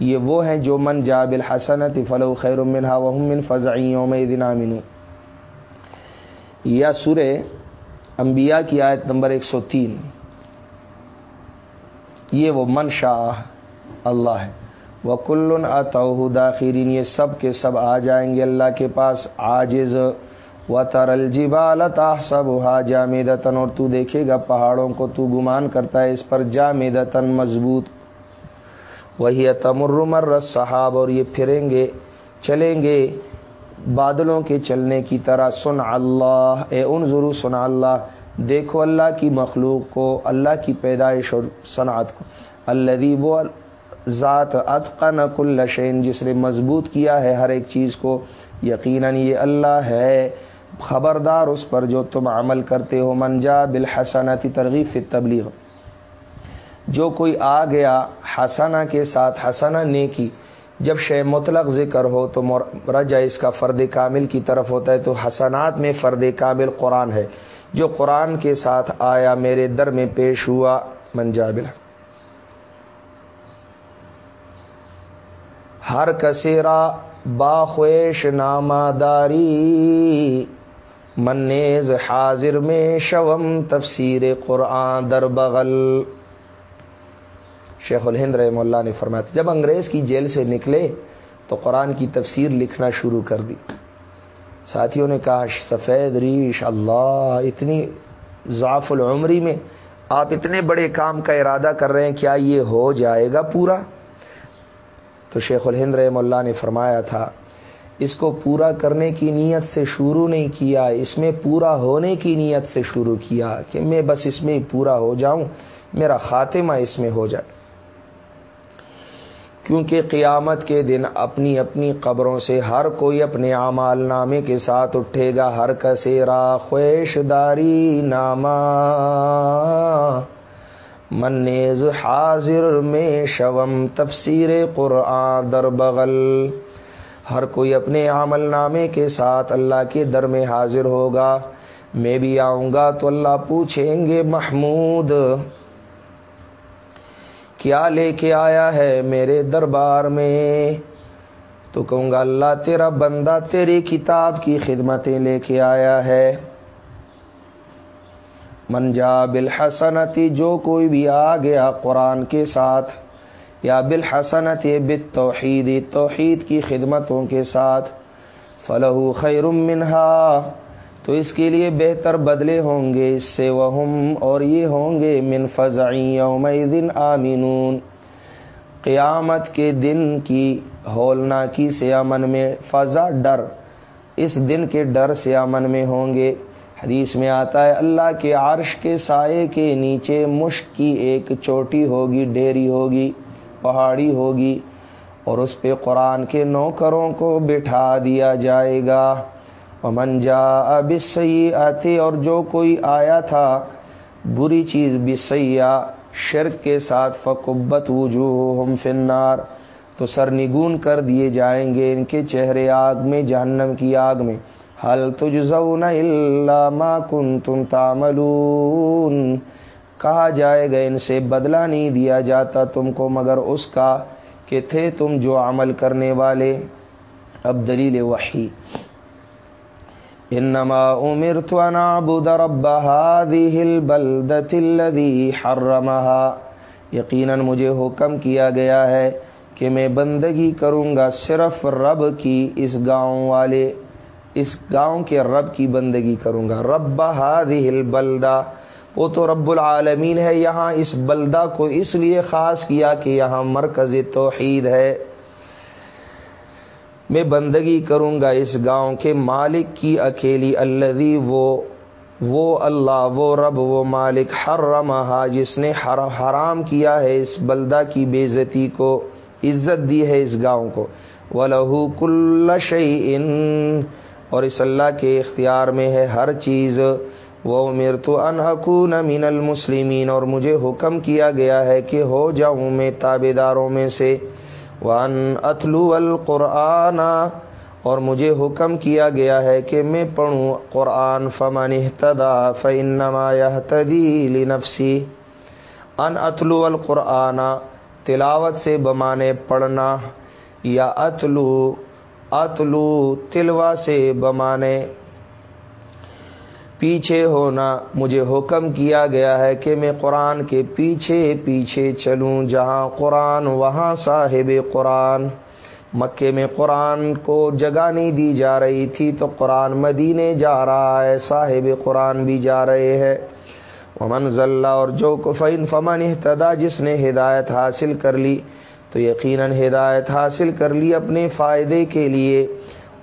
یہ وہ ہیں جو من جا بالحسنت فلو خیر منہا وہ من فضائیوں دن امینون یا سورہ انبیاء کی آیت نمبر ایک سو تین۔ یہ وہ من شاہ اللہ ہے۔ وہ کلن اتو داخرین، یہ سب کے سب آ جائیں گے اللہ کے پاس آجز و ترل جبال سب ہا جامدتن اور تو دیکھے گا پہاڑوں کو، تو گمان کرتا ہے اس پر جامدتن مضبوط۔ وہی تمر صحاب اور یہ پھریں گے، چلیں گے بادلوں کے چلنے کی طرح۔ سن اللہ، اے ان ضرور سن اللہ۔ دیکھو اللہ کی مخلوق کو، اللہ کی پیدائش اور صنعت کو۔ اللہ وہ ذات اتقن کل شین جس نے مضبوط کیا ہے ہر ایک چیز کو۔ یقیناً یہ اللہ ہے۔ خبردار اس پر جو تم عمل کرتے ہو۔ منجا بالحسنتی ترغیب فی تبلیغ جو کوئی آ گیا حسنا کے ساتھ حسنا نیکی، جب شے مطلق ذکر ہو تو رجا اس کا فرد کامل کی طرف ہوتا ہے تو حسنات میں فرد کامل قرآن ہے، جو قرآن کے ساتھ آیا میرے در میں پیش ہوا منجابل ہر کسیرا باخویش ناماداری منیز حاضر میں شوم تفسیر قرآن در بغل۔ شیخ الہند رحم اللہ نے فرمایا تھا، جب انگریز کی جیل سے نکلے تو قرآن کی تفسیر لکھنا شروع کر دی۔ ساتھیوں نے کہا، سفید ریش اللہ، اتنی ضعف العمری میں آپ اتنے بڑے کام کا ارادہ کر رہے ہیں، کیا یہ ہو جائے گا پورا؟ تو شیخ الہند رحم اللہ نے فرمایا تھا، اس کو پورا کرنے کی نیت سے شروع نہیں کیا، اس میں پورا ہونے کی نیت سے شروع کیا کہ میں بس اس میں پورا ہو جاؤں، میرا خاتمہ اس میں ہو جائے۔ کیونکہ قیامت کے دن اپنی اپنی قبروں سے ہر کوئی اپنے اعمال نامے کے ساتھ اٹھے گا، ہر کسیرا خویش داری نامہ۔ منیز حاضر میں شوم تفسیر قرآن در بغل۔ ہر کوئی اپنے عمل نامے کے ساتھ اللہ کے در میں حاضر ہوگا۔ میں بھی آؤں گا تو اللہ پوچھیں گے محمود۔ کیا لے کے آیا ہے میرے دربار میں؟ تو کہوں گا، اللہ تیرا بندہ تیری کتاب کی خدمتیں لے کے آیا ہے۔ منجا بالحسنتی، جو کوئی بھی آ گیا قرآن کے ساتھ، یا بالحسنت بت توحید توحید کی خدمتوں کے ساتھ فلح خیر منہا۔ تو اس کے لیے بہتر بدلے ہوں گے اس سے وہ اور یہ ہوں گے من فضعی یوم دن آمینون قیامت کے دن کی ہولنا کی سے امن میں فضا ڈر، اس دن کے ڈر سے امن میں ہوں گے۔ حدیث میں آتا ہے، اللہ کے عرش کے سائے کے نیچے مشک کی ایک چوٹی ہوگی، ڈیری ہوگی، پہاڑی ہوگی، اور اس پہ قرآن کے نوکروں کو بٹھا دیا جائے گا۔ امن جا اب آتے اور جو کوئی آیا تھا، بری چیز بسیا شرک کے ساتھ فقبت وجوہ ہم فنار تو سر نگون کر دیے جائیں گے ان کے چہرے آگ میں، جہنم کی آگ میں۔ حل تجزون الا ما کنتم تعملون۔ کہا جائے گا، ان سے بدلہ نہیں دیا جاتا تم کو، مگر اس کا کہ تھے تم جو عمل کرنے والے۔ اب دلیل وحی۔ انما امرت ان اعبد رب هذه البلدة الذي حرمها. یقینا مجھے حکم کیا گیا ہے کہ میں بندگی کروں گا صرف رب کی اس گاؤں والے، اس گاؤں کے رب کی بندگی کروں گا رب هذه البلدہ وہ تو رب العالمین ہے، یہاں اس بلدہ کو اس لیے خاص کیا کہ یہاں مرکز توحید ہے۔ میں بندگی کروں گا اس گاؤں کے مالک کی اکیلی اللہ وہ وہ اللہ، وہ رب، وہ مالک ہر جس نے حرام کیا ہے اس بلدہ کی بےزتی کو، عزت دی ہے اس گاؤں کو۔ وہ لہو کل شعی اور اس اللہ کے اختیار میں ہے ہر چیز۔ وہ میر تو انحکون من المسلمین اور مجھے حکم کیا گیا ہے کہ ہو جاؤں میں تابے داروں میں سے۔ ون اتلو القرآن اور مجھے حکم کیا گیا ہے کہ میں پڑھوں قرآن فمن احتدا فنما تدیل نفسی ان اتلو القرآن، تلاوت سے بمانے پڑھنا، یا اتلو اتلو تلوا سے بمانے۔ پیچھے ہونا مجھے حکم کیا گیا ہے کہ میں قرآن کے پیچھے پیچھے چلوں، جہاں قرآن، وہاں صاحب قرآن۔ مکے میں قرآن کو جگہ نہیں دی جا رہی تھی تو قرآن مدینے جا رہا ہے، صاحب قرآن بھی جا رہے ہیں۔ ومن ضلع اور جو کفین، فمن احتدا جس نے ہدایت حاصل کر لی۔ تو یقیناً ہدایت حاصل کر لی اپنے فائدے کے لیے۔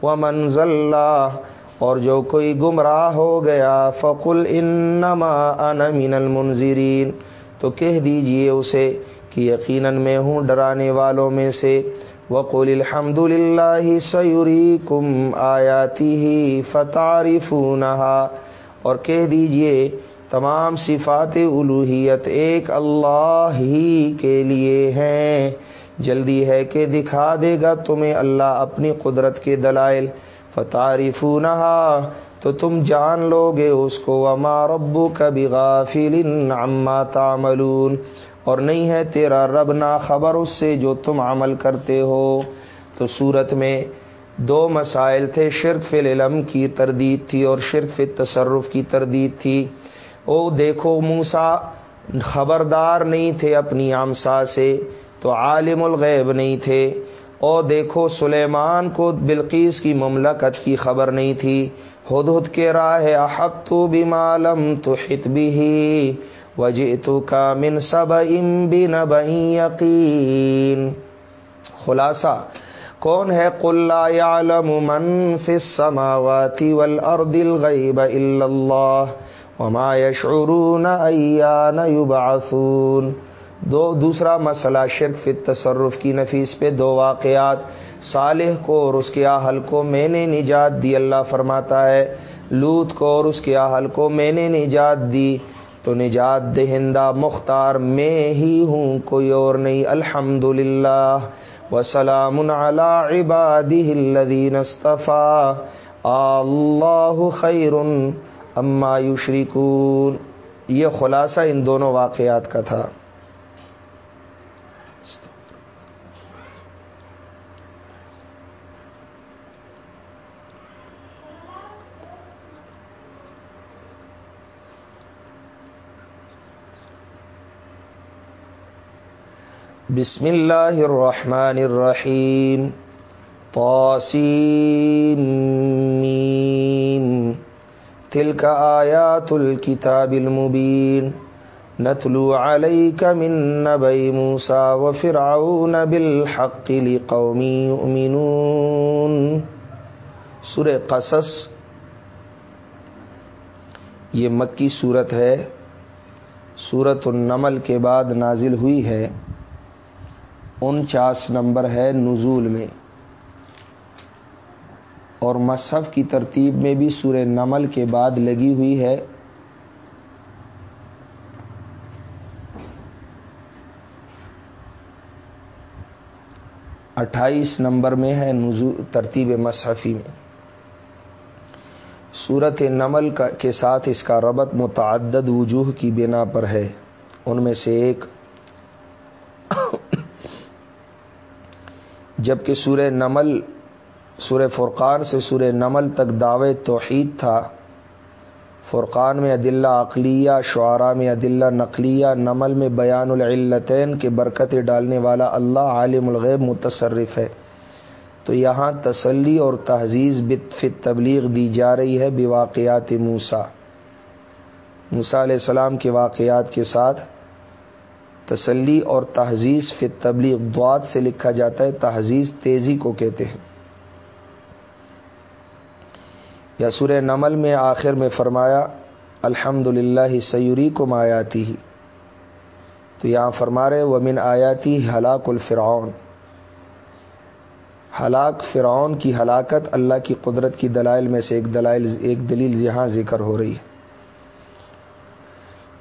ومن ضلع اور جو کوئی گمراہ ہو گیا، فقل انما انا من المنظرین تو کہہ دیجیے اسے کہ یقیناً میں ہوں ڈرانے والوں میں سے۔ وقل الحمد للہ سیوری کم آیاتی ہی فتارف اور کہہ دیجیے، تمام صفات الوحیت ایک اللہ ہی کے لیے ہیں۔ جلدی ہے کہ دکھا دے گا تمہیں اللہ اپنی قدرت کے دلائل۔ فتارف تو تم جان لو گے اس کو، وما ربو کبھی غافل عما تعملون۔ اور نہیں ہے تیرا رب نا خبر اس سے جو تم عمل کرتے ہو۔ تو صورت میں دو مسائل تھے، شرک فی العلم کی تردید تھی اور شرک فی تصرف کی تردید تھی۔ او دیکھو موسا خبردار نہیں تھے اپنی آمسا سے، تو عالم الغیب نہیں تھے۔ اور دیکھو سلیمان کو بلقیس کی مملکت کی خبر نہیں تھی۔ ہد ہد کے راہ احب تو بھی معلوم تو ہت بھی ہی وجہ تو کا من سب ام بھی یقین۔ خلاصہ، کون ہے؟ قلّا یعلم من فی السماوات والارض الغیب الا اللہ وما یشعرون ایان یبعثون۔ دو دوسرا مسئلہ شرک فی تصرف کی نفیس پہ دو واقعات صالح کو اور اس کے اہل کو میں نے نجات دی، اللہ فرماتا ہے۔ لوت کو اور اس کے اہل کو میں نے نجات دی۔ تو نجات دہندہ مختار میں ہی ہوں، کوئی اور نہیں۔ الحمد للہ وسلام علی عباده الذین اصطفى اللہ خیر اما یشرکون۔ یہ خلاصہ ان دونوں واقعات کا تھا۔ بسم اللہ الرحمن الرحیم طاسیم تلك آیات الكتاب المبین نتلو علیک من نبی موسیٰ وفرعون بالحق لقوم یؤمنون سورہ قصص یہ مکی صورت ہے سورت النمل کے بعد نازل ہوئی ہے انچاس نمبر ہے نزول میں اور مصحف کی ترتیب میں بھی سورہ نمل کے بعد لگی ہوئی ہے۔ اٹھائیس نمبر میں ہے ترتیب مصحفی میں۔ صورت نمل کے ساتھ اس کا ربط متعدد وجوہ کی بنا پر ہے۔ ان میں سے ایک جبکہ سورہ نمل، سورہ فرقان سے سورہ نمل تک دعوے توحید تھا۔ فرقان میں عدلہ اقلیہ شعراء میں عدلہ نقلیہ، نمل میں بیان العلتین کے برکتیں ڈالنے والا اللہ عالم الغیب متصرف ہے۔ تو یہاں تسلی اور تہذیز بتفت تبلیغ دی جا رہی ہے بواقعات موسا موسا علیہ السلام کے واقعات کے ساتھ تسلی اور تہذیز فی تبلیغ دعات سے لکھا جاتا ہے تہذیز تیزی کو کہتے ہیں۔ یا سورہ نمل میں آخر میں فرمایا الحمد للہ سیوری کو مایاتی ہی تو یہاں فرما رہے ومن آیاتی ہلاک الفرعون۔ ہلاک فرعون کی ہلاکت اللہ کی قدرت کی دلائل میں سے ایک دلائل، ایک دلیل یہاں ذکر ہو رہی ہے۔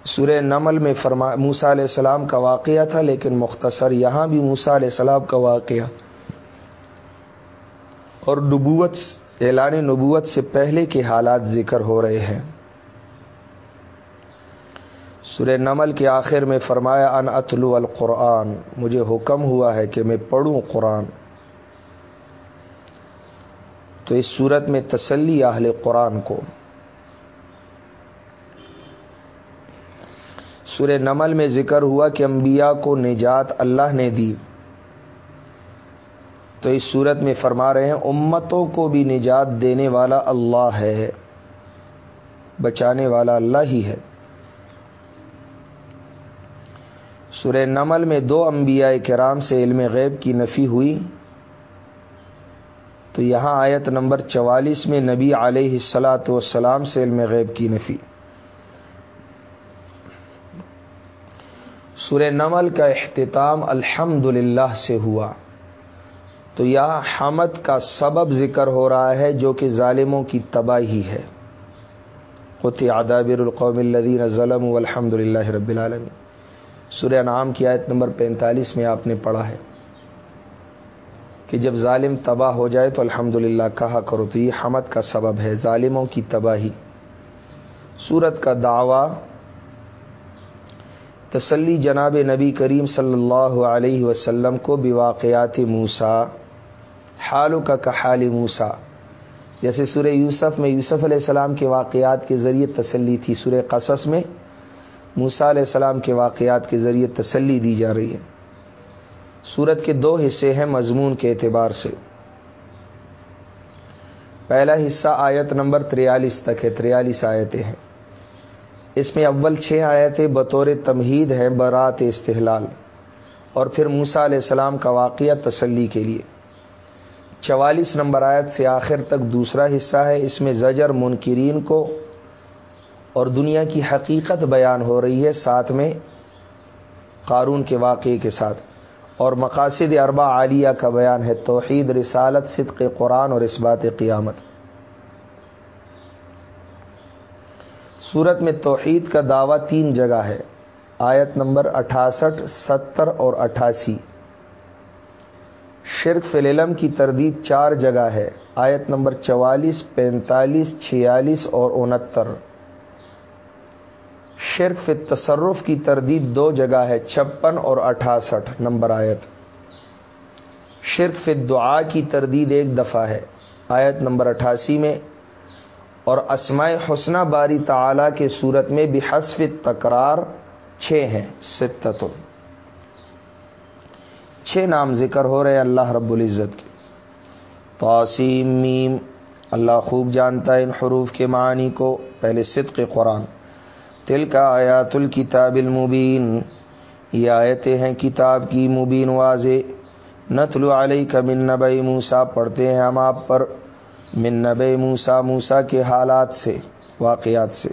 سورہ نمل میں فرما موسا علیہ السلام کا واقعہ تھا، لیکن مختصر یہاں بھی موسا علیہ السلام کا واقعہ۔ اور نبوت اعلان نبوت سے پہلے کے حالات ذکر ہو رہے ہیں۔ سورہ نمل کے آخر میں فرمایا، ان اتلو القرآن مجھے حکم ہوا ہے کہ میں پڑھوں قرآن۔ تو اس صورت میں تسلی اہل قرآن کو۔ سورہ نمل میں ذکر ہوا کہ انبیاء کو نجات اللہ نے دی۔ تو اس صورت میں فرما رہے ہیں، امتوں کو بھی نجات دینے والا اللہ ہے، بچانے والا اللہ ہی ہے۔ سورہ نمل میں دو انبیاء کرام سے علم غیب کی نفی ہوئی۔ تو یہاں آیت نمبر چوالیس میں نبی علیہ السلاۃ والسلام سے علم غیب کی نفی۔ سورہ نمل کا اختتام الحمد سے ہوا۔ تو یہاں حمد کا سبب ذکر ہو رہا ہے جو کہ ظالموں کی تباہی ہے۔ قطع ادابر القوم الدین ظلم الحمد للہ رب العالمین سورہ نام کی آیت نمبر پینتالیس میں آپ نے پڑھا ہے کہ جب ظالم تباہ ہو جائے تو الحمد کہا کرو تو یہ حمد کا سبب ہے، ظالموں کی تباہی۔ سورت کا دعویٰ تسلی جناب نبی کریم صلی اللہ علیہ وسلم کو بواقعات موسا حالوں کا کحال موسا جیسے سورہ یوسف میں یوسف علیہ السلام کے واقعات کے ذریعے تسلی تھی، سورہ قصص میں موسا علیہ السلام کے واقعات کے ذریعے تسلی دی جا رہی ہے۔ سورت کے دو حصے ہیں مضمون کے اعتبار سے۔ پہلا حصہ آیت نمبر تریالیس تک ہے، تریالیس آیتیں ہیں۔ اس میں اول چھ آیتیں بطور تمہید ہیں، برات استحلال۔ اور پھر موسا علیہ السلام کا واقعہ تسلی کے لیے۔ چوالیس نمبر آیت سے آخر تک دوسرا حصہ ہے۔ اس میں زجر منکرین کو اور دنیا کی حقیقت بیان ہو رہی ہے ساتھ میں قارون کے واقعے کے ساتھ۔ اور مقاصد اربا عالیہ کا بیان ہے۔ توحید، رسالت، صدق قرآن اور اس بات قیامت۔ صورت میں توحید کا دعویٰ تین جگہ ہے۔ آیت نمبر اٹھاسٹھ، ستر اور اٹھاسی۔ شرک فلم کی تردید چار جگہ ہے۔ آیت نمبر چوالیس، پینتالیس، چھیالیس اور انہتر۔ شرک فی تصرف کی تردید دو جگہ ہے، چھپن اور اٹھاسٹھ، نمبر آیت۔ شرک فی دعا کی تردید ایک دفعہ ہے۔ آیت نمبر اٹھاسی میں اور اسماء حسنہ باری تعالی کے صورت میں بھی حسف تکرار چھ ہیں ستت چھ نام ذکر ہو رہے اللہ رب العزت کے۔ توسیم میم۔ اللہ خوب جانتا ہے ان حروف کے معنی کو۔ پہلے صدق قرآن۔ تل کا آیات الکتاب المبین۔ یہ آیتیں ہیں کتاب کی مبین واضح۔ نتلو علیہ کا من نبئی موسا پڑھتے ہیں ہم آپ پر۔ من نب موسا موسا کے حالات سے، واقعات سے۔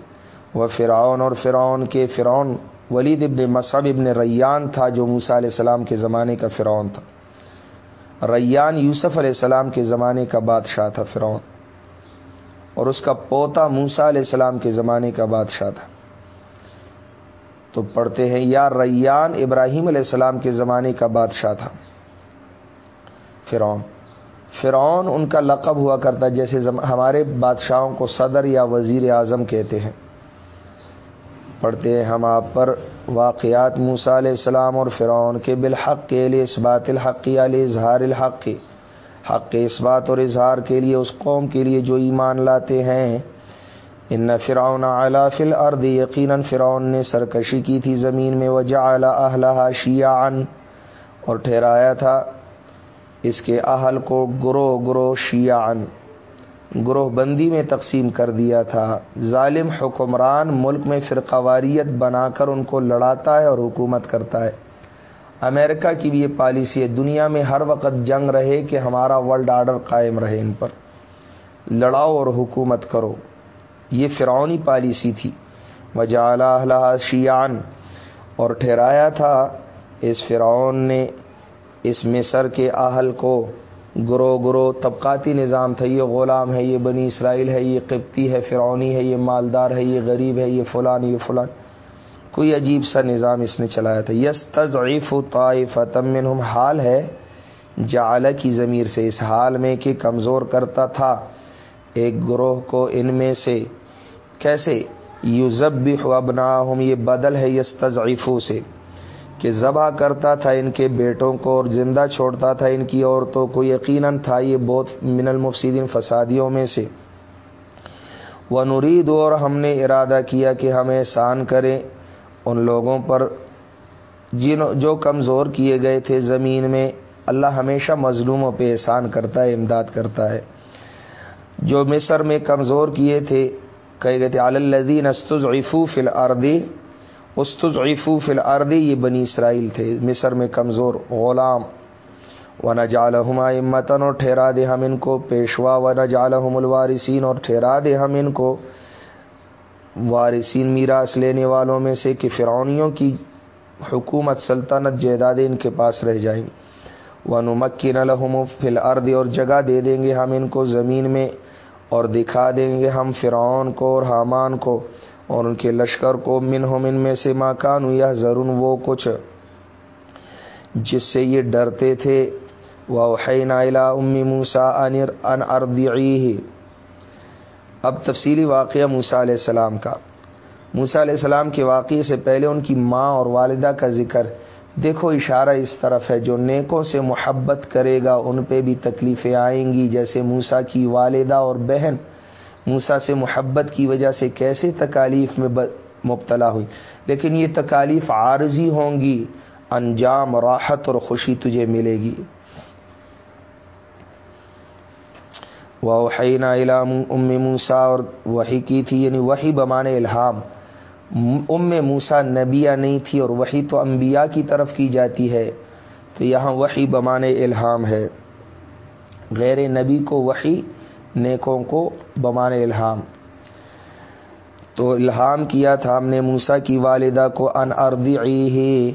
وہ فرعون اور فرعون کے فرعون، ولید ابن مصعب ابن ریان تھا جو موسا علیہ السلام کے زمانے کا فرعون تھا۔ ریان یوسف علیہ السلام کے زمانے کا بادشاہ تھا فرعون۔ اور اس کا پوتا موسا علیہ السلام کے زمانے کا بادشاہ تھا۔ تو پڑھتے ہیں، یا ریان ابراہیم علیہ السلام کے زمانے کا بادشاہ تھا۔ فرعون۔ فرعون ان کا لقب ہوا کرتا جیسے ہمارے بادشاہوں کو صدر یا وزیر اعظم کہتے ہیں۔ پڑھتے ہیں، ہم آپ پر واقعات موسا علیہ السلام اور فرعون کے بالحق کے لیے، اس بات الحق علیہ اظہار الحق۔ حق کے اس بات اور اظہار کے لیے، اس قوم کے لیے جو ایمان لاتے ہیں۔ ان فرعون اعلیٰ فل ارد یقیناً فرعون نے سرکشی کی تھی زمین میں وجہ اعلیٰ اہلہ شیعن اور ٹھہرایا تھا۔ اس کے اہل کو گروہ گروہ شیعن گروہ بندی میں تقسیم کر دیا تھا۔ ظالم حکمران ملک میں فرقواریت بنا کر ان کو لڑاتا ہے اور حکومت کرتا ہے۔ امریکہ کی بھی یہ پالیسی ہے۔ دنیا میں ہر وقت جنگ رہے کہ ہمارا ورلڈ آرڈر قائم رہے ان پر۔ لڑاؤ اور حکومت کرو۔ یہ فرعونی پالیسی تھی۔ وجہ شیان اور ٹھہرایا تھا۔ اس فرعون نے اس مصر کے اہل کو گرو گرو طبقاتی نظام تھا، یہ غلام ہے، یہ بنی اسرائیل ہے، یہ قبطی ہے، فرعونی ہے، یہ مالدار ہے، یہ غریب ہے، یہ فلان یہ فلان۔ کوئی عجیب سا نظام اس نے چلایا تھا۔ یس تضعیف طائف تمن حال ہے جعل کی ضمیر سے، اس حال میں کہ کمزور کرتا تھا ایک گروہ کو ان میں سے۔ کیسے؟ یو ضب ابنا یہ بدل ہے یس تضعیفوں سے۔ کہ ذبح کرتا تھا ان کے بیٹوں کو اور زندہ چھوڑتا تھا ان کی عورتوں کو، یقیناً تھا یہ بہت من المفسدین فسادیوں میں سے۔ وہ نرید اور ہم نے ارادہ کیا کہ ہم احسان کریں۔ ان لوگوں پر جن، جو کمزور کیے گئے تھے زمین میں، اللہ ہمیشہ مظلوموں پہ احسان کرتا ہے، امداد کرتا ہے۔ جو مصر میں کمزور کیے تھے، کہے گئے تھے علزین استضعفو فی الارض استضعفو فی الارض یہ بنی اسرائیل تھے۔ مصر میں کمزور غلام۔ و نہ امتن اور ٹھہرا دے ہم ان کو۔ پیشوا و نہ الوارثین اور ٹھہرا دے ہم ان کو۔ وارثین میراث لینے والوں میں سے کہ فرعونیوں کی حکومت، سلطنت، جائیدادیں ان کے پاس رہ جائیں۔ وہ نمکن الحم فی الارض اور جگہ دے دیں گے ہم ان کو زمین میں، اور دکھا دیں گے ہم فرعون کو اور حامان کو۔ اور ان کے لشکر کو منہم ان میں سے ماکان یا ضرور وہ کچھ جس سے یہ ڈرتے تھے۔ وہ نائلا امی موسا انر ان اردعی اب تفصیلی واقعہ موسا علیہ السلام کا۔ موسا علیہ السلام کے واقعے سے پہلے ان کی ماں اور والدہ کا ذکر۔ دیکھو، اشارہ اس طرف ہے، جو نیکوں سے محبت کرے گا، ان پہ بھی تکلیفیں آئیں گی، جیسے موسا کی والدہ اور بہن۔ موسا سے محبت کی وجہ سے کیسے تکالیف میں مبتلا ہوئی؟ لیکن یہ تکالیف عارضی ہوں گی، انجام، راحت اور خوشی تجھے ملے گی۔ وحینا علام ام موسا اور وہی کی تھی یعنی وہی بمان الہام۔ ام موسا نبیہ نہیں تھی اور وہی تو انبیاء کی طرف کی جاتی ہے۔ تو یہاں وہی بمان الہام ہے۔ غیر نبی کو وہی نیکوں کو بمان الہام۔ تو الہام کیا تھا؟ ہم نے موسا کی والدہ کو ان اردی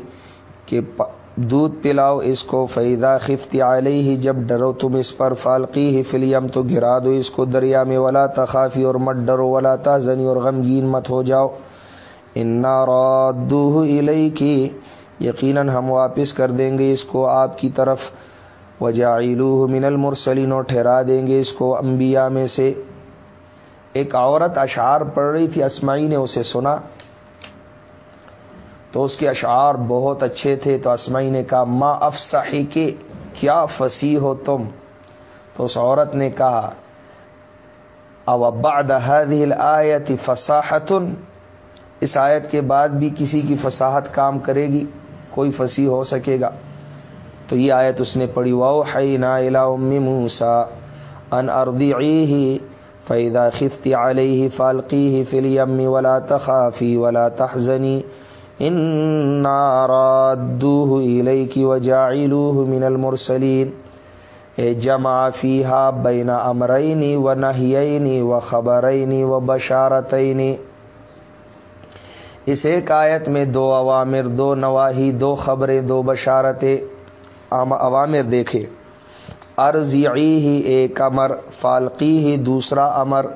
کہ دودھ پلاؤ اس کو فیدا خفتی علیہ ہی جب ڈرو تم اس پر فالقی ہی فلیم تو گرا دو اس کو دریا میں۔ ولا تخافی اور مت ڈرو۔ ولا تحزنی اور غمگین مت ہو جاؤ۔ انا رادو الئی کی یقیناً ہم واپس کر دیں گے اس کو آپ کی طرف۔ وجعلوہ من المرسلین اور ٹھہرا دیں گے اس کو انبیاء میں سے۔ ایک عورت اشعار پڑھ رہی تھی اسمائی نے اسے سنا۔ تو اس کے اشعار بہت اچھے تھے۔ تو اسمائی نے کہا، ما افسحی کے کیا فصیح ہو تم؟ تو اس عورت نے کہا، او بعد هذه الآیت فصاحت اس آیت کے بعد بھی کسی کی فصاحت کام کرے گی، کوئی فصیح ہو سکے گا۔ تو یہ آیت اس نے پڑھی واؤ ہی نا ام موسا ان اردی فیدا خفتی علیہ فالقی فلی امی ولا تخافی ولا تحزنی انارادوہ الیکی وجاعلوہ من المرسلین اے جمع فیہا بین امرینی و نہیینی و خبرینی و بشارتینی اس ایک آیت میں دو عوامر، دو نواحی دو خبریں، دو بشارتیں۔ عوامر دیکھے۔ ارضی ہی ایک امر فالقی ہی دوسرا امر۔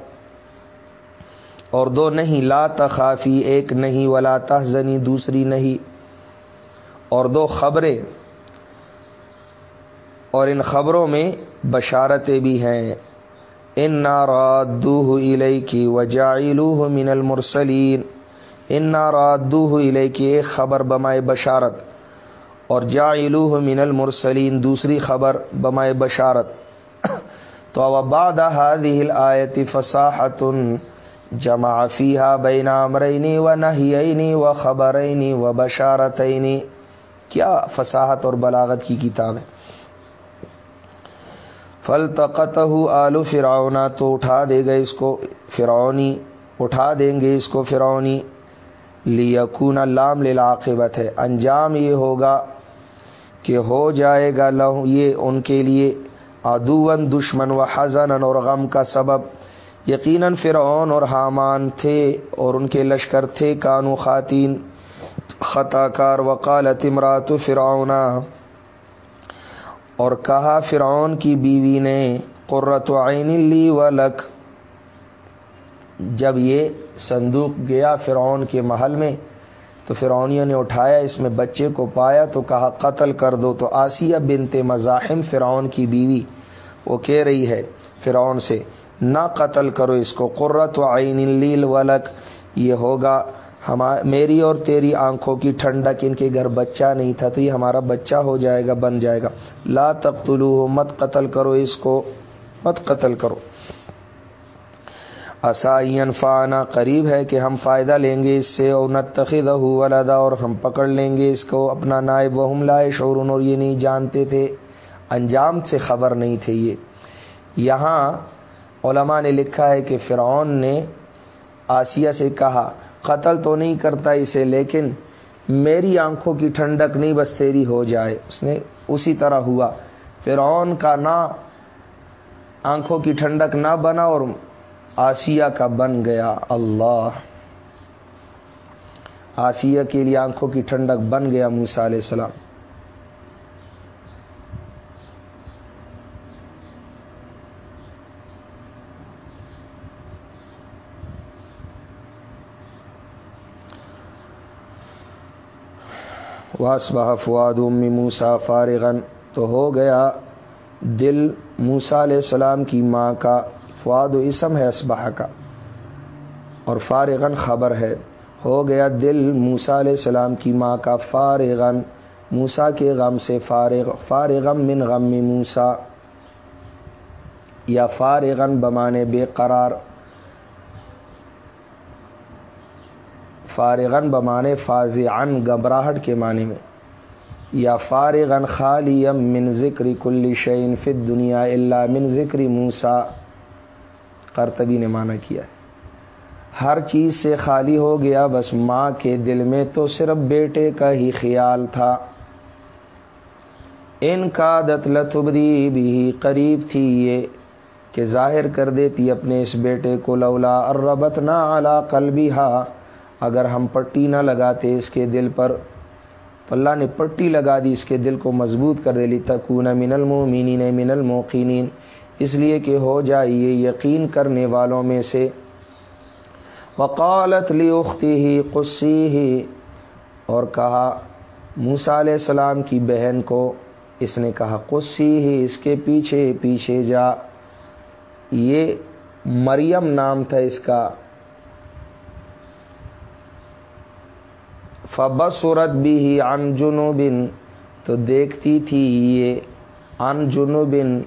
اور دو نہیں، لا تخافی، ایک نہیں، ولا تحزنی، دوسری نہیں۔ اور دو خبریں۔ اور ان خبروں میں بشارتیں بھی ہیں۔ ان نارادوہ علیہ کی وجائلوہ من المرسلین ان نارادوہ علیہ کی ایک خبر بمائے بشارت۔ اور جائلوہ من المرسلین، دوسری خبر، بمائے بشارت. <coughs> تو اب بعد هذه الآیت فصاحت جمع فیحا بین امرینی و نہینی و خبرینی و بشارتینی کیا فصاحت اور بلاغت کی کتاب ہے؟ فل تقت آلو فرعونا تو اٹھا دے گا اس کو فرعونی، اٹھا دیں گے اس کو فرعونی. لیکون لام للاقبت ہے، انجام یہ ہوگا کہ ہو جائے گا لہو، یہ ان کے لیے ادون دشمن و حزن اور غم کا سبب۔ یقیناً فرعون اور حامان تھے اور ان کے لشکر تھے، کانو خواتین خطا کار، وقالت امرات فرعونا اور کہا فرعون کی بیوی نے قرت عین لی و جب یہ صندوق گیا فرعون کے محل میں تو فرعونیوں نے اٹھایا، اس میں بچے کو پایا تو کہا، قتل کر دو۔ تو آسیہ بنت مزاحم فرعون کی بیوی، وہ کہہ رہی ہے فرعون سے، نہ قتل کرو اس کو قرت و عین لیل ولک، یہ ہوگا ہم میری اور تیری آنکھوں کی ٹھنڈک، ان کے گھر بچہ نہیں تھا تو یہ ہمارا بچہ ہو جائے گا، بن جائے گا۔ لا تقتلو مت قتل کرو اس کو، مت قتل کرو۔ اسائین فانا قریب ہے کہ ہم فائدہ لیں گے اس سے اور نتخذ ولدا اور ہم پکڑ لیں گے اس کو، اپنا نائب، وہم لائے شورن اور یہ نہیں جانتے تھے۔ انجام سے خبر نہیں تھے یہ۔ یہاں علماء نے لکھا ہے کہ فرعون نے آسیہ سے کہا، قتل تو نہیں کرتا اسے، لیکن میری آنکھوں کی ٹھنڈک نہیں، بس تیری ہو جائے۔ اس نے اسی طرح ہوا۔ فرعون کا نہ آنکھوں کی ٹھنڈک نہ بنا اور آسیہ کا بن گیا اللہ۔ آسیہ کے لیے آنکھوں کی ٹھنڈک بن گیا موسا علیہ السلام۔ واسبہ فواد ام موسا فارغن تو ہو گیا دل موسا علیہ السلام کی ماں کا۔ فواد و اسم ہے اسبہ کا۔ اور فارغن خبر ہے، ہو گیا دل موسا علیہ السلام کی ماں کا فارغن موسا کے غم سے فارغ فارغم من غم موسا یا فارغن بمانے بے قرار۔ فارغن بمانے فاض ان گبراہٹ کے معنی میں۔ یا فارغن خالی من ذکر کل شعین فت دنیا اللہ من ذکر موسا کرتبی نے مانا کیا ہے۔ ہر چیز سے خالی ہو گیا بس ماں کے دل میں تو صرف بیٹے کا ہی خیال تھا۔ ان کا دت لتبری بھی قریب تھی یہ کہ ظاہر کر دیتی اپنے اس بیٹے کو، لولا اور ربت نہ اعلیٰ کل بھی اگر ہم پٹی نہ لگاتے اس کے دل پر، تو اللہ نے پٹی لگا دی اس کے دل کو مضبوط کر دے۔ لی تکون من المومنین من الموقینین اس لیے کہ ہو جائیے یقین کرنے والوں میں سے۔ وقالت لی اختی ہی قصی ہی اور کہا موسا علیہ السلام کی بہن کو۔ اس نے کہا قصی ہی اس کے پیچھے پیچھے جا۔ یہ مریم نام تھا اس کا۔ فبصورت بھی ہی ان جنوبن تو دیکھتی تھی یہ۔ ان جنوبن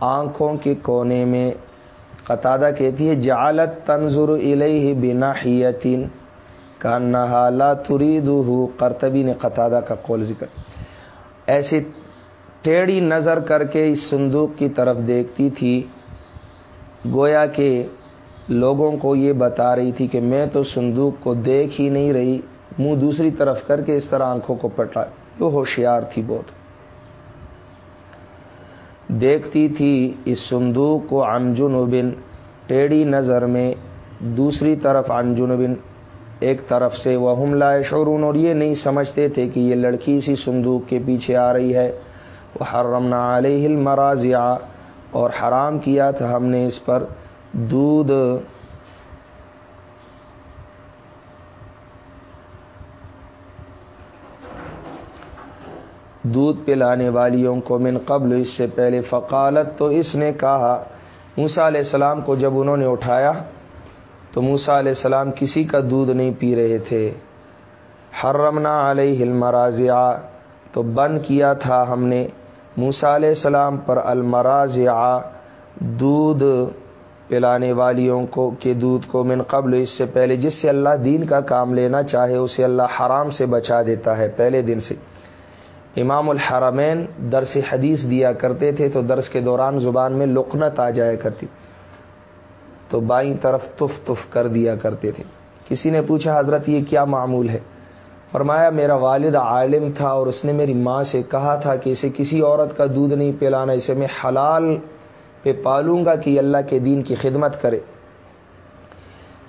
آنکھوں کے کونے میں قطادہ کہتی ہے جالت تنظر الہ بنا ہیتین کا نہالا ترید کرتبی نے قطادہ کا قول ذکر۔ ایسی ٹیڑھی نظر کر کے اس صندوق کی طرف دیکھتی تھی، گویا کہ لوگوں کو یہ بتا رہی تھی کہ میں تو صندوق کو دیکھ ہی نہیں رہی، منہ دوسری طرف کر کے اس طرح آنکھوں کو پٹا وہ ہوشیار تھی بہت۔ دیکھتی تھی اس صندوق کو انجن بن، ٹیڑھی نظر میں دوسری طرف انجن بن، ایک طرف سے وہ حملہ شورون اور یہ نہیں سمجھتے تھے کہ یہ لڑکی اسی صندوق کے پیچھے آ رہی ہے۔ وہ حرمنا علیہ المراضیہ اور حرام کیا تھا ہم نے اس پر دودھ۔ دودھ پلانے والیوں کو من قبل اس سے پہلے فقالت، تو اس نے کہا موسا علیہ السلام کو جب انہوں نے اٹھایا، تو موسا علیہ السلام کسی کا دودھ نہیں پی رہے تھے۔ حرمنا علیہ المراضع تو بند کیا تھا ہم نے۔ موسا علیہ السلام پر المراضع دودھ پلانے والیوں کو، کے دودھ کو من قبل اس سے پہلے، جس سے اللہ دین کا کام لینا چاہے، اسے اللہ حرام سے بچا دیتا ہے۔ پہلے دن سے۔ امام الحرمین درس حدیث دیا کرتے تھے تو درس کے دوران زبان میں لقنت آ جایا کرتی تو بائیں طرف تف تف کر دیا کرتے تھے کسی نے پوچھا حضرت یہ کیا معمول ہے فرمایا میرا والد عالم تھا اور اس نے میری ماں سے کہا تھا کہ اسے کسی عورت کا دودھ نہیں پلانا، اسے میں حلال پہ پالوں گا کہ اللہ کے دین کی خدمت کرے۔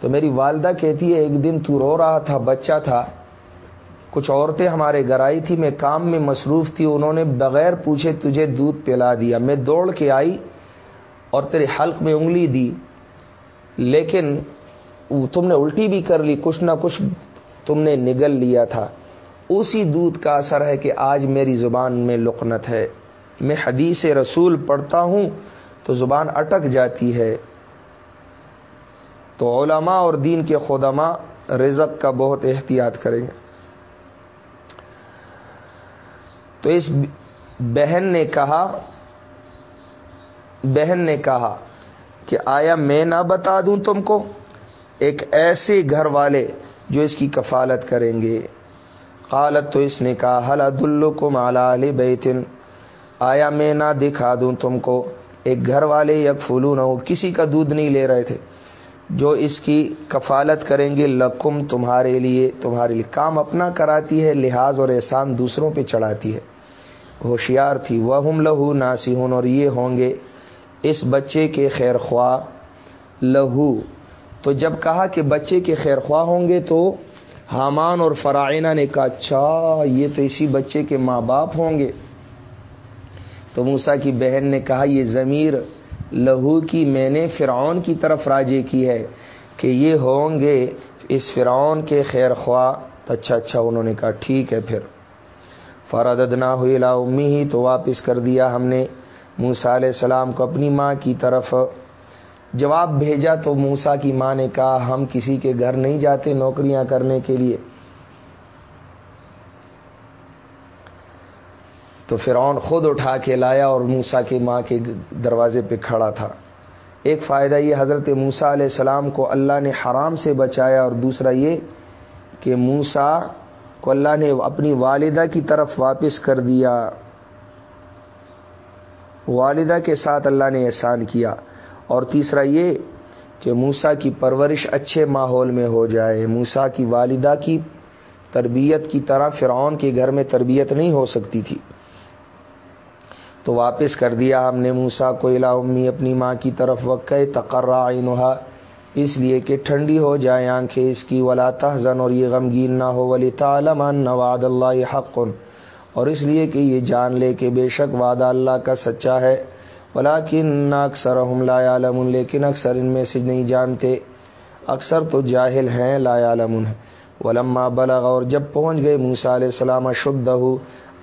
تو میری والدہ کہتی ہے، ایک دن تو رو رہا تھا، بچہ تھا کچھ عورتیں ہمارے گھر آئی تھی، میں کام میں مصروف تھی، انہوں نے بغیر پوچھے تجھے دودھ پلا دیا۔ میں دوڑ کے آئی اور تیرے حلق میں انگلی دی، لیکن تم نے الٹی بھی کر لی، کچھ نہ کچھ تم نے نگل لیا تھا۔ اسی دودھ کا اثر ہے کہ آج میری زبان میں لقنت ہے۔ میں حدیث رسول پڑھتا ہوں تو زبان اٹک جاتی ہے۔ تو علماء اور دین کے خدمہ رزق کا بہت احتیاط کریں گے۔ تو اس بہن نے کہا، بہن نے کہا کہ آیا میں نہ بتا دوں تم کو، ایک ایسے گھر والے جو اس کی کفالت کریں گے۔ قالت تو اس نے کہا حل دلو کو مالا علی بیتن آیا میں نہ دکھا دوں تم کو، ایک گھر والے یک پھولو نہ ہو کسی کا دودھ نہیں لے رہے تھے۔ جو اس کی کفالت کریں گے، لکم تمہارے لیے تمہارے لیے۔ کام اپنا کراتی ہے، لحاظ اور احسان دوسروں پہ چڑھاتی ہے۔ ہوشیار تھی۔ وہ ہم لہو ناسی اور یہ ہوں گے، اس بچے کے خیر خواہ۔ لہو تو جب کہا کہ بچے کے خیر خواہ ہوں گے تو حامان اور فرائنہ نے کہا اچھا یہ تو اسی بچے کے ماں باپ ہوں گے۔ تو موسا کی بہن نے کہا، یہ ضمیر لہو کی میں نے فرعون کی طرف راجے کی ہے کہ یہ ہوں گے اس فرعون کے خیر خواہ۔ تو اچھا اچھا انہوں نے کہا ٹھیک ہے پھر۔ فرادد نہ ہوئی لا امی ہی تو واپس کر دیا ہم نے موسا علیہ السلام کو اپنی ماں کی طرف۔ جواب بھیجا تو موسا کی ماں نے کہا، ہم کسی کے گھر نہیں جاتے نوکریاں کرنے کے لیے۔ تو فرعون خود اٹھا کے لایا اور موسا کی ماں کے دروازے پہ کھڑا تھا۔ ایک فائدہ یہ حضرت موسا علیہ السلام کو اللہ نے حرام سے بچایا اور دوسرا یہ کہ موسا کو اللہ نے اپنی والدہ کی طرف واپس کر دیا۔ والدہ کے ساتھ اللہ نے احسان کیا۔ اور تیسرا یہ کہ موسا کی پرورش اچھے ماحول میں ہو جائے۔ موسا کی والدہ کی تربیت کی طرح فرعون کے گھر میں تربیت نہیں ہو سکتی تھی۔ تو واپس کر دیا ہم نے موسا کو الا امی، اپنی ماں کی طرف وقع تقرر عینہا، اس لیے کہ ٹھنڈی ہو جائے آنکھیں اس کی، ولا تحزن اور یہ غمگین نہ ہو ولی تعلمان نواد اللہ حق۔ اور اس لیے کہ یہ جان لے کہ بے شک وعدہ اللہ کا سچا ہے۔ ولاکن اکثر ہم لا عالم لیکن اکثر ان میں سے نہیں جانتے۔ اکثر تو جاہل ہیں، لا عالم ولما بلغ اور جب پہنچ گئے موسا علیہ السلام شدہ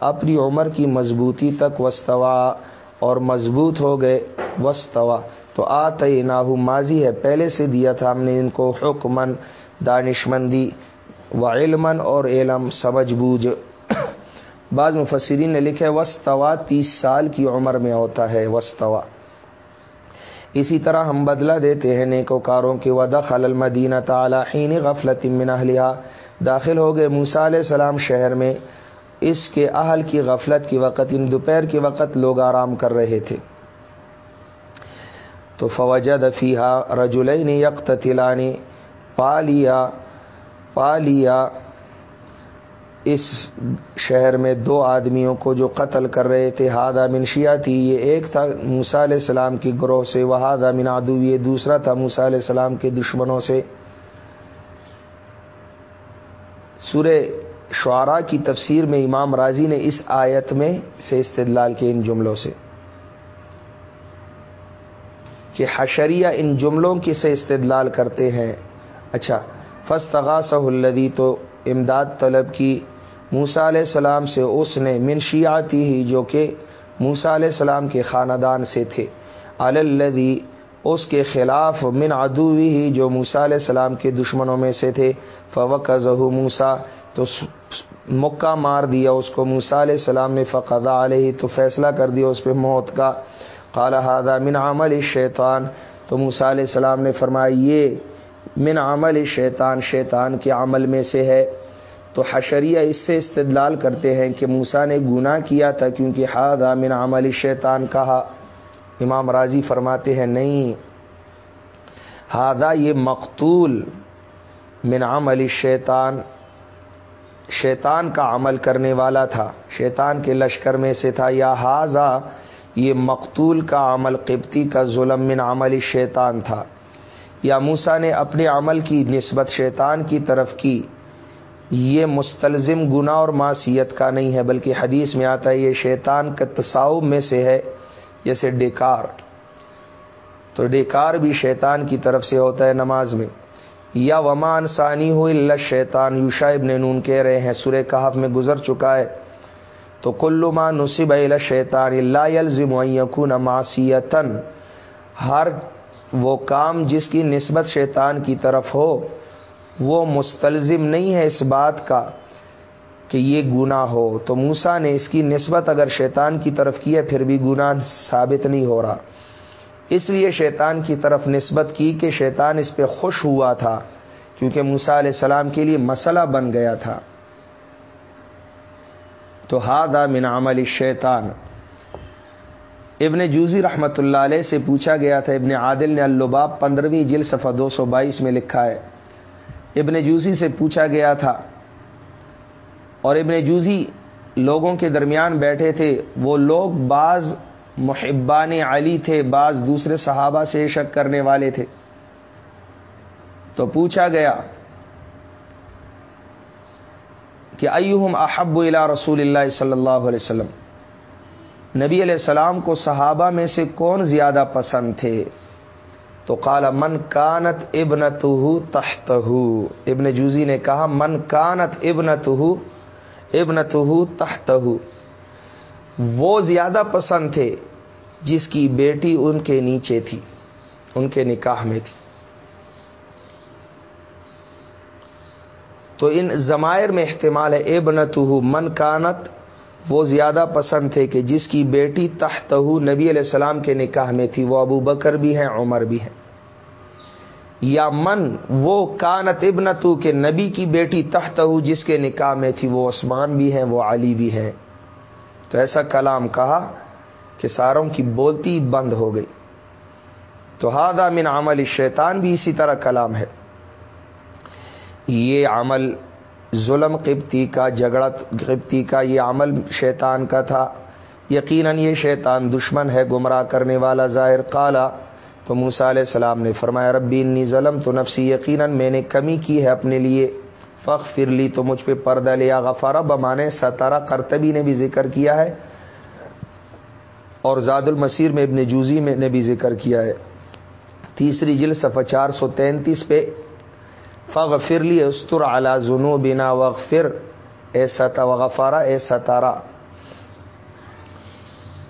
اپنی عمر کی مضبوطی تک وسطوا اور مضبوط ہو گئے وسطوا تو آتے ناہو ماضی ہے، پہلے سے دیا تھا ہم نے ان کو حکمن دانشمندی و علم اور علم، سمجھ بوجھ۔ <coughs> بعض مفسرین نے لکھا وسطوا تیس سال کی عمر میں ہوتا ہے وسطوا اسی طرح ہم بدلہ دیتے ہیں نیکوکاروں کے ودا خل المدینہ تعالیٰ غفلت من اہلیہ داخل ہو گئے موسا علیہ السلام شہر میں۔ اس کے اہل کی غفلت کی وقت ان دوپہر کے وقت لوگ آرام کر رہے تھے۔ تو فوجد فیحا رجولین یکت تلانی پا لیا پا لیا۔ اس شہر میں دو آدمیوں کو جو قتل کر رہے تھے ہادہ منشیا تھی یہ ایک تھا موسا علیہ السلام کی گروہ سے وہ ہادہ منادو یہ دوسرا تھا موسا علیہ السلام کے دشمنوں سے۔ سورہ شعرا کی تفسیر میں امام راضی نے اس آیت میں سے استدلال کے ان جملوں سے۔ کہ حشریہ ان جملوں کی سے استدلال کرتے ہیں۔ اچھا فستغا الدی تو امداد طلب کی۔ موسا علیہ السلام سے اس نے منشیاتی ہی جو کہ موسا علیہ السلام کے خاندان سے تھے۔ الدی اس کے خلاف من ادوی ہی جو موسا علیہ السلام کے دشمنوں میں سے تھے فوق ظہو موسا تو مکہ مار دیا اس کو موسا علیہ السلام نے فقدا علیہ، تو فیصلہ کر دیا اس پہ موت کا۔ ہادہ من عمل شیطان تو موسا علیہ السلام نے فرمایا، یہ من عمل شیطان شیطان کے عمل میں سے ہے۔ تو حشریہ اس سے استدلال کرتے ہیں کہ موسا نے گناہ کیا تھا، کیونکہ ہادہ من عمل شیطان، کہا۔ امام راضی فرماتے ہیں، نہیں ہادہ یہ مقتول من عمل شیطان شیطان کا عمل کرنے والا تھا، شیطان کے لشکر میں سے تھا، یا ہاضا یہ مقتول کا عمل قبطی کا ظلم من عمل شیطان تھا۔ یا موسا نے اپنے عمل کی نسبت شیطان کی طرف کی، یہ مستلزم گنا اور معصیت کا نہیں ہے، بلکہ حدیث میں آتا ہے، یہ شیطان کا تصاؤ میں سے ہے۔ جیسے ڈیکار۔ تو ڈیکار بھی شیطان کی طرف سے ہوتا ہے نماز میں۔ یا ومان ثانی ہو اللہ شیطان یوشا ابن نون کہہ رہے ہیں، سورہ کہف میں گزر چکا ہے۔ تو کلو نصب اللہ شیطان اللہ یلزم یقون معصیتن ہر وہ کام جس کی نسبت شیطان کی طرف ہو، وہ مستلزم نہیں ہے اس بات کا۔ کہ یہ گنا ہو۔ تو موسا نے اس کی نسبت اگر شیطان کی طرف کی ہے، پھر بھی گنا ثابت نہیں ہو رہا۔ اس لیے شیطان کی طرف نسبت کی کہ شیطان اس پہ خوش ہوا تھا، کیونکہ موسا علیہ السلام کے لیے مسئلہ بن گیا تھا۔ تو ہاد من عمل شیطان ابن جوزی رحمت اللہ علیہ سے پوچھا گیا تھا، ابن عادل نے اللباب پندرہویں جل صفحہ دو سو بائیس میں لکھا ہے۔ ابن جوزی سے پوچھا گیا تھا اور ابن جوزی لوگوں کے درمیان بیٹھے تھے، وہ لوگ بعض محبان علی تھے، بعض دوسرے صحابہ سے شک کرنے والے تھے۔ تو پوچھا گیا کہ ایہم احب الى رسول اللہ صلی اللہ علیہ وسلم؟ نبی علیہ السلام کو صحابہ میں سے کون زیادہ پسند تھے؟ تو کالا من کانت ابن تحت ابن جوزی نے کہا، من کانت ابن ابن تحت وہ زیادہ پسند تھے جس کی بیٹی ان کے نیچے تھی، ان کے نکاح میں تھی۔ تو ان زمائر میں احتمال ہے ابن من کانت، وہ زیادہ پسند تھے کہ جس کی بیٹی تحت نبی علیہ السلام کے نکاح میں تھی۔ وہ ابو بکر بھی ہیں، عمر بھی ہیں۔ یا من وہ کانت ابن تو کہ نبی کی بیٹی تحت جس کے نکاح میں تھی، وہ عثمان بھی ہیں، وہ علی بھی ہیں۔ تو ایسا کلام کہا کہ ساروں کی بولتی بند ہو گئی۔ تو ہادہ من عمل شیطان بھی اسی طرح کلام ہے۔ یہ عمل ظلم قبطی کا جھگڑا قبطی کا، یہ عمل شیطان کا تھا۔ یقیناً یہ شیطان دشمن ہے، گمراہ کرنے والا، ظاہر کالا تو موسا علیہ السلام نے فرمایا، ربی انی ظلم تو نفسی یقیناً میں نے کمی کی ہے اپنے لیے۔ فخ فر لی تو مجھ پہ پردہ لیا غفارہ بمانے ستارہ کرتبی نے بھی ذکر کیا ہے اور زاد المسیر میں ابن جوزی میں نے بھی ذکر کیا ہے۔ تیسری جل صفحہ چار سو تینتیس پہ فغ فر لی استر اعلی ظنو بنا وغفر اے ستا وغفارہ اے ستارہ۔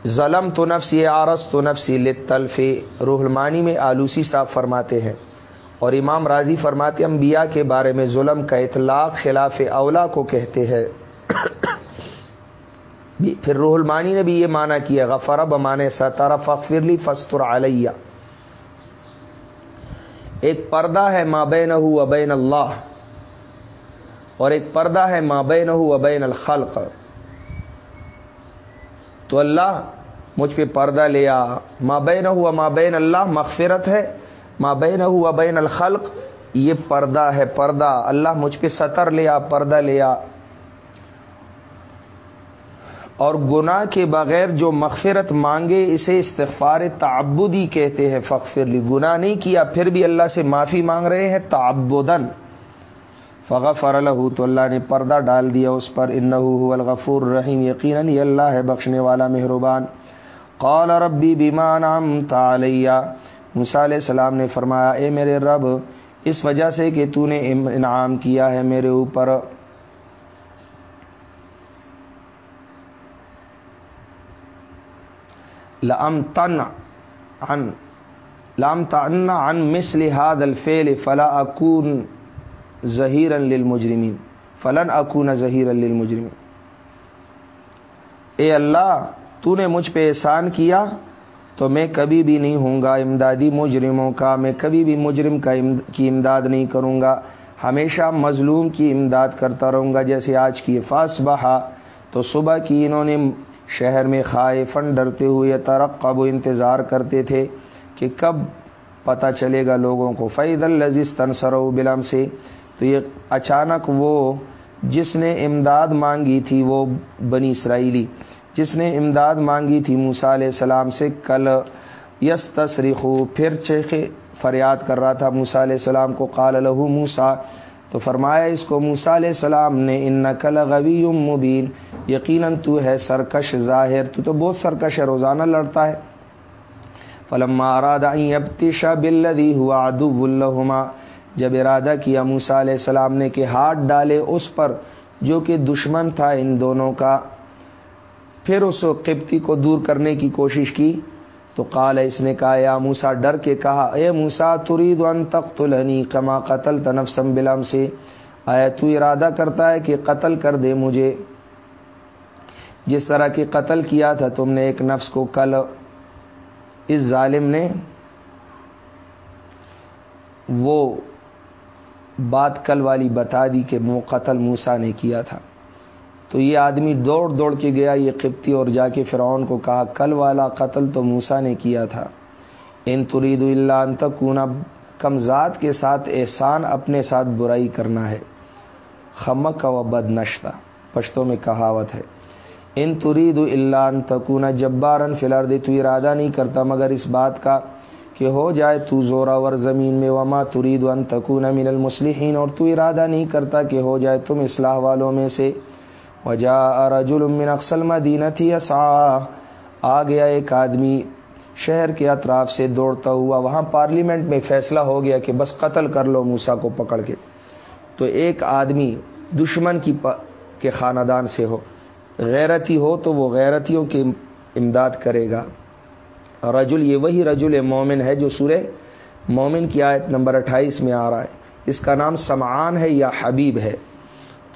ظلم تو نفسی آرس تو نفسی لطلف روح المانی میں آلوسی صاحب فرماتے ہیں اور امام راضی فرماتے انبیاء کے بارے میں ظلم کا اطلاق خلاف اولا کو کہتے ہیں۔ <coughs> پھر روح المانی نے بھی یہ مانا کیا، غفر بمانے ستارہ فخرلی فستر علیہ ایک پردہ ہے مابین ابین اللہ اور ایک پردہ ہے مابین ابین الخلق۔ تو اللہ مجھ پہ پردہ لیا۔ مابین ہوا مابین اللہ مغفرت ہے مابین ہوا بین الخلق، یہ پردہ ہے، پردہ۔ اللہ مجھ پہ سطر لیا، پردہ لیا۔ اور گناہ کے بغیر جو مغفرت مانگے، اسے استغفار تعبدی کہتے ہیں۔ فخر لی، گناہ نہیں کیا، پھر بھی اللہ سے معافی مانگ رہے ہیں۔ تعبدن۔ فغفر الح تو اللہ نے پردہ ڈال دیا اس پر۔ انہو الغفور رحیم یقیناً یہ اللہ ہے، بخشنے والا، مہربان۔ قال ربی بیمان علیہ۔ موسیٰ علیہ السلام نے فرمایا، اے میرے رب، اس وجہ سے کہ تو نے انعام کیا ہے میرے اوپر۔ لم تن عن لام تن عن مثل هذا الفعل فلا اکون ظہیر للمجرمین۔ فلن اکون ظہیر للمجرمین۔ اے اللہ تو نے مجھ پہ احسان کیا تو میں کبھی بھی نہیں ہوں گا امدادی مجرموں کا، میں کبھی بھی مجرم کا کی امداد نہیں کروں گا۔ ہمیشہ مظلوم کی امداد کرتا رہوں گا، جیسے آج کی فاس بہا تو صبح کی انہوں نے شہر میں کھائے فن ڈرتے ہوئے ترقب و انتظار کرتے تھے کہ کب پتہ چلے گا لوگوں کو۔ فعید الزیز تنسر و بلم سے تو یہ اچانک وہ جس نے امداد مانگی تھی وہ بنی اسرائیلی۔ جس نے امداد مانگی تھی موسا علیہ السلام سے، کل یس تصریخو پھر چیخے فریاد کر رہا تھا موسا علیہ السلام کو، قال لہو موسا تو فرمایا اس کو موسا علیہ السلام نے ان نقل غوی مبین، یقیناً تو ہے سرکش ظاہر، تو تو بہت سرکش ہے، روزانہ لڑتا ہے۔ فلم ارادہ ابتشا بلدی ہوا ادو الحما جب ارادہ کیا موسا علیہ السلام نے کہ ہاتھ ڈالے اس پر، جو کہ دشمن تھا ان دونوں کا۔ پھر اس قبطی کو دور کرنے کی کوشش کی تو قال اس نے کہا، یا موسا ڈر کے کہا، اے موسا ترید ان تخت الحنی کما قتل تنف سمبلم سے آیا تو ارادہ کرتا ہے کہ قتل کر دے مجھے۔ جس طرح کی قتل کیا تھا، تم نے ایک نفس کو کل اس ظالم نے وہ بات کل والی بتا دی کہ وہ قتل موسا نے کیا تھا۔ تو یہ آدمی دوڑ دوڑ کے گیا یہ قبطی اور جا کے فرعون کو کہا، کل والا قتل تو موسا نے کیا تھا۔ ان ترید اللہ ان تکونا کم ذات کے ساتھ احسان اپنے ساتھ برائی کرنا ہے۔ خمک کا و بد نشتہ پشتوں میں کہاوت ہے۔ ان ترید اللہ ان تکونا جبارن فلار دے تو ارادہ نہیں کرتا، مگر اس بات کا کہ ہو جائے تو زوراور زمین میں، وما ترید ان تکونا من المسلحین اور تو ارادہ نہیں کرتا کہ ہو جائے تم اصلاح والوں میں سے۔ وجا رجل من اقسل مدینہ تھی آ گیا ایک آدمی شہر کے اطراف سے دوڑتا ہوا وہاں پارلیمنٹ میں فیصلہ ہو گیا کہ بس قتل کر لو موسا کو پکڑ کے۔ تو ایک آدمی دشمن کی کے خاندان سے ہو۔ غیرتی ہو تو وہ غیرتیوں کی امداد کرے گا۔ رجل، یہ وہی رجل مومن ہے جو سورہ مومن کی آیت نمبر اٹھائیس میں آ رہا ہے۔ اس کا نام سمعان ہے یا حبیب ہے۔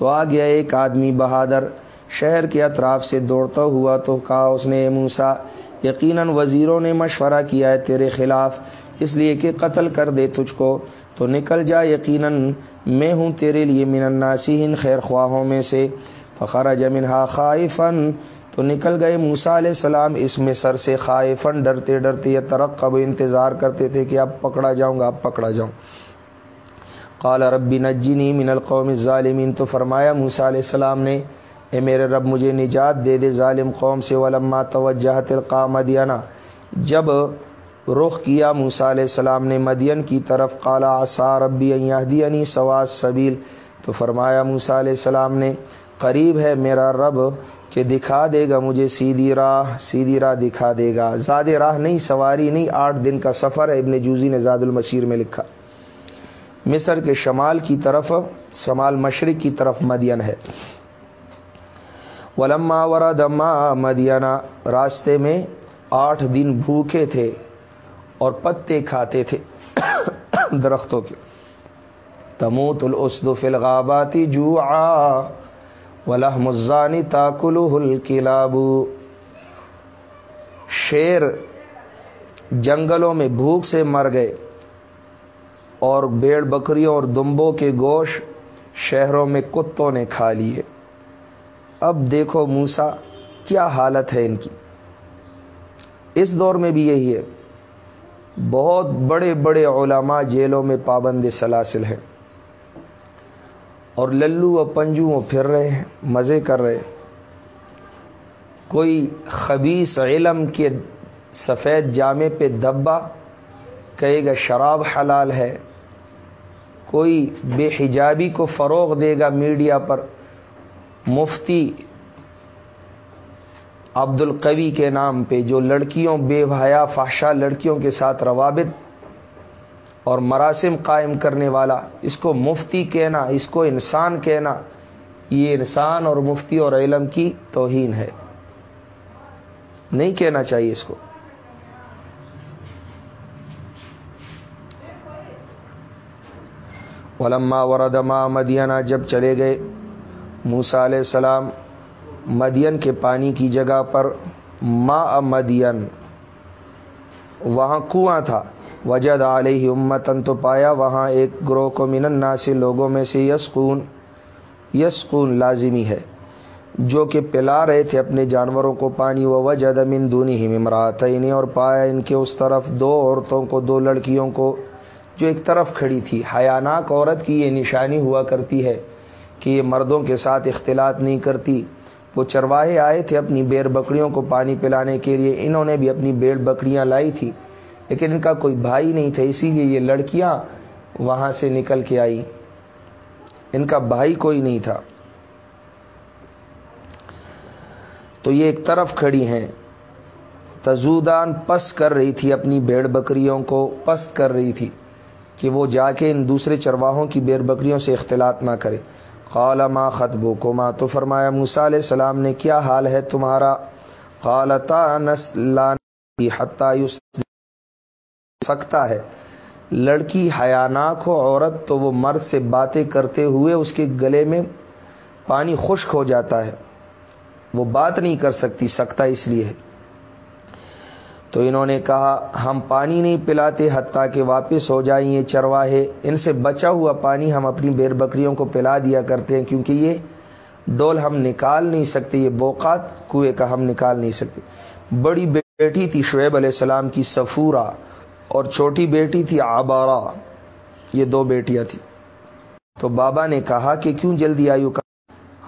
تو آ گیا ایک آدمی بہادر شہر کے اطراف سے دوڑتا ہوا تو کہا اس نے موسا یقیناً وزیروں نے مشورہ کیا ہے تیرے خلاف، اس لیے کہ قتل کر دے تجھ کو، تو نکل جا، یقیناً میں ہوں تیرے لیے من الناسین خیر خواہوں میں سے. فخر جمنہا خائفن تو نکل گئے موسا علیہ السلام، اس میں سر سے خائفن ڈرتے ڈرتے یہ ترقب انتظار کرتے تھے کہ اب پکڑا جاؤں گا، اب پکڑا جاؤں۔ قال ربی نجنی من القوم الظالمین تو فرمایا موسا علیہ السلام نے، اے میرے رب مجھے نجات دے دے ظالم قوم سے، ولما توجہ تلقا مدینہ جب رخ کیا موسا علیہ السلام نے مدین کی طرف قالا آسا ربی یہدینی سواز سبیل۔ تو فرمایا موسا علیہ السلام نے، قریب ہے میرا رب کہ دکھا دے گا مجھے سیدھی راہ سیدھی راہ دکھا دے گا۔ زیادہ راہ نہیں، سواری نہیں، آٹھ دن کا سفر ہے، ابن جوزی نے زاد المشیر میں لکھا۔ مصر کے شمال کی طرف، شمال مشرق کی طرف مدین ہے۔ ولما ورما مدینہ راستے میں آٹھ دن بھوکے تھے اور پتے کھاتے تھے <coughs> درختوں کے۔ تموت الاسد فی الغاباتی جو ولہ مزانی تاکل الکلابو شیر جنگلوں میں بھوک سے مر گئے۔ اور بیڑ بکریوں اور دمبوں کے گوشت شہروں میں کتوں نے کھا لیے۔ اب دیکھو موسا کیا حالت ہے ان کی۔ اس دور میں بھی یہی ہے۔ بہت بڑے بڑے علماء جیلوں میں پابند سلاسل ہیں۔ اور للو و پنجو پھر رہے ہیں، مزے کر رہے ہیں۔ کوئی خبیص علم کے سفید جامے پہ دبا کہے گا شراب حلال ہے۔ کوئی بے حجابی کو فروغ دے گا میڈیا پر، مفتی عبد القوی کے نام پہ، جو لڑکیوں، بے بھایا فاشا لڑکیوں کے ساتھ روابط اور مراسم قائم کرنے والا، اس کو مفتی کہنا، اس کو انسان کہنا، یہ انسان اور مفتی اور علم کی توہین ہے۔ نہیں کہنا چاہیے اس کو۔ ولما وردما مدینہ جب چلے گئے موسا علیہ السلام مدین کے پانی کی جگہ پر ما مدین، وہاں کنواں تھا۔ وجد علیہ امتن تو پایا وہاں ایک گروہ کو من الناس، لوگوں میں سے یسکون یسکون لازمی ہے، جو کہ پلا رہے تھے اپنے جانوروں کو پانی۔ و وجد من دونی ہی ممرات اور پایا ان کے اس طرف دو عورتوں کو، دو لڑکیوں کو جو ایک طرف کھڑی تھی۔ حیاناک عورت کی یہ نشانی ہوا کرتی ہے کہ یہ مردوں کے ساتھ اختلاط نہیں کرتی۔ وہ چرواہے آئے تھے اپنی بیر بکریوں کو پانی پلانے کے لیے۔ انہوں نے بھی اپنی بیڑ بکریاں لائی تھی، لیکن ان کا کوئی بھائی نہیں تھا۔ اسی لیے یہ لڑکیاں وہاں سے نکل کے آئی ان کا بھائی کوئی نہیں تھا۔ تو یہ ایک طرف کھڑی ہیں۔ تزودان پس کر رہی تھی اپنی بیڑ بکریوں کو پست کر رہی تھی۔ کہ وہ جا کے ان دوسرے چرواہوں کی بیڑ بکریوں سے اختلاط نہ کرے۔ قال، ما خطبو کو ماں تو فرمایا موسا علیہ السلام نے، کیا حال ہے تمہارا؟ قالتا سکتا ہے۔ لڑکی حیاناک ہو، عورت تو وہ مرد سے باتیں کرتے ہوئے اس کے گلے میں پانی خشک ہو جاتا ہے۔ وہ بات نہیں کر سکتی، سکتا اس لیے ہے۔ تو انہوں نے کہا، ہم پانی نہیں پلاتے حتیٰ کہ واپس ہو جائیں یہ چرواہے۔ ان سے بچا ہوا پانی ہم اپنی بیر بکریوں کو پلا دیا کرتے ہیں کیونکہ یہ ڈول ہم نکال نہیں سکتے، یہ بوقات کنویں کا ہم نکال نہیں سکتے۔ بڑی بیٹی تھی شعیب علیہ السلام کی سفورا اور چھوٹی بیٹی تھی آبارہ یہ دو بیٹیاں تھیں۔ تو بابا نے کہا کہ کیوں جلدی آئیو؟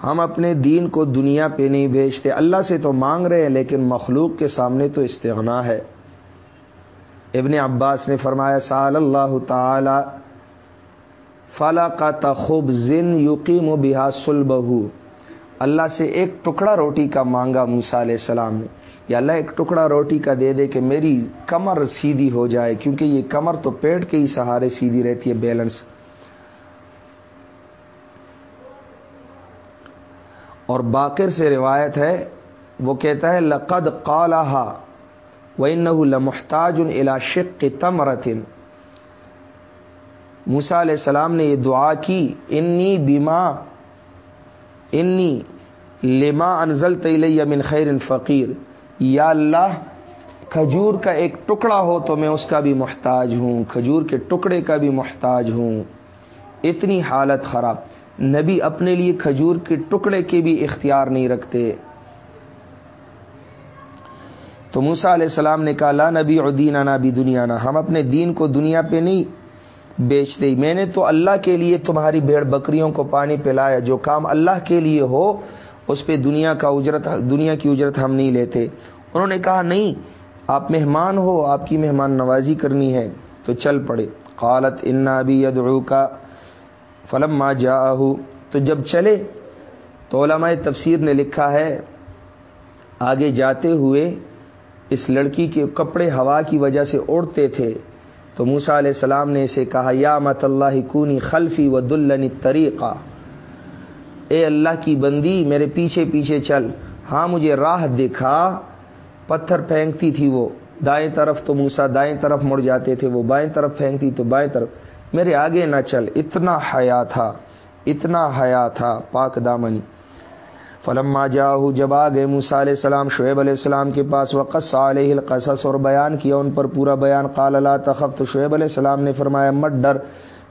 ہم اپنے دین کو دنیا پہ نہیں بھیجتے اللہ سے تو مانگ رہے ہیں، لیکن مخلوق کے سامنے تو استغنا ہے۔ ابن عباس نے فرمایا سال اللہ تعالی، فلا کا تخوب زن یقیم و بحا سلبہ اللہ سے ایک ٹکڑا روٹی کا مانگا موسا علیہ السلام نے۔ یا اللہ، ایک ٹکڑا روٹی کا دے دے کہ میری کمر سیدھی ہو جائے، کیونکہ یہ کمر تو پیٹ کے ہی سہارے سیدھی رہتی ہے، بیلنس۔ اور باقر سے روایت ہے، وہ کہتا ہے، لقد قالحا و لمحتاج الا شق تمرتن موسا علیہ السلام نے یہ دعا کی انی بیما انی لما انزل تیلیہ من خیر فقیر یا اللہ، کھجور کا ایک ٹکڑا ہو تو میں اس کا بھی محتاج ہوں، کھجور کے ٹکڑے کا بھی محتاج ہوں۔ اتنی حالت خراب۔ نبی اپنے لیے کھجور کے ٹکڑے کے بھی اختیار نہیں رکھتے۔ تو موسا علیہ السلام نے کہا، لا نبی ادین بھی دنیا نہ ہم اپنے دین کو دنیا پہ نہیں بیچتے۔ میں نے تو اللہ کے لیے تمہاری بھیڑ بکریوں کو پانی پلایا، جو کام اللہ کے لیے ہو، اس پہ دنیا کا اجرت، دنیا کی اجرت ہم نہیں لیتے۔ انہوں نے کہا، نہیں، آپ مہمان ہو، آپ کی مہمان نوازی کرنی ہے، تو چل پڑے۔ قالت، انا بھی یدعو کا فلم ما جا تو جب چلے، تو علماء تفسیر نے لکھا ہے، آگے جاتے ہوئے اس لڑکی کے کپڑے ہوا کی وجہ سے اڑتے تھے۔ تو موسا علیہ السلام نے اسے کہا، یا مت اللہ کونی خلفی و دلنی طریقہ۔ اے اللہ کی بندی، میرے پیچھے پیچھے چل۔ ہاں مجھے راہ دکھا۔ پتھر پھینکتی تھی وہ۔ دائیں طرف تو موسا دائیں طرف مڑ جاتے تھے وہ۔ بائیں طرف پھینکتی تو بائیں طرف۔ میرے آگے نہ چل، اتنا حیا تھا، اتنا حیا تھا، پاک دامنی۔ فلما جاؤ، جب آ گئے موسا علیہ السلام، شعیب علیہ السلام کے پاس وقت علیہ القصص اور بیان کیا، ان پر پورا بیان، قال اللہ تخف، تو شعیب علیہ السلام نے فرمایا، مت ڈر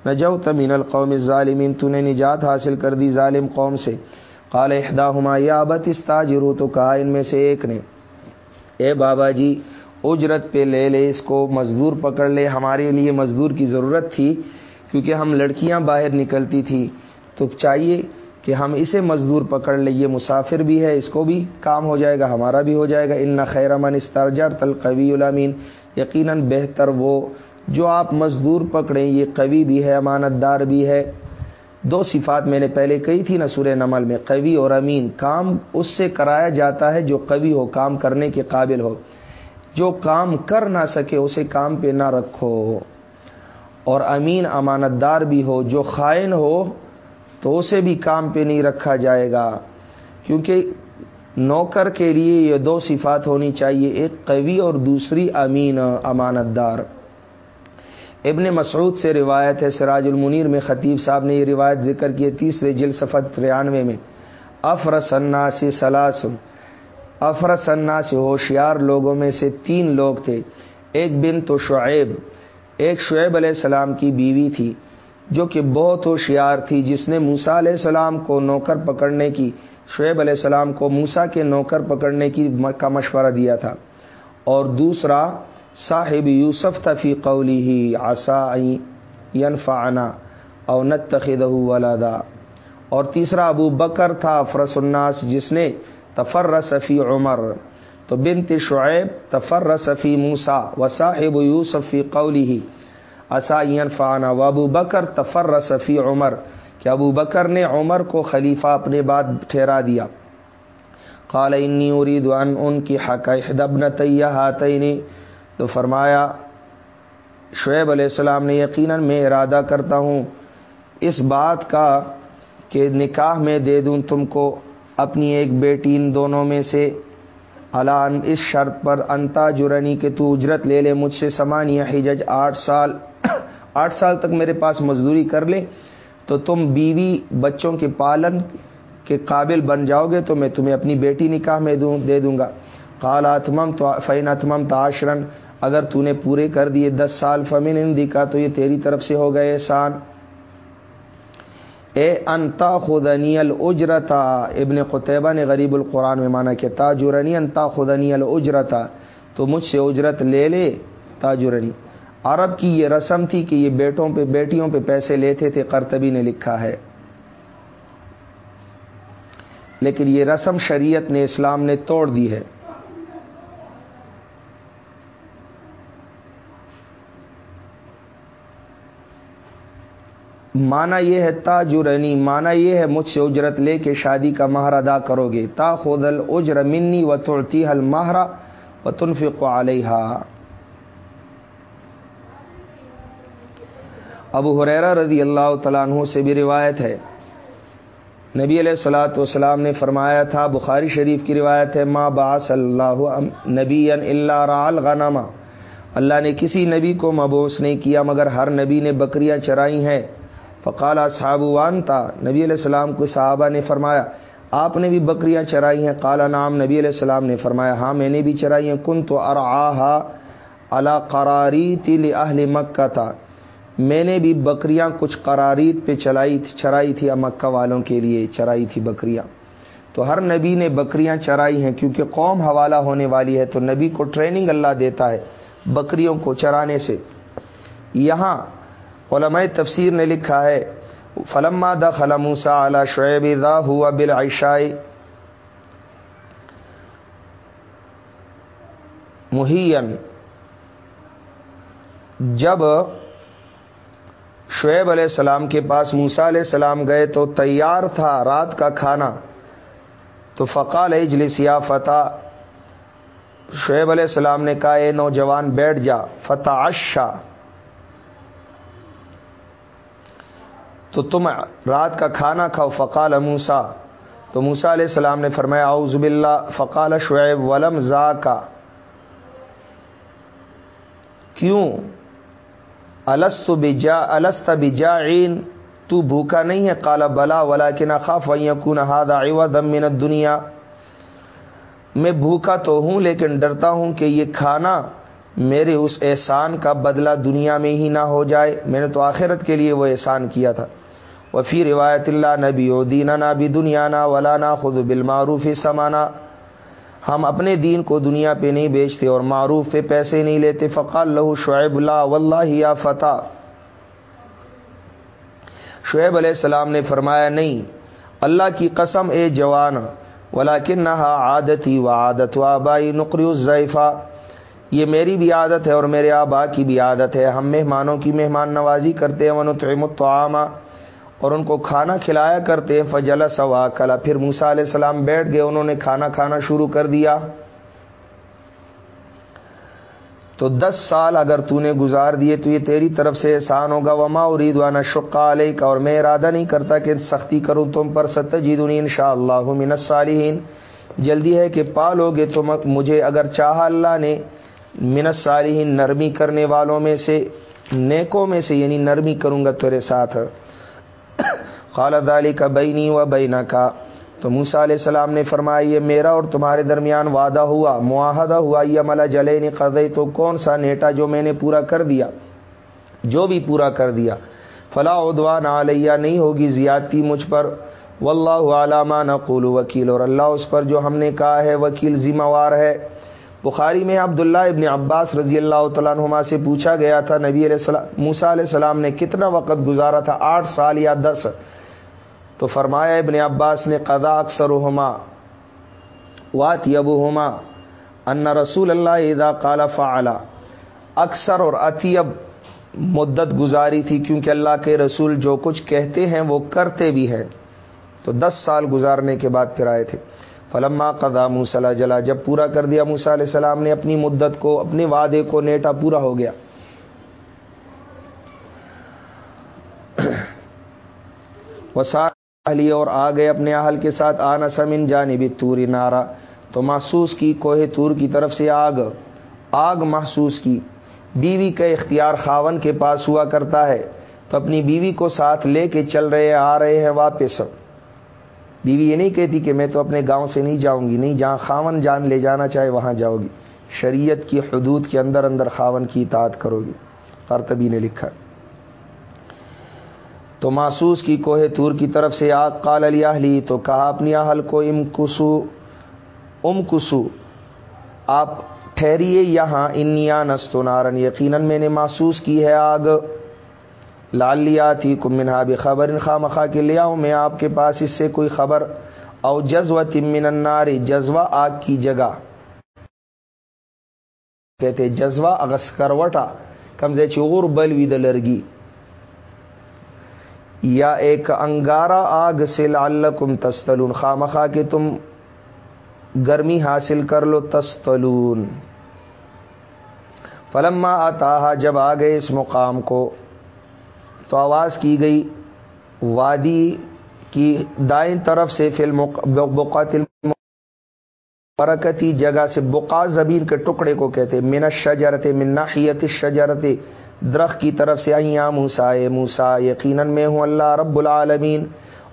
نہ جو تمین القوم ظالمین تو نے نجات حاصل کر دی ظالم قوم سے۔ قال احدا ہما یا ابت، استاجرو، تو کہا، ان میں سے ایک نے۔ اے بابا جی اجرت پہ لے لے، اس کو مزدور پکڑ لے۔ ہمارے لیے مزدور کی ضرورت تھی، کیونکہ ہم لڑکیاں باہر نکلتی تھی۔ تو چاہیے کہ ہم اسے مزدور پکڑ لیں یہ مسافر بھی ہے، اس کو بھی کام ہو جائے گا، ہمارا بھی ہو جائے گا۔ ان خیر من استرجر تلقوی علامین یقیناً بہتر وہ جو آپ مزدور پکڑیں، یہ قوی بھی ہے امانت دار بھی ہے۔ دو صفات میں نے پہلے کہی تھی نا سورہ نمل میں، قوی اور امین، کام اس سے کرایا جاتا ہے جو قوی ہو، کام کرنے کے قابل ہو۔ جو کام کر نہ سکے اسے کام پہ نہ رکھو۔ اور امین امانت دار بھی ہو، جو خائن ہو تو اسے بھی کام پہ نہیں رکھا جائے گا۔ کیونکہ نوکر کے لیے یہ دو صفات ہونی چاہیے، ایک قوی اور دوسری امین امانت دار ابن مسعود سے روایت ہے، سراج المنیر میں خطیب صاحب نے یہ روایت ذکر کی تیسرے جل سفت تریانوے میں۔ افر سنا سے سلاسن افر سنا سے ہوشیار لوگوں میں سے تین لوگ تھے۔ ایک بن تو شعیب، ایک شعیب علیہ السلام کی بیوی تھی، جو کہ بہت ہوشیار تھی، جس نے موسا علیہ السلام کو نوکر پکڑنے کی، شعیب علیہ السلام کو موسا کے نوکر پکڑنے کی کا مشورہ دیا تھا۔ اور دوسرا، صاحب یوسف تفی قولی ہی آسا ینفعنا او نتخذہ ولدا۔ اور تیسرا، ابو بکر تھا فرس الناس، جس نے تفر رصفی عمر تو بنت شعیب تفر رصفی موسا و صاحب یوسفی قولی ہی اسائین فانا و ابو بکر تفر رصفی عمر، کہ ابو بکر نے عمر کو خلیفہ اپنے بعد ٹھہرا دیا۔ قال انی ارید ان ان کی حق دبن طیہ تو فرمایا، شعیب علیہ السلام نے یقیناً میں ارادہ کرتا ہوں، اس بات کا کہ نکاح میں دے دوں تم کو۔ اپنی ایک بیٹی ان دونوں میں سے علان اس شرط پر، انتا جرنی کہ تو اجرت لے لے، مجھ سے سمانیہ حجج آٹھ سال آٹھ سال تک میرے پاس مزدوری کر لے، تو تم بیوی بچوں کے پالن کے قابل بن جاؤ گے، تو میں تمہیں اپنی بیٹی نکاح میں دوں، دے دوں گا۔ کال اتمم تو فین اتمم تاشرن اگر تو نے پورے کر دیے دس سال فمن ہندی کا تو یہ تیری طرف سے ہو گئے احسان۔ اے انتا خدنی الجرتا ابن قطبہ نے غریب القرآن میں مانا کہ تاجرنی انتا خدنی الجرتا تو مجھ سے اجرت لے لے، تاجرنی۔ عرب کی یہ رسم تھی کہ یہ بیٹوں پہ، بیٹیوں پہ پیسے لیتے تھے کرتبی نے لکھا ہے۔ لیکن یہ رسم شریعت نے اسلام نے توڑ دی ہے۔ مانا یہ ہے تا جرنی مانا یہ ہے مجھ سے اجرت لے کے شادی کا مہر ادا کرو گے تا خودل اجر منی و توڑتی حل مہرا و تنفق علیہ ابو حریرا رضی اللہ تعالیٰ عنہ سے بھی روایت ہے۔ نبی علیہ السلاۃ والسلام نے فرمایا تھا، بخاری شریف کی روایت ہے ماں باس اللہ نبی اللہ رال غنامہ اللہ نے کسی نبی کو مبوس نہیں کیا، مگر ہر نبی نے بکریاں چرائی ہیں۔ فقال صحاب وان تھا نبی علیہ السلام کو صحابہ نے فرمایا، آپ نے بھی بکریاں چرائی ہیں؟ کالا نام نبی علیہ السلام نے فرمایا ہاں میں نے بھی چرائی ہیں۔ کن تو ارآ اللہ قراری تل اہل مکہ تھا میں نے بھی بکریاں کچھ قراریت پہ چلائی چرائی تھی مکہ والوں کے لیے، چرائی تھی بکریاں۔ تو ہر نبی نے بکریاں چرائی ہیں، کیونکہ قوم حوالہ ہونے والی ہے، تو نبی کو ٹریننگ اللہ دیتا ہے بکریوں کو چرانے سے۔ یہاں علماء تفسیر نے لکھا ہے، فلما دا خلموسا اعلی شعیب دا ہوا بل عائشائی محین جب شعیب علیہ السلام کے پاس موسا علیہ السلام گئے تو تیار تھا رات کا کھانا، تو فقال اجلس یا فتح شعیب علیہ السلام نے کہا، اے نوجوان بیٹھ جا فتح اشا تو تم رات کا کھانا کھاؤ، فقال موسا تو موسا علیہ السلام نے فرمایا، اعوذ باللہ، فقال شعیب، ولم زا کا کیوں؟ الست بجا الست بجا تو بھوکا نہیں ہے؟ کالا بلا ولا کہ نہ خاف کن ہادا دم دنیا میں بھوکا تو ہوں، لیکن ڈرتا ہوں کہ یہ کھانا میرے اس احسان کا بدلہ دنیا میں ہی نہ ہو جائے۔ میں نے تو آخرت کے لیے وہ احسان کیا تھا۔ وفی روایت اللہ نبی او دینا نہ بھی دنیا نہ ولانا خود بالمعروف سمانا۔ ہم اپنے دین کو دنیا پہ نہیں بیچتے اور معروف پہ پیسے نہیں لیتے۔ فقال لہو شعیب اللہ واللہ یا فتح شعیب علیہ السلام نے فرمایا، نہیں، اللہ کی قسم اے جوان ولاکن نہ عادتی و عادت و آبائی نقری الزیفہ یہ میری بھی عادت ہے اور میرے آبا کی بھی عادت ہے۔ ہم مہمانوں کی مہمان نوازی کرتے ہیں۔ ونطعم الطعام۔ اور ان کو کھانا کھلایا کرتے ہیں فجلا سوا کلا پھر موسا علیہ السلام بیٹھ گئے، انہوں نے کھانا کھانا شروع کر دیا۔ تو دس سال اگر تو نے گزار دیے تو یہ تیری طرف سے احسان ہوگا۔ وما ارید وانا شقا علیہ کا اور میں ارادہ نہیں کرتا کہ سختی کروں تم پر ست جیدنی ان شاء اللہ من الصالحین۔ جلدی ہے کہ پالو گے تم۔ مجھے اگر چاہا اللہ نے من الصالحین نرمی کرنے والوں میں سے، نیکوں میں سے یعنی نرمی کروں گا تیرے ساتھ۔ خالد علی کا بینی و بینا کا تو موسا علیہ السلام نے فرمایا، یہ میرا اور تمہارے درمیان وعدہ ہوا، معاہدہ ہوا یہ ملا جلے نے قدئی تو کون سا نیٹا جو میں نے پورا کر دیا؟ جو بھی پورا کر دیا۔ فلاں ادوان علیہ، نہیں ہوگی زیادتی مجھ پر۔ و اللہ علامہ نقول، وکیل، اور اللہ اس پر جو ہم نے کہا ہے، وکیل ذمہ وار ہے۔ بخاری میں عبداللہ ابن عباس رضی اللہ تعالیٰ نما سے پوچھا گیا تھا، نبی علیہ السلام موسا علیہ السلام نے کتنا وقت گزارا تھا؟ آٹھ سال یا دس؟ تو فرمایا، ابن عباس نے قدا اکثر ہوما وات یبو ہوما ان رسول اللہ ادا کالا فعلا۔ اکثر اور اطیب مدت گزاری تھی، کیونکہ اللہ کے رسول جو کچھ کہتے ہیں وہ کرتے بھی ہیں۔ تو دس سال گزارنے کے بعد پھر آئے تھے۔ فلما قدا موسلا جلا، جب پورا کر دیا موسا علیہ السلام نے اپنی مدت کو، اپنے وعدے کو، نیٹا پورا ہو گیا۔ <clears throat> وسا علی اور آ گئے اپنے اہل کے ساتھ، آنا سمن جانبی توری نارا۔ تو محسوس کی کوہ تور کی طرف سے آگ آگ محسوس کی۔ بیوی کا اختیار خاون کے پاس ہوا کرتا ہے۔ تو اپنی بیوی کو ساتھ لے کے چل رہے، آ رہے ہیں واپس۔ بیوی یہ نہیں کہتی کہ میں تو اپنے گاؤں سے نہیں جاؤں گی، نہیں جہاں خاون جان لے جانا چاہے وہاں جاؤ گی۔ شریعت کی حدود کے اندر اندر خاون کی اطاعت کرو گی۔ قرطبی نے لکھا۔ تو محسوس کی کوہ تور کی طرف سے آگ کال علی اہلی، تو کہا اپنی اہل کو، ام کسو ام کسو، آپ ٹھہریے یہاں انیا نستو نارن، یقیناً میں نے محسوس کی ہے آگ۔ لال لیا تھی کم منہا بھی خبر ان خواہ مخواہ کے لیا ہوں میں آپ کے پاس اس سے کوئی خبر او جزو تمن الناری جزوہ آگ کی جگہ۔ کہتے جزوہ اگس کروٹا کمزے چور بلوی دلرگی یا ایک انگارا آگ سے لعلکم تستلون، خامخا کہ تم گرمی حاصل کر لو تستلون۔ فلما آتا جب آ گئے اس مقام کو تو آواز کی گئی، وادی کی دائیں طرف سے فلم بقاتل برکتی جگہ سے بقا زمین کے ٹکڑے کو کہتے من شجرت من ناحیت شجرت درخت کی طرف سے آئیا موسا اے موسا یقیناً میں ہوں اللہ رب العالمین۔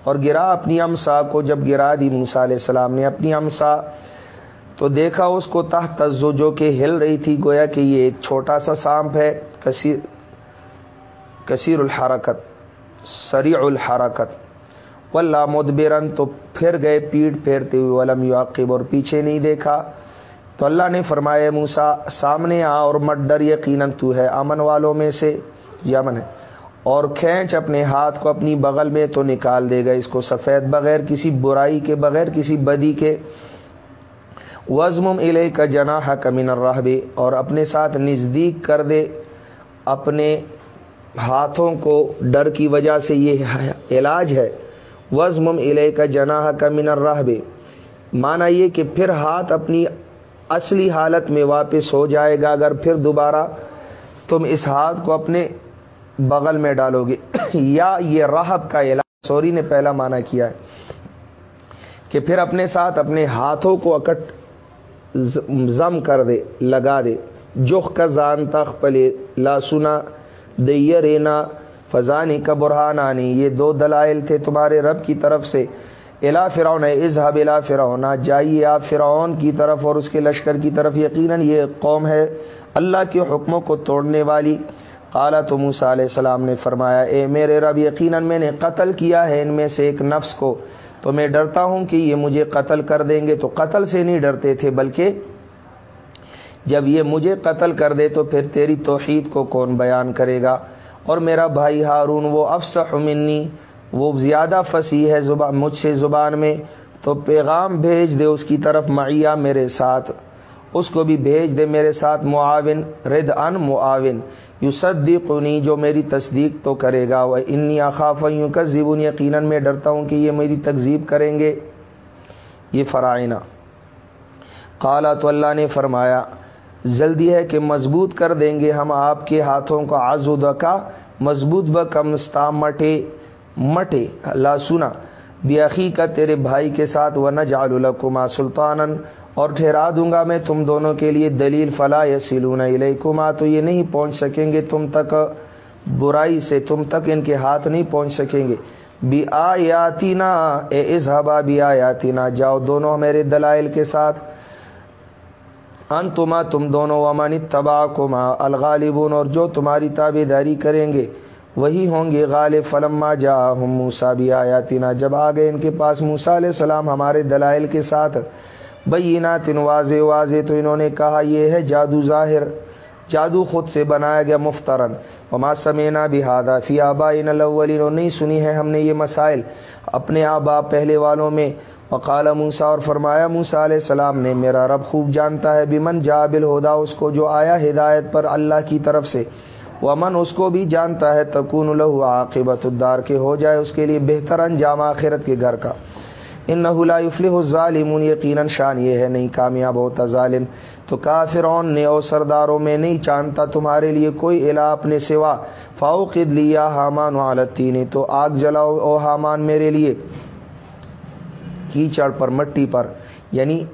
اور گرا اپنی امسا کو، جب گرا دی موسا علیہ السلام نے اپنی امسا، تو دیکھا اس کو تحت تزو جو کہ ہل رہی تھی، گویا کہ یہ ایک چھوٹا سا سانپ ہے کثیر کثیر الحرکت، سریع الحرکت۔ واللہ مدبرن تو پھر گئے پیٹ پھیرتے ہوئے ولم یعقب اور پیچھے نہیں دیکھا۔ تو اللہ نے فرمایا موسا سامنے آ اور مت ڈر، یقیناً تو ہے امن والوں میں سے۔ یمن ہے۔ اور کھینچ اپنے ہاتھ کو اپنی بغل میں تو نکال دے گا۔ اس کو سفید بغیر کسی برائی کے، بغیر کسی بدی کے۔ وزم علیہ کا جناح کمین الرحبے اور اپنے ساتھ نزدیک کر دے، اپنے ہاتھوں کو ڈر کی وجہ سے یہ علاج ہے۔ وزم علیہ کا جناح کمین الرحبے مانا یہ کہ پھر ہاتھ اپنی اصلی حالت میں واپس ہو جائے گا۔ اگر پھر دوبارہ تم اس ہاتھ کو اپنے بغل میں ڈالو گے۔ <coughs> یا یہ راہب کا علاج۔ سوری، نے پہلا مانا کیا ہے کہ پھر اپنے ساتھ اپنے ہاتھوں کو اکٹ زم کر دے، لگا دے۔ جخ کا زان تخ پلے لاسنا دیا رینا فضانی کا برہان آنی یہ دو دلائل تھے تمہارے رب کی طرف سے۔ الا فرعون ہے اظہب الا فرعون، جائیے آپ فرعون کی طرف اور اس کے لشکر کی طرف، یقیناً یہ قوم ہے اللہ کے حکموں کو توڑنے والی۔ قالا تو موسا علیہ السلام نے فرمایا، اے میرے رب، یقیناً میں نے قتل کیا ہے ان میں سے ایک نفس کو۔ تو میں ڈرتا ہوں کہ یہ مجھے قتل کر دیں گے۔ تو قتل سے نہیں ڈرتے تھے، بلکہ جب یہ مجھے قتل کر دے تو پھر تیری توحید کو کون بیان کرے گا؟ اور میرا بھائی ہارون وہ افسح منی، وہ زیادہ فصیح ہے زبان مجھ سے زبان میں، تو پیغام بھیج دے اس کی طرف معیہ میرے ساتھ۔ اس کو بھی بھیج دے میرے ساتھ معاون رد ان معاون۔ یو جو میری تصدیق تو کرے گا۔ وہ انی آخاف یوں کا زیبن یقیناً میں ڈرتا ہوں کہ یہ میری تکزیب کریں گے۔ یہ فرائنا قالا تو اللہ نے فرمایا جلدی ہے کہ مضبوط کر دیں گے ہم آپ کے ہاتھوں کو آزود کا مضبوط ب کمستا مٹے مٹے۔ اللہ سنا بیاخی کا تیرے بھائی کے ساتھ وہ نہ جالکما سلطان اور ٹھہرا دوں گا میں تم دونوں کے لیے دلیل، فلا یا سلون علیکما تو یہ نہیں پہنچ سکیں گے تم تک، برائی سے تم تک ان کے ہاتھ نہیں پہنچ سکیں گے۔ بی آیاتی نا اے اظہبا بی آیاتی نا جاؤ دونوں میرے دلائل کے ساتھ۔ ان تما تم دونوں امن تباہ کما الغالبون اور جو تمہاری تابے داری کریں گے، وہی ہوں گے غالب، فلما جا ہم موسا بھی آیاتینا جب آ گئے ان کے پاس موسا علیہ السلام ہمارے دلائل کے ساتھ بئی تن واضح واضح تو انہوں نے کہا، یہ ہے جادو ظاہر، جادو خود سے بنایا گیا مفترن، وما سمینا بھی فی آبا ان نہیں سنی ہے ہم نے یہ مسائل، اپنے آبا پہلے والوں میں وقال موسا اور فرمایا موسا علیہ السلام نے، میرا رب خوب جانتا ہے، بمن جا بل ہودا اس کو جو آیا ہدایت پر اللہ کی طرف سے وہ امن اس کو بھی جانتا ہے، تکون الح عاقبت الدار کے ہو جائے اس کے لیے بہتر انجام آخرت کے گھر کا۔ ان نہ ظالم یقیناً شان یہ ہے، نہیں کامیاب ہوتا ظالم۔ تو کافرون نے، او سرداروں میں، نہیں چانتا تمہارے لیے کوئی علا اپنے سوا۔ فاؤقد لیا حامان عالتی نے تو آگ جلاؤ، او حامان میرے لیے۔ کیچڑ پر، مٹی پر یعنی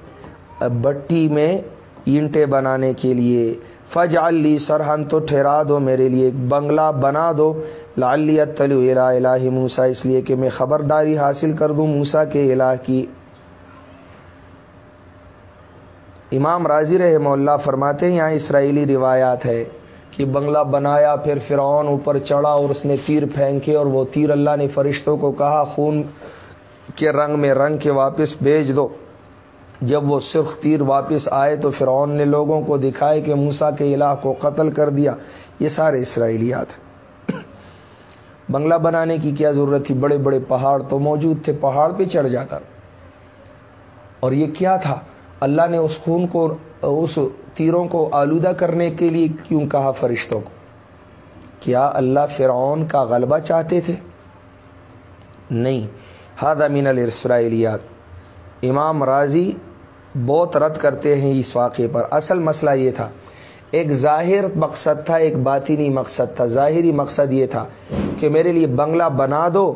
بٹی میں اینٹیں بنانے کے لیے۔ فج علی سرحن تو ٹھہرا دو میرے لیے۔ ایک بنگلہ بنا دو۔ لالی تلو الا الہ موسا اس لیے کہ میں خبرداری حاصل کر دوں موسا کے الہ کی۔ امام راضی رحم اللہ فرماتے ہیں، یہاں اسرائیلی روایات ہے کہ بنگلہ بنایا، پھر فرعون اوپر چڑھا اور اس نے تیر پھینکے اور وہ تیر اللہ نے فرشتوں کو کہا، خون کے رنگ میں رنگ کے واپس بھیج دو۔ جب وہ سرخ تیر واپس آئے تو فرعون نے لوگوں کو دکھائے کہ موسا کے الہ کو قتل کر دیا۔ یہ سارے اسرائیلیات ہیں۔ بنگلہ بنانے کی کیا ضرورت تھی؟ بڑے بڑے پہاڑ تو موجود تھے، پہاڑ پہ چڑھ جاتا۔ اور یہ کیا تھا؟ اللہ نے اس خون کو اس تیروں کو آلودہ کرنے کے لیے کیوں کہا فرشتوں کو؟ کیا اللہ فرعون کا غلبہ چاہتے تھے؟ نہیں۔ ہاد امین الاسرائیلیات امام راضی بہت رد کرتے ہیں اس واقعے پر. اصل مسئلہ یہ تھا، ایک ظاہر مقصد تھا، ایک باطینی مقصد تھا، ظاہری مقصد یہ تھا کہ میرے لیے بنگلہ بنا دو،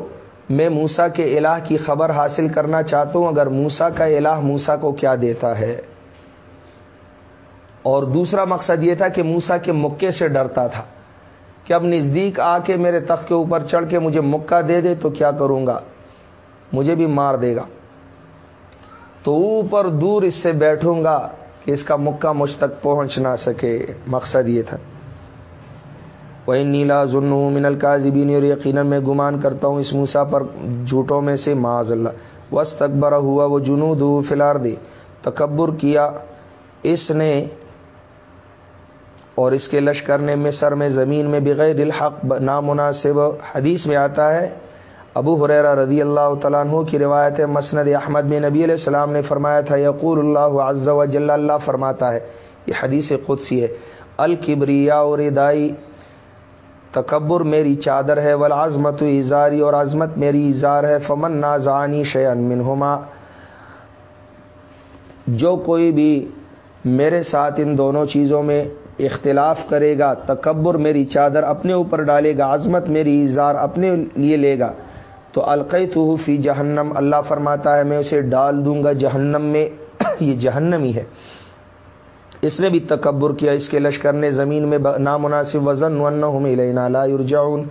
میں موسا کے الہ کی خبر حاصل کرنا چاہتا ہوں، اگر موسا کا الہ موسا کو کیا دیتا ہے؟ اور دوسرا مقصد یہ تھا کہ موسا کے مکے سے ڈرتا تھا کہ اب نزدیک آ کے میرے تخت کے اوپر چڑھ کے مجھے مکہ دے دے تو کیا کروں گا؟ مجھے بھی مار دے گا۔ تو اوپر دور اس سے بیٹھوں گا کہ اس کا مکہ مجھ تک پہنچ نہ سکے۔ مقصد یہ تھا۔ وہ نیلا ظن من القاضبین اور یقیناً میں گمان کرتا ہوں اس موسا پر جھوٹوں میں سے معاذ اللہ۔ وس تکبرا ہوا وہ جنوب فلار دے تکبر کیا۔ اس نے اور اس کے لشکر نے مصر میں زمین میں بغیر الحق نامناسب حدیث میں آتا ہے۔ ابو حریرا رضی اللہ تعالیٰ عنہ کی روایت ہے، مسند احمد میں نبی علیہ السلام نے فرمایا تھا، یقول اللہ عز و جل، اللہ فرماتا ہے، یہ حدیث قدسی ہے الکبریا اور ادائی تکبر میری چادر ہے، والعظمت اظہاری اور عظمت میری اظہار ہے، فمن نازانی شیئن منہما۔ جو کوئی بھی میرے ساتھ ان دونوں چیزوں میں اختلاف کرے گا، تکبر میری چادر اپنے اوپر ڈالے گا، عظمت میری اظہار اپنے لیے لے گا تو القیت فی جہنم، اللہ فرماتا ہے، میں اسے ڈال دوں گا جہنم میں۔ <coughs> یہ جہنم ہی ہے۔ اس نے بھی تکبر کیا، اس کے لشکر نے زمین میں نامناسب وزن لا یرجعون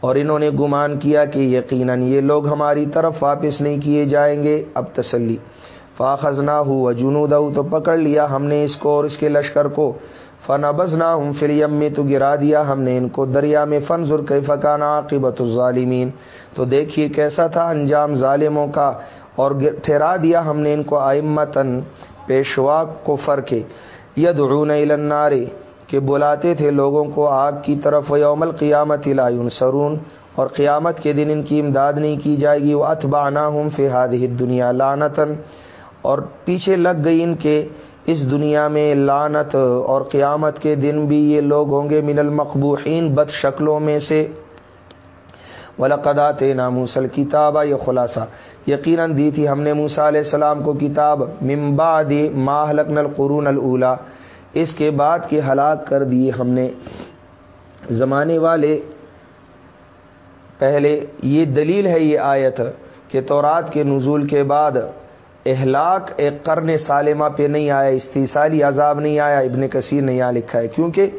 اور انہوں نے گمان کیا کہ یقیناً یہ لوگ ہماری طرف واپس نہیں کیے جائیں گے۔ اب تسلی۔ فاخذ نہ ہو جنود تو پکڑ لیا ہم نے اس کو اور اس کے لشکر کو۔ فن ابز نہ ہوں فلیم میں تو گرا دیا ہم نے ان کو دریا میں فن ضرق فقانہ عاقبت الظالمین۔ تو دیکھیے کیسا تھا انجام ظالموں کا، اور ٹھہرا دیا ہم نے ان کو آئمتن پیشوا کو فرقے ید النار، کہ بلاتے تھے لوگوں کو آگ کی طرف یوم القیامت العین سرون اور قیامت کے دن ان کی امداد نہیں کی جائے گی۔ وہ اتبانا ہوں فہاد دنیا لانتن اور پیچھے لگ گئی ان کے اس دنیا میں لانت اور قیامت کے دن بھی یہ لوگ ہوں گے من المقبوحین بد شکلوں میں سے۔ ولقدات ناموسل کتابہ یہ خلاصہ۔ یقیناً دی تھی ہم نے موسا علیہ السلام کو کتاب ممباد ماہ لکن القرون الا اس کے بعد کے ہلاک کر دیے ہم نے۔ زمانے والے، پہلے یہ دلیل ہے یہ آیت کہ تورات کے نزول کے بعد اہلاک ایک قرن سالمہ پہ نہیں آیا استحصالی عذاب نہیں آیا، ابن کثیر نے یہاں لکھا ہے۔ کیونکہ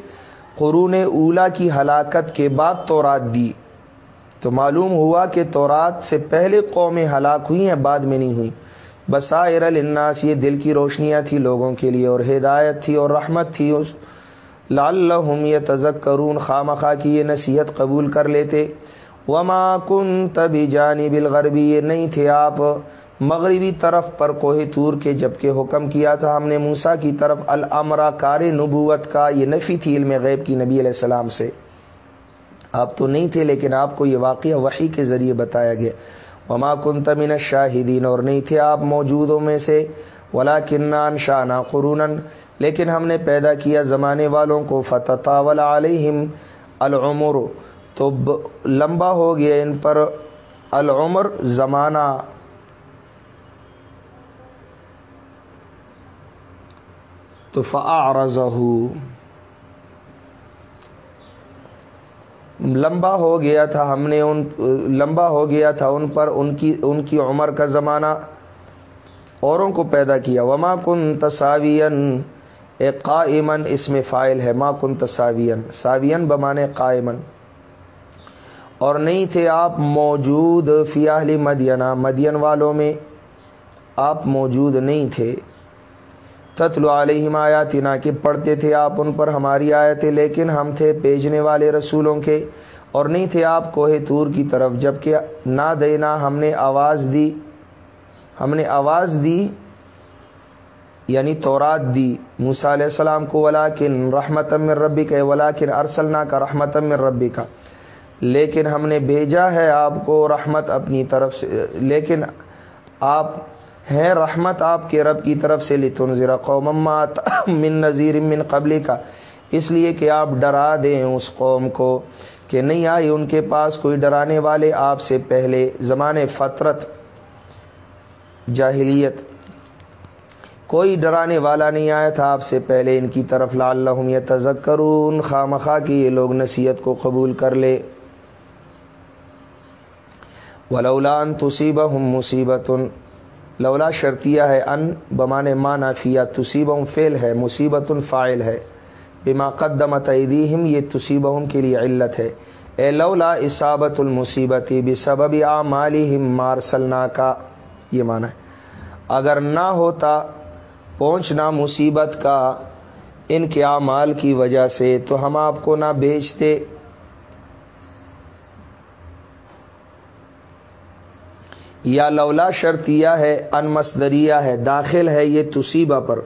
قرون اولا کی ہلاکت کے بعد تورات دی۔ تو معلوم ہوا کہ تورات سے پہلے قومیں ہلاک ہوئی ہیں، بعد میں نہیں ہوئی۔ بسائر الناس یہ دل کی روشنیاں تھی لوگوں کے لیے، اور ہدایت تھی اور رحمت تھی۔ اس لال یہ تزک کرون خام خواہ کی یہ نصیحت قبول کر لیتے۔ وما کن تبھی جانی بالغربی یہ نہیں تھے آپ۔ مغربی طرف پر کوہ تور کے جبکہ حکم کیا تھا، ہم نے موسا کی طرف الامرا کار نبوت کا، یہ نفی تھی علم غیب کی نبی علیہ السلام سے۔ آپ تو نہیں تھے، لیکن آپ کو یہ واقعہ وحی کے ذریعے بتایا گیا۔ وما کن تمن شاہدین اور نہیں تھے آپ موجودوں میں سے۔ ولا کنان شانہ قرون لیکن ہم نے پیدا کیا زمانے والوں کو۔ فتح علیہم العمر، تو لمبا ہو گیا ان پر العمر، زمانہ۔ تو فعارضہ لمبا ہو گیا تھا ہم نے ان، لمبا ہو گیا تھا ان پر، ان کی ان کی عمر کا زمانہ، اوروں کو پیدا کیا۔ وما کن تصاوین قائمن اس میں فائل ہے۔ ما کن تصاوین ساوین بمانے قائمن اور نہیں تھے آپ موجود فیاہلی مدینہ۔ مدین والوں میں آپ موجود نہیں تھے۔ تتلو علیہم آیاتنا، کہ پڑھتے تھے آپ ان پر ہماری آیتیں، لیکن ہم تھے بھیجنے والے رسولوں کے، اور نہیں تھے آپ کوہ تور کی طرف جبکہ نہ دینا ہم نے آواز دی، ہم نے آواز دی یعنی تورات دی موسا علیہ السلام کو ولاکن رحمت من ربی کا ولاکن ارسلنا کا رحمت من ربی کا لیکن ہم نے بھیجا ہے آپ کو رحمت اپنی طرف سے، لیکن آپ ہے رحمت آپ کے رب کی طرف سے لتن ذرا قومات من نذیر من قبل کا اس لیے کہ آپ ڈرا دیں اس قوم کو کہ نہیں آئی ان کے پاس کوئی ڈرانے والے آپ سے پہلے۔ زمانے فطرت، جاہلیت، کوئی ڈرانے والا نہیں آیا تھا آپ سے پہلے۔ ان کی طرف لال یہ تزک کرون خواہ مخواہ کی یہ لوگ نصیحت کو قبول کر لے۔ ولولان تصیبہ ہم مصیبت لولا شرطیہ ہے ان بمان ما نافیہ تصیب فیل ہے مصیبت فائل ہے۔ بما قدمت ایدیہم، یہ تصیبہم کے لیے علت ہے۔ اے لولا اسابت المصیبتی بھی سبب مالی کا یہ مانا ہے۔ اگر نہ ہوتا، پہنچنا مصیبت کا ان کے اعمال کی وجہ سے تو ہم آپ کو نہ بیچتے۔ یا لولا شرطیہ ہے، ان مصدریہ ہے، داخل ہے یہ تصیبہ پر۔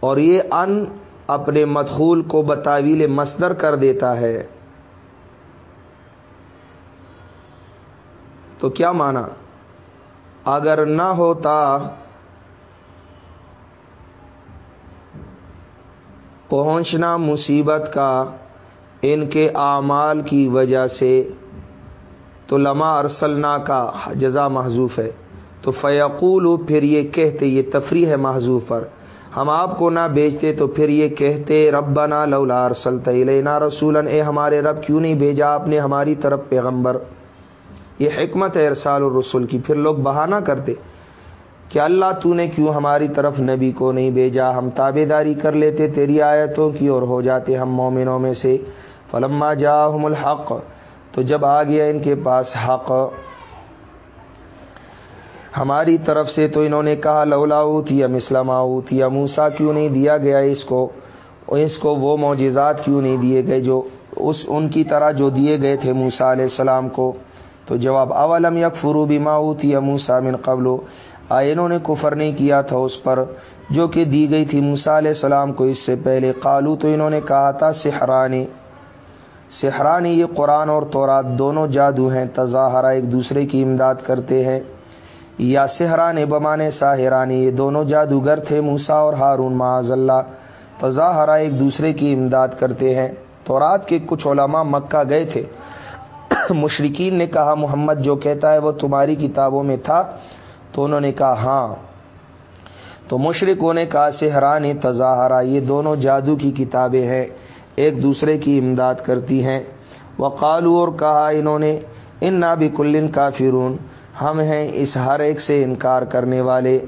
اور یہ ان اپنے مدخول کو بتاویل مصدر کر دیتا ہے۔ تو کیا مانا اگر نہ ہوتا پہنچنا مصیبت کا ان کے اعمال کی وجہ سے تو لما ارسلنا کا جزا محضوف ہے۔ تو فیقول پھر یہ کہتے، یہ تفریح ہے محضوف پر۔ ہم آپ کو نہ بیچتے تو پھر یہ کہتے، ربنا لولا ارسلت الینا رسولا، اے ہمارے رب، کیوں نہیں بھیجا آپ نے ہماری طرف پیغمبر؟ یہ حکمت ہے ارسال الرسول کی۔ پھر لوگ بہانہ کرتے، کہ اللہ تو نے کیوں ہماری طرف نبی کو نہیں بھیجا؟ ہم تابے داری کر لیتے تیری آیتوں کی اور ہو جاتے ہم مومنوں میں سے۔ فلما جاہم الحق تو جب آ گیا ان کے پاس حق، ہماری طرف سے تو انہوں نے کہا لولاؤت یا مسلم آؤت یا موسا کیوں نہیں دیا گیا اس کو؟ اس کو وہ معجزات کیوں نہیں دیے گئے جو اس، ان کی طرح جو دیے گئے تھے موسا علیہ السلام کو؟ تو جواب، اولم یک فرو بھی ماؤت یا موسا من قبل؟ آئے انہوں نے کفر نہیں کیا تھا اس پر، جو کہ دی گئی تھی موسا علیہ السلام کو اس سے پہلے۔ قالو تو انہوں نے کہا تھا سحرانی سحرانی یہ قرآن اور تورات دونوں جادو ہیں، تظاہرہ ایک دوسرے کی امداد کرتے ہیں۔ یا سہران بمان ساہرانی یہ دونوں جادوگر تھے موسا اور ہارون، معاذ اللہ۔ تظاہرہ ایک دوسرے کی امداد کرتے ہیں۔ تورات کے کچھ علماء مکہ گئے تھے۔ مشرقین نے کہا، محمد جو کہتا ہے وہ تمہاری کتابوں میں تھا۔ تو انہوں نے کہا ہاں۔ تو مشرقوں نے کہا سہرانی تظاہرہ، یہ دونوں جادو کی کتابیں ہیں۔ ایک دوسرے کی امداد کرتی ہیں۔ وقالو اور کہا انہوں نے ان نابی کلن کافرون، ہم ہیں اس ہر ایک سے انکار کرنے والے۔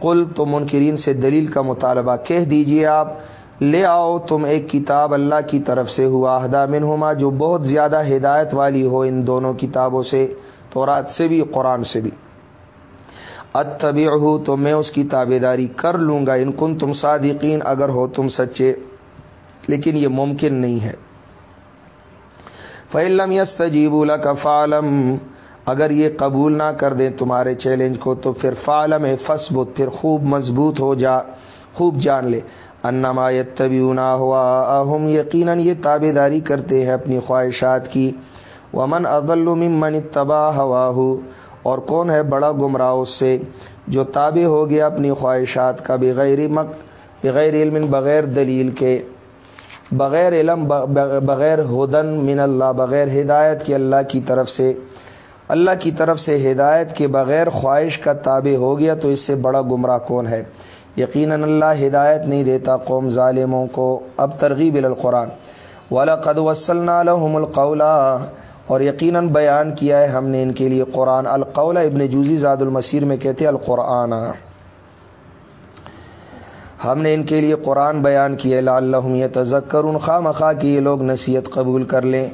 کل تو منکرین سے دلیل کا مطالبہ کہہ دیجیے آپ۔ لے آؤ، تم ایک کتاب اللہ کی طرف سے ہوا۔ ہدا منہما، جو بہت زیادہ ہدایت والی ہو ان دونوں کتابوں سے، تورات سے بھی، قرآن سے بھی۔ اتبع ہو تو میں اس کی تابے داری کر لوں گا۔ ان کن تم صادقین، اگر ہو تم سچے۔ لیکن یہ ممکن نہیں ہے۔ فعلم یس تجیب کا فالم اگر یہ قبول نہ کر دیں تمہارے چیلنج کو، تو پھر فالم فسبت پھر خوب مضبوط ہو جا، خوب جان لے۔ انما نہ ہوا اہم یقیناً یہ تابے داری کرتے ہیں اپنی خواہشات کی۔ ومن اضل ممن تباہ ہوا اور کون ہے بڑا گمراہ اس سے جو تابع ہو گیا اپنی خواہشات کا بغیر مک بغیر علم، بغیر دلیل کے۔ بغیر علم بغیر ہدن من اللہ، بغیر ہدایت کی اللہ کی طرف سے، اللہ کی طرف سے ہدایت کے بغیر خواہش کا تابع ہو گیا تو اس سے بڑا گمراہ کون ہے؟ یقیناً اللہ ہدایت نہیں دیتا قوم ظالموں کو۔ اب ترغیب القرآن۔ والا قد وسلم القولا اور یقیناً بیان کیا ہے ہم نے ان کے لیے قرآن۔ القول ابن جوزی زاد المسیر میں کہتے القرآن۔ ہم نے ان کے لیے قرآن بیان کیے اللہ یہ تذکر ان خواہ مخواہ کی یہ لوگ نصیحت قبول کر لیں۔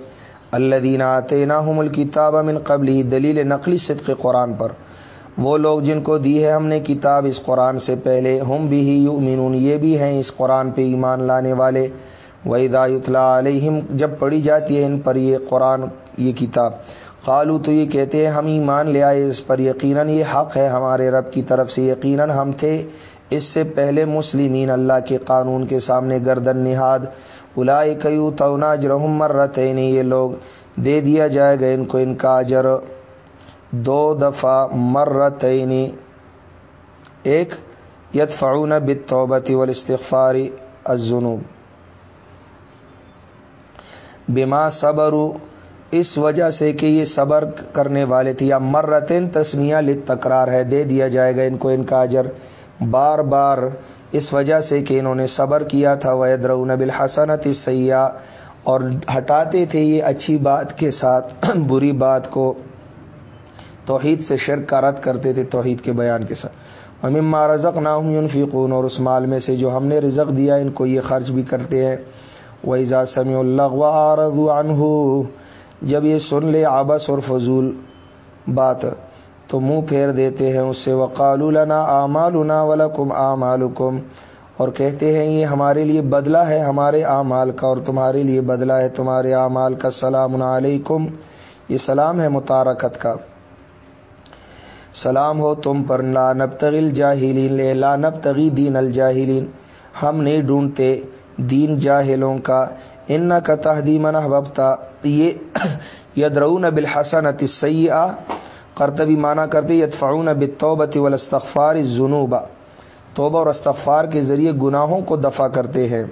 اللہ دین آتے نہ الکتاب من قبل ہی دلیل نقلی صدق قرآن پر۔ وہ لوگ جن کو دی ہے ہم نے کتاب اس قرآن سے پہلے، ہم بھی ہی یؤمنون، یہ بھی ہیں اس قرآن پہ ایمان لانے والے۔ وحیدا اطلاع علیہم جب پڑھی جاتی ہے ان پر یہ قرآن، یہ کتاب۔ قالو تو یہ کہتے ہیں، ہم ایمان لے آئے، اس پر یقیناً یہ حق ہے، ہمارے رب کی طرف سے یقیناً ہم تھے۔ اس سے پہلے مسلمین اللہ کے قانون کے سامنے گردن نہاد الائی کیو تونا جرحم مرتین، یہ لوگ دے دیا جائے گا ان کو ان کا اجر۔ دو دفعہ مرتین، ایک، یدفعون بالتوبت والاستغفار، الذنوب۔ بما صبروا، اس وجہ سے کہ یہ صبر کرنے والے تھے، یا مرتین تسنیہ لت تکرار ہے، دے دیا جائے گا ان کو ان کا اجر۔ بار بار اس وجہ سے کہ انہوں نے صبر کیا تھا وہ درون بالحسنت سیاح اور ہٹاتے تھے یہ اچھی بات کے ساتھ، <clears throat> بری بات کو توحید سے شرک کا رد کرتے تھے توحید کے بیان کے ساتھ۔ رزق نہ ہوں فیقون اور اس مال میں سے جو ہم نے رزق دیا، ان کو یہ خرچ بھی کرتے ہیں۔ ویزا سمی اللہ عنہ جب یہ سن لے آبس اور فضول بات تو منہ پھیر دیتے ہیں اس سے وقال لنا آمالنا ولکم آمالکم اور کہتے ہیں، یہ ہمارے لیے بدلہ ہے، ہمارے اعمال کا، اور تمہارے لیے بدلہ ہے، تمہارے اعمال کا۔ سلام علیکم۔ یہ سلام ہے متارکت کا۔ سلام ہو تم پر۔ لا نبتغی الجاہلین۔ لے لا نبتغی دین الجاہلین۔ ہم نہیں ڈھونڈتے دین جاہلوں کا۔ ان کا تحدیمن حبتا یہ <clears throat> یدرون بالحسن سیاح کرتبی مانا کرتے یدفعون بالتوبت والاستغفار الذنوب. توبہ اور استغفار کے ذریعے گناہوں کو دفع کرتے ہیں۔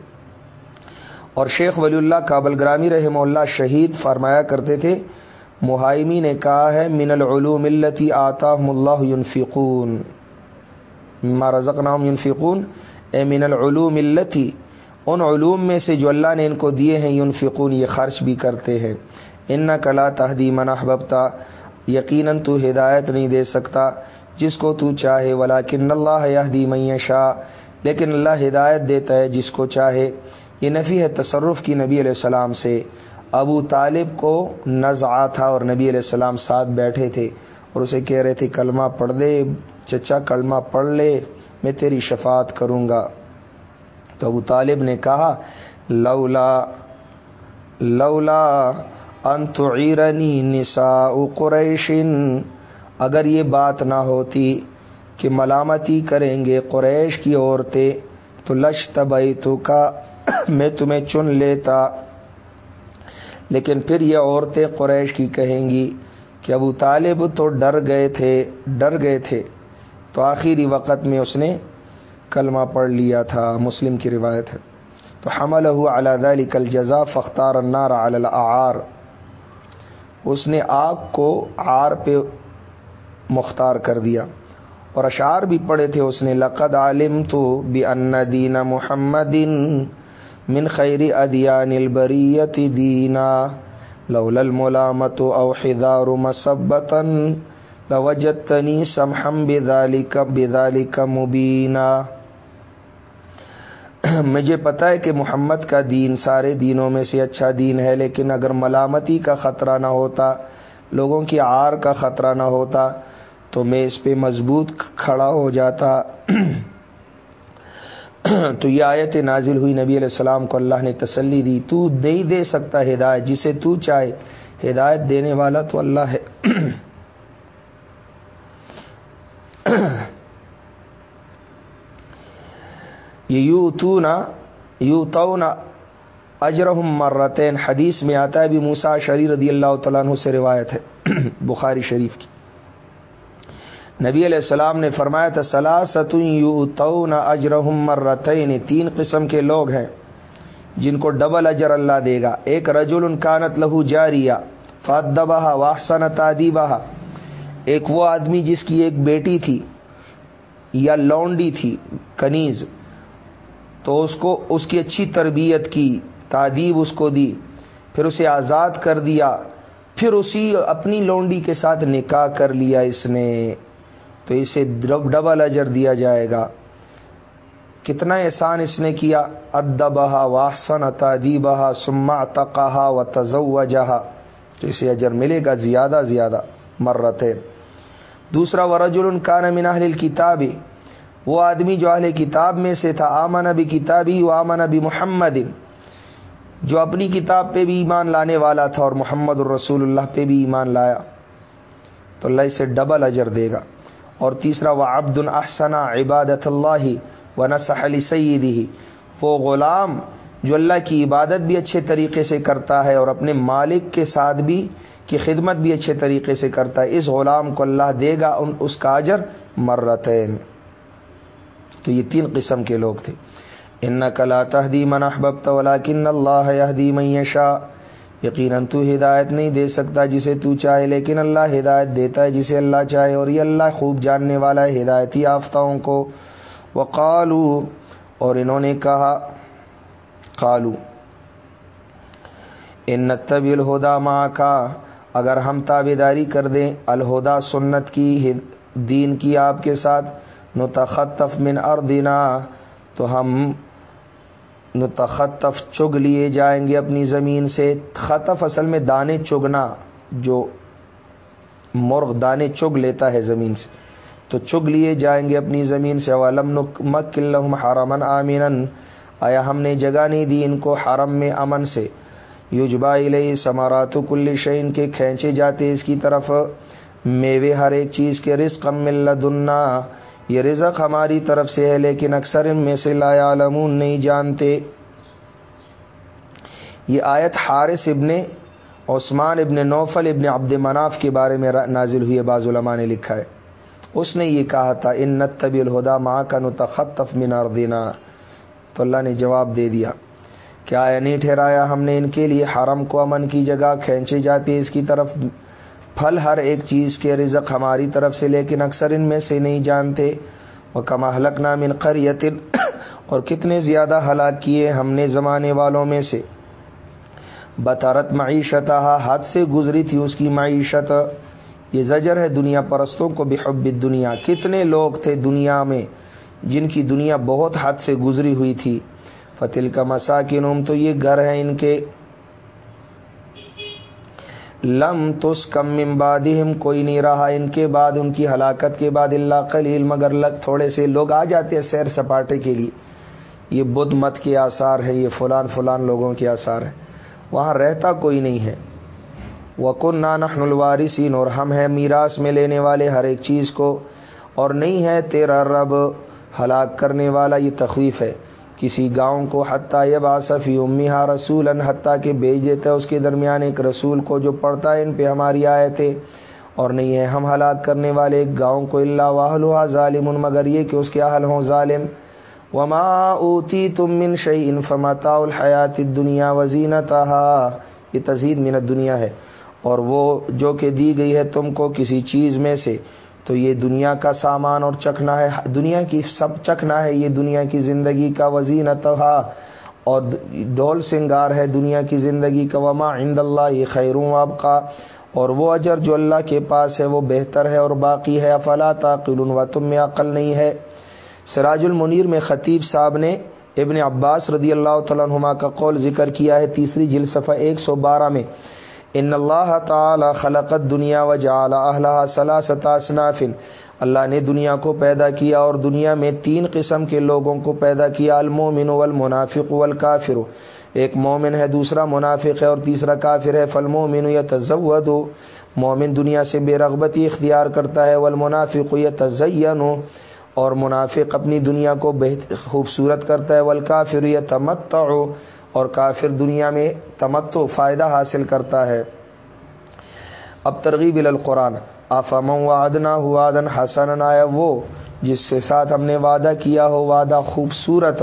اور شیخ ولی اللہ کابل گرامی رحم اللہ شہید فرمایا کرتے تھے محائمی نے کہا ہے، من العلوم التی آتا اللہ ينفقون. مما رزقناہم ينفقون؟ اے من العلوم التی ان علوم میں سے جو اللہ نے ان کو دیے ہیں، ينفقون، یہ خرچ بھی کرتے ہیں۔ ان کلا تحدی من احببتا۔ یقیناً تو ہدایت نہیں دے سکتا جس کو تو چاہے ولا کن اللہ یہدی می شاہ لیکن اللہ ہدایت دیتا ہے جس کو چاہے۔ یہ نفی ہے تصرف کی نبی علیہ السلام سے۔ ابو طالب کو نزعا تھا اور نبی علیہ السلام ساتھ بیٹھے تھے اور اسے کہہ رہے تھے، کلمہ پڑھ دے چچا کلمہ پڑھ لے، میں تیری شفاعت کروں گا۔ تو ابو طالب نے کہا، لولا لولا انتعیرنی نساء قریشن اگر یہ بات نہ ہوتی کہ ملامتی کریں گے قریش کی عورتیں، تو لش تو کا میں تمہیں چن لیتا۔ لیکن پھر یہ عورتیں قریش کی کہیں گی کہ ابو طالب تو ڈر گئے تھے، ڈر گئے تھے۔ تو آخری وقت میں اس نے کلمہ پڑھ لیا تھا، مسلم کی روایت ہے۔ تو حمل ہوا ذلك کل جزا فختار النار علی العار اس نے آگ کو آر پہ مختار کر دیا اور اشعار بھی پڑے تھے اس نے، لقد عالم تو بھی ان دین محمد من خیر ادیان البریت دینا لول الملامت او حدار مسبتا لوجتنی سمحم بذالک بذالک مبینا۔ مجھے پتا ہے کہ محمد کا دین سارے دینوں میں سے اچھا دین ہے، لیکن اگر ملامتی کا خطرہ نہ ہوتا، لوگوں کی آر کا خطرہ نہ ہوتا، تو میں اس پہ مضبوط کھڑا ہو جاتا۔ تو یہ آیت نازل ہوئی۔ نبی علیہ السلام کو اللہ نے تسلی دی۔ تو نہیں دے سکتا ہدایت، جسے تو چاہے۔ ہدایت دینے والا تو اللہ ہے۔ یہ یو تو یو تو اجرحم مرتین۔ حدیث میں آتا ہے بھی موسا شری رضی اللہ تعالیٰ عنہ سے روایت ہے۔ <clears throat> بخاری شریف کی۔ نبی علیہ السلام نے فرمایا تھا سلاست یو تو اجرحم مرتین۔ تین قسم کے لوگ ہیں جن کو ڈبل اجر اللہ دے گا۔ ایک رجل ان کانت لہو جاریا فادبہ واحسن تادیبہ ایک وہ آدمی جس کی ایک بیٹی تھی یا لونڈی تھی، کنیز۔ تو اس کو اس کی اچھی تربیت کی تعدیب اس کو دی، پھر اسے آزاد کر دیا، پھر اسی اپنی لونڈی کے ساتھ نکاح کر لیا اس نے۔ تو اسے ڈبل اجر دیا جائے گا۔ کتنا احسان اس نے کیا۔ ادبہ واسن تعدیبہ سما تقاہا و تضو تو اسے اجر ملے گا زیادہ زیادہ مرتے دوسرا، ورجل الکان من اہل کتابی وہ آدمی جو اہل کتاب میں سے تھا، آمن ابی کتابی و آمن ابی محمد. جو اپنی کتاب پہ بھی ایمان لانے والا تھا اور محمد الرسول اللہ پہ بھی ایمان لایا، تو اللہ اسے ڈبل اجر دے گا۔ اور تیسرا، وہ عبد الحسن عبادت اللہ و نسح علی سیدی وہ غلام جو اللہ کی عبادت بھی اچھے طریقے سے کرتا ہے اور اپنے مالک کے ساتھ بھی کی خدمت بھی اچھے طریقے سے کرتا ہے، اس غلام کو اللہ دے گا، ان، اس کا اجر مرتین۔ تو یہ تین قسم کے لوگ تھے۔ ان کلا تحدی منحبت ولاکن اللہ یہدی میشا یقیناً تو ہدایت نہیں دے سکتا جسے تو چاہے، لیکن اللہ ہدایت دیتا ہے جسے اللہ چاہے، اور یہ اللہ خوب جاننے والا ہے، ہدایتی آفتاؤں کو۔ وہ قالو اور انہوں نے کہا قالو ان طب الہدا ماں کا اگر ہم تابے داری کر دیں، الہدا سنت کی دین کی آپ کے ساتھ نتخطف من اردنا تو ہم نتخطف چگ لیے جائیں گے اپنی زمین سے۔ خطف اصل میں دانے چگنا، جو مرغ دانے چگ لیتا ہے زمین سے۔ تو چگ لیے جائیں گے اپنی زمین سے۔ والم مک حرمن آمین آیا ہم نے جگہ نہیں دی ان کو حرم میں امن سے۔ یوجبا علیہ سمارات کل شعین کے کھینچے جاتے اس کی طرف۔ میوے ہر ایک چیز کے رزق مل دنا یہ رزق ہماری طرف سے ہے، لیکن اکثر ان میں سے لا عالمون نہیں جانتے۔ یہ آیت حارث ابن عثمان ابن نوفل ابن عبد مناف کے بارے میں نازل ہوئی بعض علماء نے لکھا ہے۔ اس نے یہ کہا تھا، ان نتبی الہدا ماں کا نتخطف من اردینا تو اللہ نے جواب دے دیا کیا نہیں ٹھہرایا ہم نے ان کے لیے، حرم کو امن کی جگہ کھینچی جاتی اس کی طرف پھل ہر ایک چیز کے رزق ہماری طرف سے، لیکن اکثر ان میں سے نہیں جانتے۔ وہ کما حلق نام قریتن <coughs> اور کتنے زیادہ ہلاک کیے ہم نے زمانے والوں میں سے۔ بطارت معیشت حد سے گزری تھی اس کی معیشت۔ یہ زجر ہے دنیا پرستوں کو بحب دنیا کتنے لوگ تھے دنیا میں جن کی دنیا بہت حد سے گزری ہوئی تھی۔ فتل کا مساکن تو یہ گھر ہے ان کے۔ لم تس کم امبادہم کوئی نہیں رہا ان کے بعد، ان کی ہلاکت کے بعد اللہ قلیل، مگر لگ تھوڑے سے لوگ آ جاتے ہیں سیر سپاٹے کے لیے۔ یہ بدھ مت کے آثار ہے یہ فلان فلان لوگوں کے آثار ہے وہاں رہتا کوئی نہیں ہے۔ وکن نانحن الوارثین اور ہم ہیں میراث میں لینے والے ہر ایک چیز کو۔ اور نہیں ہے تیرا رب ہلاک کرنے والا، یہ تخویف ہے۔ کسی گاؤں کو حتیٰ یہ باصفی امیہ رسول حتیٰ کہ بیچ دیتا ہے اس کے درمیان ایک رسول کو جو پڑھتا ہے ان پہ ہماری آئے تھے اور نہیں ہے ہم ہلاک کرنے والے ایک گاؤں کو اللہ واہل ہوا ظالم، مگر یہ کہ اس کے اہل ہوں ظالم۔ وما اوتی تم من شعی انفمتا الحیات دنیا وزینت یہ تزید منت دنیا ہے۔ اور وہ جو کہ دی گئی ہے تم کو کسی چیز میں سے۔ تو یہ دنیا کا سامان اور چکھنا ہے، دنیا کی سب چکھنا ہے، یہ دنیا کی زندگی کا وزین اور ڈول سنگار ہے دنیا کی زندگی کا، وما عند اللہ یہ خیروں آپ کا اور وہ اجر جو اللہ کے پاس ہے، وہ بہتر ہے اور باقی ہے۔ افلا تاقل و تم میں عقل نہیں ہے۔ سراج المنیر میں خطیب صاحب نے ابن عباس رضی اللہ تعالیٰ عنہما کا قول ذکر کیا ہے تیسری جلسفہ ایک سو بارہ میں۔ ان اللہ تعالی خلقت دنیا و جعل سلاسنافن اللہ نے دنیا کو پیدا کیا اور دنیا میں تین قسم کے لوگوں کو پیدا کیا المومن والمنافق والکافر۔ ایک مومن ہے، دوسرا منافق ہے اور تیسرا کافر ہے۔ فالمومن یتزود۔ مومن دنیا سے بے رغبتی اختیار کرتا ہے، والمنافق یتزین۔ اور منافق اپنی دنیا کو بہت خوبصورت کرتا ہے، والکافر یتمتع۔ اور کافر دنیا میں تمتو فائدہ حاصل کرتا ہے۔ اب ترغیب القرآن۔ آفام وعدنا ہوا دن حسن آیا وہ جس سے ساتھ ہم نے وعدہ کیا ہو، وعدہ خوبصورت۔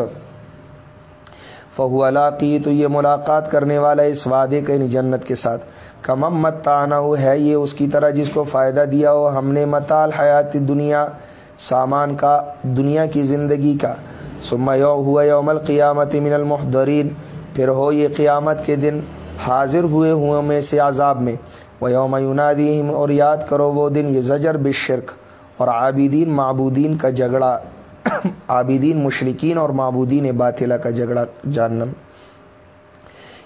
فہو علاقی تو یہ ملاقات کرنے والا اس وعدے کے یعنی جنت کے ساتھ۔ کمم مت تانا ہے یہ اس کی طرح جس کو فائدہ دیا ہو ہم نے متال حیات دنیا، سامان کا، دنیا کی زندگی کا۔ سما یو ہوا یوم القیامت من المحدرین پھر ہو یہ قیامت کے دن حاضر ہوئے ہوئے میں سے عذاب میں۔ وہ یوم یونادیم اور یاد کرو وہ دن یہ زجر بشرک اور عابدین معبودین کا جھگڑا۔ <coughs> عابدین مشرقین اور معبودین باطلہ کا جھگڑا۔ جانم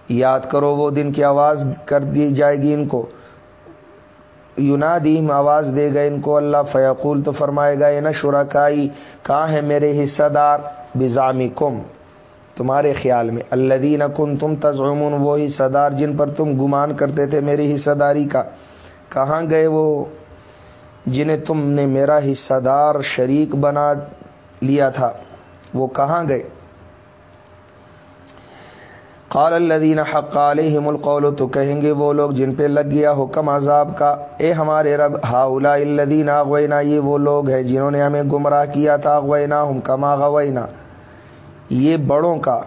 یاد کرو وہ دن کی آواز کر دی جائے گی ان کو۔ یونادیم آواز دے گا ان کو اللہ، فیقول تو فرمائے گا یہ نہ شرکائی کہاں ہے میرے حصہ دار؟ بزامی کم تمہارے خیال میں اللہ دین کن تم تزمن وہی صدار جن پر تم گمان کرتے تھے میری حصہ داری کا۔ کہاں گئے وہ جنہیں تم نے میرا حصہ دار شریک بنا لیا تھا؟ وہ کہاں گئے؟ قال الدین حق علیہم القول، تو کہیں گے وہ لوگ جن پہ لگ گیا حکم عذاب کا، اے ہمارے رب ہاؤلا الدین آغوینا، یہ وہ لوگ ہیں جنہوں نے ہمیں گمراہ کیا تھا اغوینا ہم کما غوینا۔ یہ بڑوں کا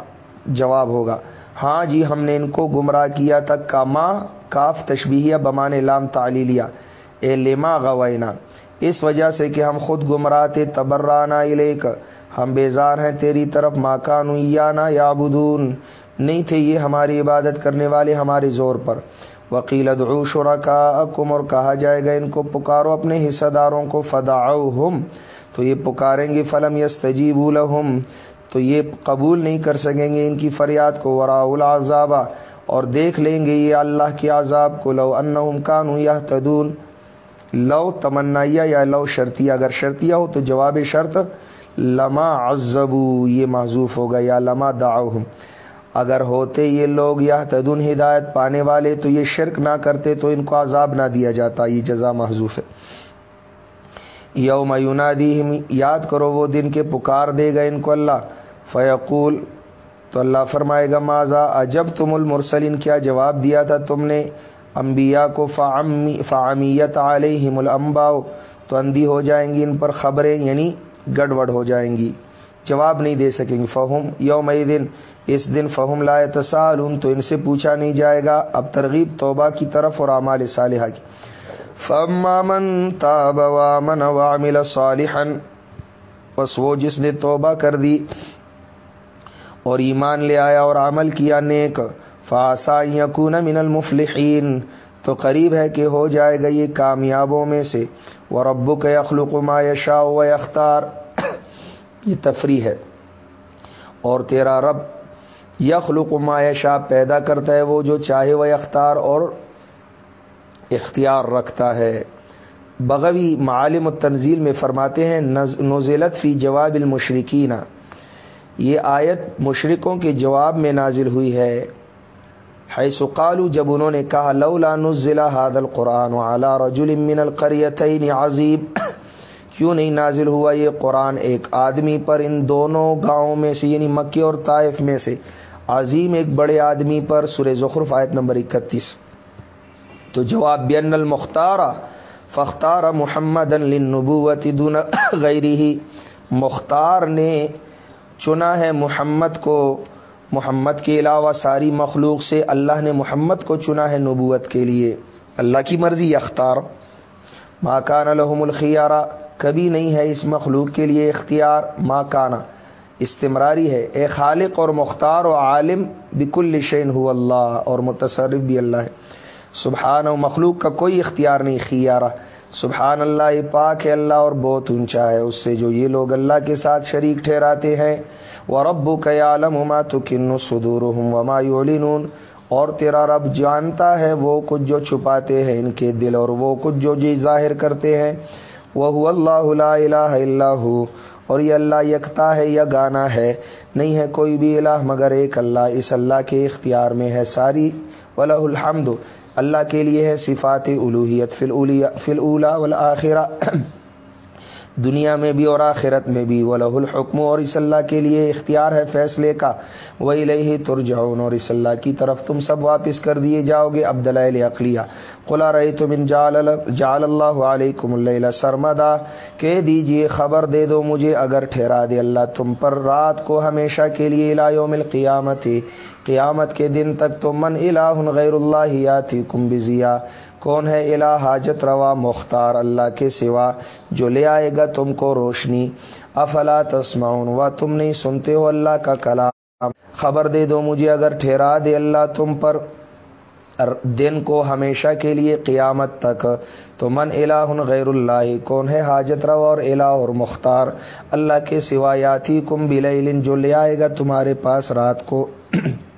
جواب ہوگا۔ ہاں جی ہم نے ان کو گمراہ کیا تھا کما کاف تشبیہ بمان لام، تعلیلیہ، اے لما غوینا اس وجہ سے کہ ہم خود گمراہ تھے تبرانہ الیک۔ ہم بیزار ہیں تیری طرف ماکان یا یابدون نہیں تھے یہ ہماری عبادت کرنے والے ہمارے زور پر۔ وکیل ادعو شرکا کم اور کہا جائے گا، ان کو پکارو اپنے حصہ داروں کو فدا تو یہ پکاریں گے، فلم یس تجیب تو یہ قبول نہیں کر سکیں گے ان کی فریاد کو ورا العذابہ اور دیکھ لیں گے یہ اللہ کے عذاب کو۔ لو ان کانو یا تدون لو تمنیا یا لو شرطیہ۔ اگر شرطیہ ہو تو جواب شرط لما عزبو یہ معذوف ہوگا۔ یا لما داؤ اگر ہوتے یہ لوگ یا تدن ہدایت پانے والے تو یہ شرک نہ کرتے تو ان کو عذاب نہ دیا جاتا۔ یہ جزا محضوف ہے۔ یوم یونادی یاد کرو وہ دن کے پکار دے گا ان کو اللہ۔ فیقول، تو اللہ فرمائے گا ماضا اجب تم المرسلین؟ کیا جواب دیا تھا تم نے؟ انبیاء کو فعمیت علیہم الانباء، تو اندھی ہو جائیں گی ان پر خبریں یعنی گڑبڑ ہو جائیں گی۔ جواب نہیں دے سکیں گے۔ فہم یوم دن اس دن فہم لا تسال تو ان سے پوچھا نہیں جائے گا۔ اب ترغیب، توبہ کی طرف اور اعمال صالحہ کی۔ فمامن تاب وامن وعمل صالحا، بس وہ جس نے توبہ کر دی اور ایمان لے آیا اور عمل کیا نیک۔ فاسا یقون من المفلحین تو قریب ہے کہ ہو جائے گا یہ کامیابوں میں سے۔ وہ ربو کے اخلوق ما یشا و اختار یہ تفریح ہے۔ اور تیرا رب یخلق ما یشا پیدا کرتا ہے وہ جو چاہے وہ اختار اور اختیار رکھتا ہے۔ بغوی معالم التنزیل میں فرماتے ہیں نوزلت فی جواب المشرقین یہ آیت مشرقوں کے جواب میں نازل ہوئی ہے۔ حیث قالو جب انہوں نے کہا، لولا نزل هذا القرآن على رجل من القريتين عظیم کیوں نہیں نازل ہوا یہ قرآن ایک آدمی پر ان دونوں گاؤں میں سے یعنی مکی اور طائف میں سے، عظیم ایک بڑے آدمی پر؟ سر ظخرف آیت نمبر اکتیس۔ تو جواب بین المختارہ فختار محمد النبوت دون غیری ہی مختار نے چنا ہے محمد کو۔ محمد کے علاوہ ساری مخلوق سے اللہ نے محمد کو چنا ہے نبوت کے لیے۔ اللہ کی مرضی اختار ماں کان الحم الخیارہ کبھی نہیں ہے اس مخلوق کے لیے اختیار۔ ماں کانا استمراری ہے۔ اے خالق اور مختار و عالم، بکل شین ہو اللہ اور متصرف بھی اللہ ہے۔ سبحان و مخلوق کا کوئی اختیار نہیں، خیارہ۔ سبحان اللہ یہ پاک ہے اللہ اور بہت اونچا ہے۔ اس سے جو یہ لوگ اللہ کے ساتھ شریک ٹھہراتے ہیں وہ رب کا عالم ہما تو کن سدور ہوں وما یولین اور تیرا رب جانتا ہے، وہ کچھ جو چھپاتے ہیں ان کے دل اور وہ کچھ جو جی ظاہر کرتے ہیں۔ وہ اللہ لا الہ اللہ اور یہ اللہ یکتا ہے یا گانا ہے۔ نہیں ہے کوئی بھی الہ مگر ایک اللہ۔ اس اللہ کے اختیار میں ہے ساری۔ ولہ الحمد۔ اللہ کے لیے ہے صفات الوحیت فل اولا والآخرہ۔ دنیا میں بھی اور آخرت میں بھی وہ الحکم، اور اس اللہ کے لیے اختیار ہے فیصلے کا۔ وہی لہی ترجعون، اور اس اللہ کی طرف تم سب واپس کر دیے جاؤ گے۔ اب دلائل اقلیہ قلا رہی تم ان جال اللہ علیکم اللہ سرمدا؟ کہہ دیجیے، خبر دے دو مجھے۔ اگر ٹھہرا دے اللہ تم پر رات کو ہمیشہ کے لیے الایوم القیامت قیامت کے دن تک تو من الہ غیر اللہ یاتی کم بزیا۔ کون ہے الہ حاجت روا مختار اللہ کے سوا جو لے آئے گا تم کو روشنی؟ افلا تسمعون و تم نہیں سنتے ہو اللہ کا کلام۔ خبر دے دو مجھے اگر ٹھہرا دے اللہ تم پر دن کو ہمیشہ کے لیے قیامت تک۔ تو من الہ غیر اللہ، کون ہے حاجت روا اور الہ اور مختار اللہ کے سوا؟ یاتی کم بل جو لے آئے گا تمہارے پاس رات کو۔ <clears throat>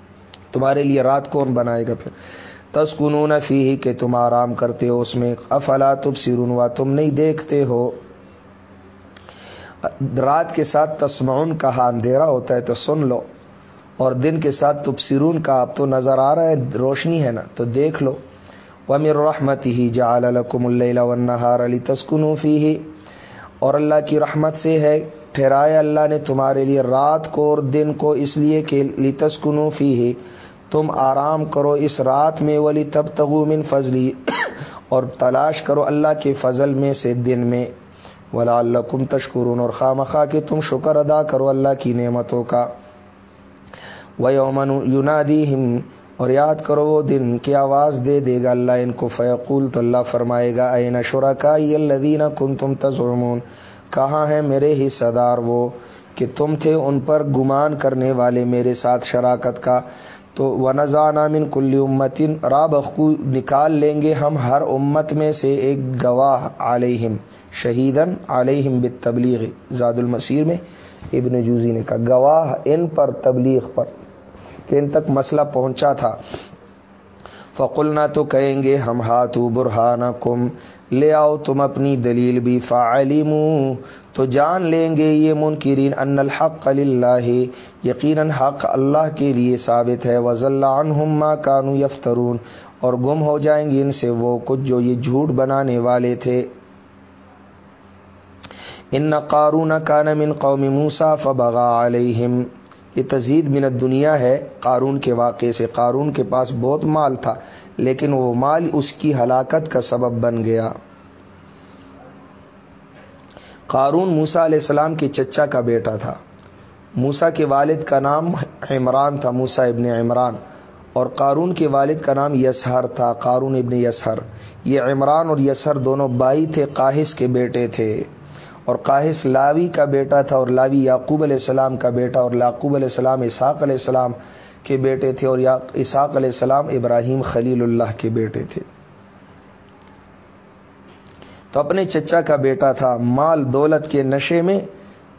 تمہارے لیے رات کون بنائے گا پھر؟ تسکنون فی ہی کہ تم آرام کرتے ہو اس میں۔ افلا تب سرونوا تم نہیں دیکھتے ہو۔ رات کے ساتھ تسمعون کا ہاں اندھیرا ہوتا ہے تو سن لو۔ اور دن کے ساتھ تب سرون کا، اب تو نظر آ رہا ہے، روشنی ہے نا، تو دیکھ لو۔ ومر رحمت ہی جا الکم اللہ علی تسکن فی ہی اور اللہ کی رحمت سے ہے ٹھہرائے اللہ نے تمہارے لیے رات کو اور دن کو اس لیے کہ لی فی ہی تم آرام کرو اس رات میں ولی تب تغومن فضلی، اور تلاش کرو اللہ کے فضل میں سے دن میں۔ ولا اللہ کم تشکرون، اور خواہ مخواہ کہ تم شکر ادا کرو اللہ کی نعمتوں کا۔ و یومن یونادی ہم اور یاد کرو وہ دن کی آواز دے دے گا اللہ ان کو فیقول تو اللہ فرمائے گا اے نشرا کا الدین کن تم تزمون کہاں ہے میرے ہی صدار وہ کہ تم تھے ان پر گمان کرنے والے میرے ساتھ شراکت کا؟ تو و نذانہ من کل امتن رابخو نکال لیں گے ہم ہر امت میں سے ایک گواہ علیہم شہیدن علیہم بت تبلیغ زاد المسیر میں ابن جوزی نے کہا، گواہ ان پر تبلیغ پر، کہ ان تک مسئلہ پہنچا تھا۔ فقلنا تو کہیں گے، ہم ہاتھ برہان کم لے آؤ تم اپنی دلیل بھی فعلیم تو جان لیں گے یہ منکرین ان الحق اللہ یقیناً حق اللہ کے لیے ثابت ہے وض اللہ عنہم کانو یفترون اور گم ہو جائیں گے ان سے وہ کچھ جو یہ جھوٹ بنانے والے تھے۔ ان قارون کان من قوم موسا فبغا علیہم یہ تزید من دنیا ہے، قارون کے واقعے سے، قارون کے پاس بہت مال تھا۔ لیکن وہ مال اس کی ہلاکت کا سبب بن گیا۔ قارون موسا علیہ السلام کے چچا کا بیٹا تھا۔ موسا کے والد کا نام عمران تھا موسا ابن عمران۔ اور قارون کے والد کا نام یسہر تھا، قارون ابن یسہر۔ یہ عمران اور یسہر دونوں بائی تھے، قاہس کے بیٹے تھے۔ اور قاہس لاوی کا بیٹا تھا اور لاوی یعقوب علیہ السلام کا بیٹا، اور یعقوب علیہ السلام، اسحاق علیہ السلام کے بیٹے تھے اور اسحاق علیہ السلام ابراہیم خلیل اللہ کے بیٹے تھے۔ تو اپنے چچا کا بیٹا تھا، مال دولت کے نشے میں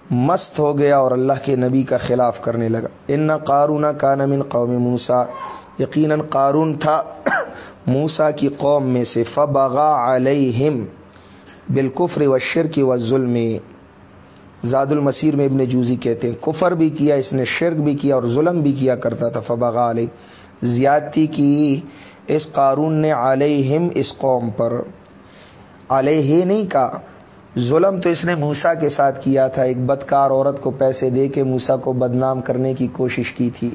مست ہو گیا اور اللہ کے نبی کا خلاف کرنے لگا۔ ان قارون کا نمن قوم موسا یقیناً قارون تھا <coughs> موسا کی قوم میں سے۔ فبغا علیہم بالکفر و شرک و ظلم زاد المسیر میں ابن جوزی کہتے ہیں، کفر بھی کیا، اس نے شرک بھی کیا اور ظلم بھی کیا کرتا تھا، فبغا علیہ۔ زیادتی کی اس قارون نے علیہم، اس قوم پر۔ علیہ نہیں کہا، ظلم تو اس نے موسا کے ساتھ کیا تھا۔ ایک بدکار عورت کو پیسے دے کے موسا کو بدنام کرنے کی کوشش کی تھی۔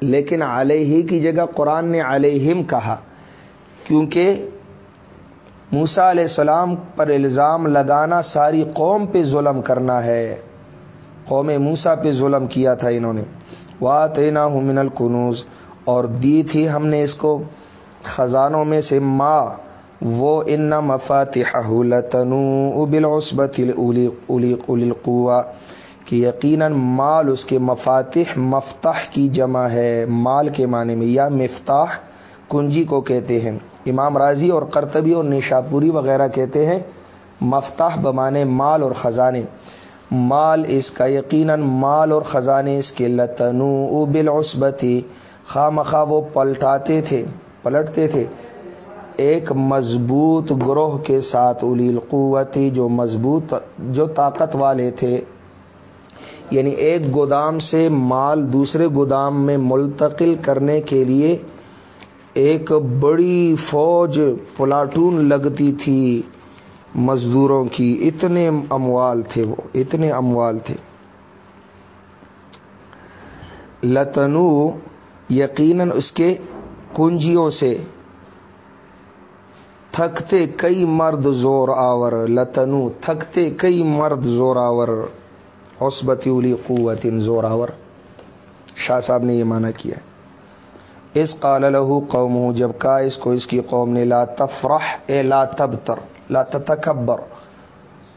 لیکن علیہ کی جگہ قرآن نے علیہم کہا، کیونکہ موسا علیہ السلام پر الزام لگانا ساری قوم پہ ظلم کرنا ہے۔ قوم موسا پہ ظلم کیا تھا انہوں نے۔ وا تینا من القنوز۔ اور دی تھی ہم نے اس کو خزانوں میں سے ماں وہ ان مفاتح لتنو بالعصبت القوا کہ یقیناً مال اس کے مفاتح، مفتاح کی جمع ہے۔ مال کے معنی میں یا مفتاح کنجی کو کہتے ہیں۔ امام راضی اور کرتبی اور نشاپوری وغیرہ کہتے ہیں، مفتاح بمانے مال اور خزانے۔ مال اس کا یقیناً مال اور خزانے اس کے لتنو بالعصبتی۔ خواہ مخواہ وہ پلٹاتے تھے، پلٹتے تھے۔ ایک مضبوط گروہ کے ساتھ الی القوتی جو مضبوط، جو طاقت والے تھے۔ یعنی ایک گودام سے مال دوسرے گودام میں منتقل کرنے کے لیے ایک بڑی فوج پلاٹون لگتی تھی مزدوروں کی۔ اتنے اموال تھے وہ، اتنے اموال تھے۔ لتنو، یقیناً اس کے کنجیوں سے تھکتے کئی مرد زور آور۔ لتنو، تھکتے کئی مرد زور آور۔ عصبتی قوت زور آور۔ شاہ صاحب نے یہ مانا کیا۔ اس قال لہو قوم جب کہا اس کو اس کی قوم نے، لا تفرح، اے لا تبتر، لا تتکبر،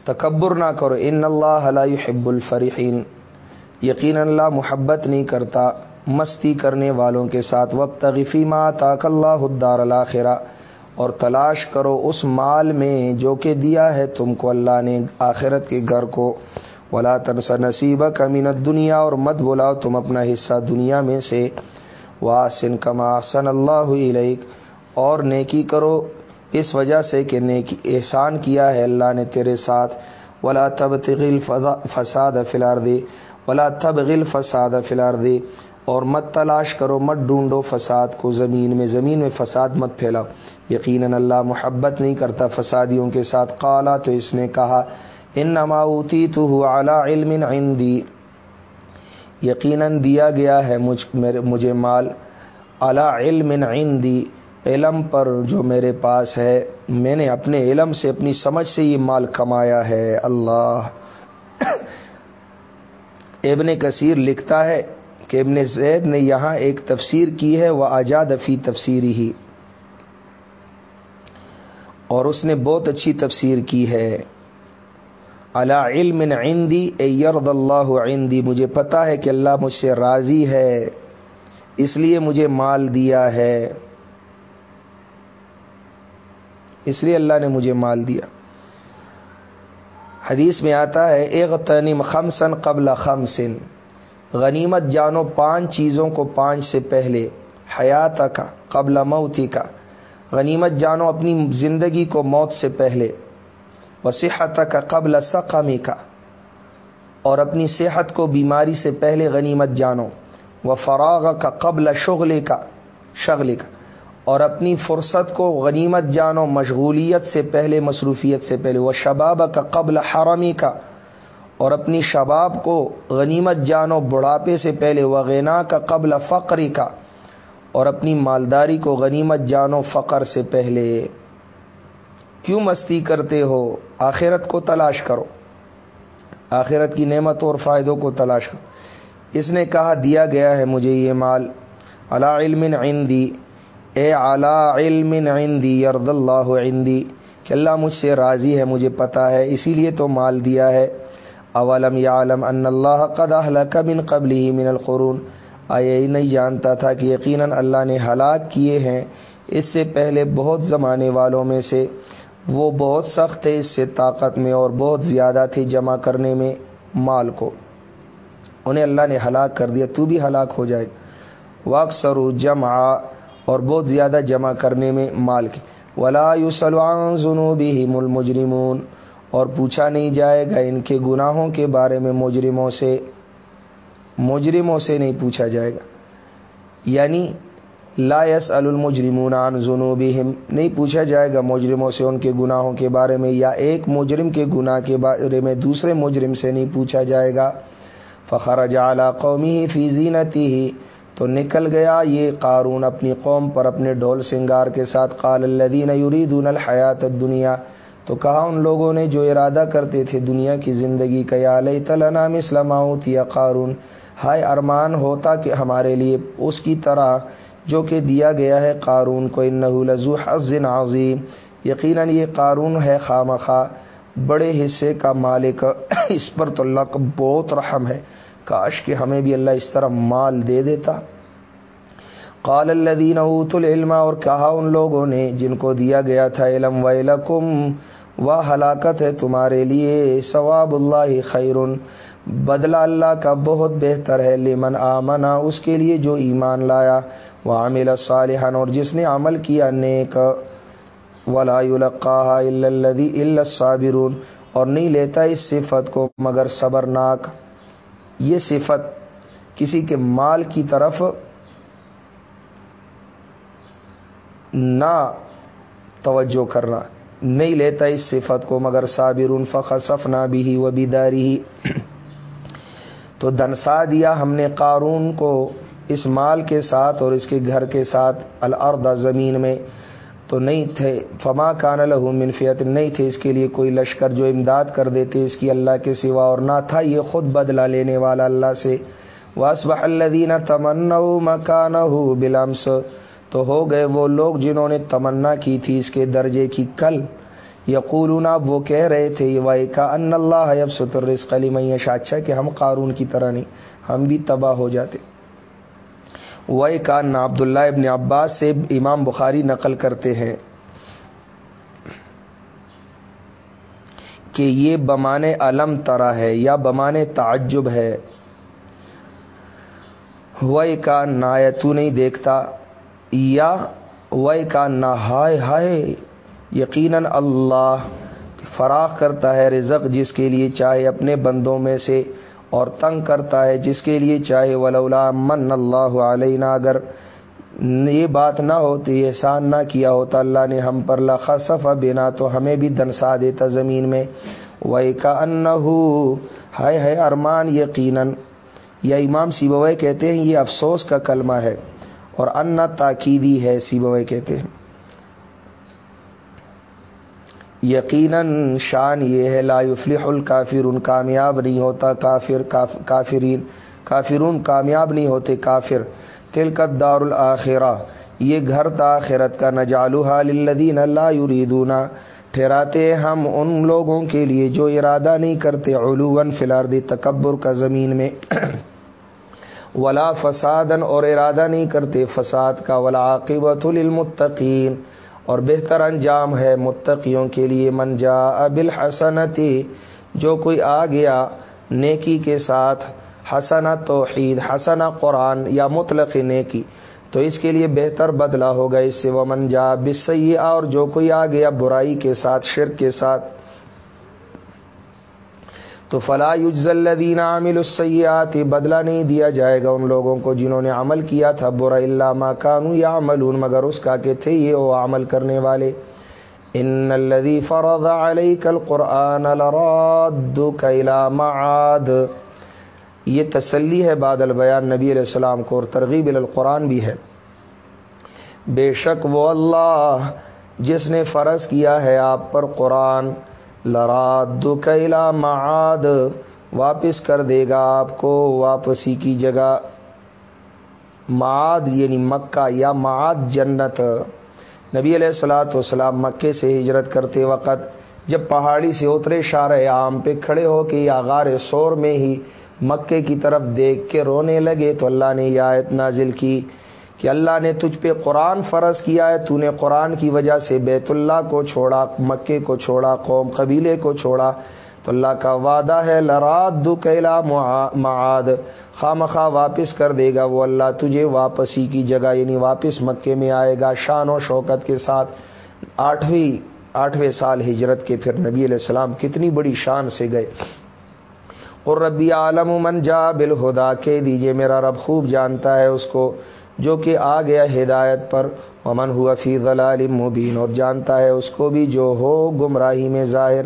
تکبر نہ کرو، ان اللہ لا يحب الفرحین۔ یقین اللہ محبت نہیں کرتا مستی کرنے والوں کے ساتھ۔ وب تغفی ما تاک اللہ الدار الآخرہ اور تلاش کرو اس مال میں جو کہ دیا ہے تم کو اللہ نے آخرت کے گھر کو۔ ولا تنسا نصیب کمینت دنیا اور مت بلاؤ تم اپنا حصہ دنیا میں سے۔ واسن کما سن اللہ علیک۔ اور نیکی کرو۔ اس وجہ سے کہ نیکی احسان کیا ہے اللہ نے تیرے ساتھ۔ ولا تب تغل فساد فلار دے ولا تب غل فساد فلار دے اور مت تلاش کرو، مت ڈھونڈو فساد کو۔ زمین میں زمین میں فساد مت پھیلاؤ۔ یقیناً اللہ محبت نہیں کرتا فسادیوں کے ساتھ۔ قالا تو اس نے کہا ان نماؤتی تو اعلیٰ علم عندی۔ یقیناً دیا گیا ہے مجھ مجھے مال۔ اعلیٰ علم عندی علم پر جو میرے پاس ہے، میں نے اپنے علم سے، اپنی سمجھ سے یہ مال کمایا ہے۔ اللہ۔ <coughs> ابن کثیر لکھتا ہے کہ ابن زید نے یہاں ایک تفسیر کی ہے وہ آجاد فی تفسیری ہی اور اس نے بہت اچھی تفسیر کی ہے۔ اللہ علم عندی اے یرد اللہ عندی، مجھے پتا ہے کہ اللہ مجھ سے راضی ہے، اس لیے مجھے مال دیا ہے۔ اس لیے اللہ نے مجھے مال دیا۔ حدیث میں آتا ہے ایک تنیم خمسن قبل خمسن غنیمت جانو پانچ چیزوں کو پانچ سے پہلے حیات کا قبل موتی کا غنیمت جانو اپنی زندگی کو موت سے پہلے۔ وصحت کا قبل سقمی کا اور اپنی صحت کو بیماری سے پہلے غنیمت جانو وہ فراغ کا قبل شغل کا شغل کا اور اپنی فرصت کو غنیمت جانو، مشغولیت سے پہلے، مصروفیت سے پہلے وہ شباب کا قبل حرمی کا اور اپنی شباب کو غنیمت جانو، بڑھاپے سے پہلے وغینا کا قبل فقری کا اور اپنی مالداری کو غنیمت جانو، فقر سے پہلے۔ کیوں مستی کرتے ہو؟ آخرت کو تلاش کرو۔ آخرت کی نعمت اور فائدوں کو تلاش کرو۔ اس نے کہا، دیا گیا ہے مجھے یہ مال۔ اللہ علم عندی۔ اے اعلی علم عندی یرد اللہ عندی۔ کہ اللہ مجھ سے راضی ہے، مجھے پتا ہے، اسی لیے تو مال دیا ہے۔ اولم یا علم ان اللہ قد اہلک من قبل ہی من القرون۔ آیا ہی نہیں جانتا تھا کہ یقیناً اللہ نے ہلاک کیے ہیں اس سے پہلے بہت زمانے والوں میں سے۔ وہ بہت سخت تھے اس سے طاقت میں اور بہت زیادہ تھے جمع کرنے میں مال کو۔ انہیں اللہ نے ہلاک کر دیا، تو بھی ہلاک ہو جائے۔ واکثر جمع اور بہت زیادہ جمع کرنے میں مال کی ولا یوسلوان جنوبی مل اور پوچھا نہیں جائے گا ان کے گناہوں کے بارے میں مجرموں سے مجرموں سے نہیں پوچھا جائے گا۔ یعنی لا یس المجرمون عن ذنوبہم۔ نہیں پوچھا جائے گا مجرموں سے ان کے گناہوں کے بارے میں یا ایک مجرم کے گناہ کے بارے میں دوسرے مجرم سے نہیں پوچھا جائے گا۔ فخر جعلی قومی ہی فی زینتی ہی تو نکل گیا یہ قارون اپنی قوم پر اپنے ڈھول سنگار کے ساتھ۔ قال الذین یریدون الحیات الدنیا۔ تو کہا ان لوگوں نے جو ارادہ کرتے تھے دنیا کی زندگی کا، یا لیت لنا مثل ما اوتی قارون۔ ہائے ارمان ہوتا کہ ہمارے لیے اس کی طرح جو کہ دیا گیا ہے قارون کو ان لذو حزن عظیم۔ یقیناً یہ قارون ہے خام بڑے حصے کا مالک، اس پر تو اللہ کا بہت رحم ہے۔ کاش کہ ہمیں بھی اللہ اس طرح مال دے دیتا۔ قال الذین اوت العلم، اور کہا ان لوگوں نے، جن کو دیا گیا تھا علم، ویلکم و ہلاکت ہے تمہارے لیے، ثواب اللہ خیرن۔ بدلہ اللہ کا بہت بہتر ہے، لمن آمنا، اس کے لیے جو ایمان لایا۔ وہ عامل صالحن اور جس نے عمل کیا نیک، ولا الدی الصابرون، اور نہیں لیتا اس صفت کو مگر صبرناک یہ صفت کسی کے مال کی طرف نہ توجہ کرنا۔ نہیں لیتا اس صفت کو مگر صابرون فخصف نہ بھی و بیداری ہی تو دنسا دیا ہم نے قارون کو۔ اس مال کے ساتھ اور اس کے گھر کے ساتھ الارض زمین میں تو نہیں تھے۔ فما کان لہو منفیت نہیں تھے اس کے لیے کوئی لشکر جو امداد کر دیتے اس کی اللہ کے سوا اور نہ تھا۔ یہ خود بدلہ لینے والا اللہ سے۔ واسب الدین تمن مکان ہو بلامس تو ہو گئے وہ لوگ جنہوں نے تمنا کی تھی اس کے درجے کی کل۔ یقولون، اب وہ کہہ رہے تھے یہ وائی کا ان اللہ اب ستر رزق علی معیش اچھا کہ ہم قارون کی طرح نہیں، ہم بھی تباہ ہو جاتے۔ وہی کا نا عبداللہ ابن عباس سے امام بخاری نقل کرتے ہیں کہ یہ بمان علم طرح ہے یا بمان تعجب ہے۔ وہی کا نا تو نہیں دیکھتا یا وہی کا نہ ہائے ہائے، یقیناً اللہ فراخ کرتا ہے رزق جس کے لیے چاہے اپنے بندوں میں سے اور تنگ کرتا ہے، جس کے لیے چاہے ولولا من اللہ علیہ اگر یہ بات نہ ہوتی، احسان نہ کیا ہوتا، اللہ نے ہم پر لخصف بنا، تو ہمیں بھی دنسا دیتا زمین میں۔ وہی کا ان ہے ہے ارمان، یقیناً۔ یا امام سیبوئے کہتے ہیں، یہ افسوس کا کلمہ ہے۔ اور ان تاکیدی ہے سیبوئے کہتے ہیں۔ یقیناً شان یہ ہے، لا یفلح الکافرون، کامیاب نہیں ہوتا کافر کافرین، کافرون کامیاب نہیں ہوتے کافر۔ تلکت دار الآخرہ یہ گھر تاخرت کا۔ نجالحا للذین اللہ یریدونا ٹھہراتے ہم ان لوگوں کے لیے جو ارادہ نہیں کرتے۔ علوون فلارد تکبر کا زمین میں۔ <clears throat> ولا فسادن اور ارادہ نہیں کرتے۔ فساد کا، ولا عاقبت للمتقین۔ اور بہتر انجام ہے متقیوں کے لیے من جا حسنتی جو کوئی آ گیا نیکی کے ساتھ حسنا توحید حسنا قرآن یا مطلق نیکی، تو اس کے لیے بہتر بدلہ ہوگا اس سے۔ وہ منجا بس اور جو کوئی آ گیا برائی کے ساتھ، شرک کے ساتھ تو فلاح الدین عامل السیات بدلہ نہیں دیا جائے گا ان لوگوں کو جنہوں نے عمل کیا تھا، برا اللہ کانو یا عمل مگر اس کا کہ تھے یہ وہ عمل کرنے والے۔ ان الذي فرض عليك القرآن لرادك الى معاد۔ یہ تسلی ہے بادل بیان نبی علیہ السلام کو اور ترغیب القرآن بھی ہے۔ بے شک وہ اللہ جس نے فرض کیا ہے آپ پر قرآن لراد کیلا معاد واپس کر دے گا آپ کو واپسی کی جگہ۔ معاد یعنی مکہ یا معاد جنت۔ نبی علیہ السلاۃ والسلام مکے سے ہجرت کرتے وقت جب پہاڑی سے اترے شار عام پہ کھڑے ہو کے یا غار سور میں ہی مکے کی طرف دیکھ کے رونے لگے تو اللہ نے یہ آیت نازل کی۔ کہ اللہ نے تجھ پہ قرآن فرض کیا ہے، تو نے قرآن کی وجہ سے بیت اللہ کو چھوڑا، مکے کو چھوڑا، قوم قبیلے کو چھوڑا۔ تو اللہ کا وعدہ ہے لراد کیلا معاد۔ خام واپس کر دے گا وہ اللہ تجھے واپسی کی جگہ یعنی واپس مکے میں آئے گا شان و شوکت کے ساتھ۔ آٹھویں آٹھویں سال ہجرت کے پھر نبی علیہ السلام کتنی بڑی شان سے گئے۔ اور ربی عالم من جا بالہدا کہ دیجیے میرا رب خوب جانتا ہے اس کو۔ جو کہ آ گیا ہدایت پر۔ امن ہوا فی ضلال مبین اور جانتا ہے اس کو بھی جو ہو گمراہی میں ظاہر۔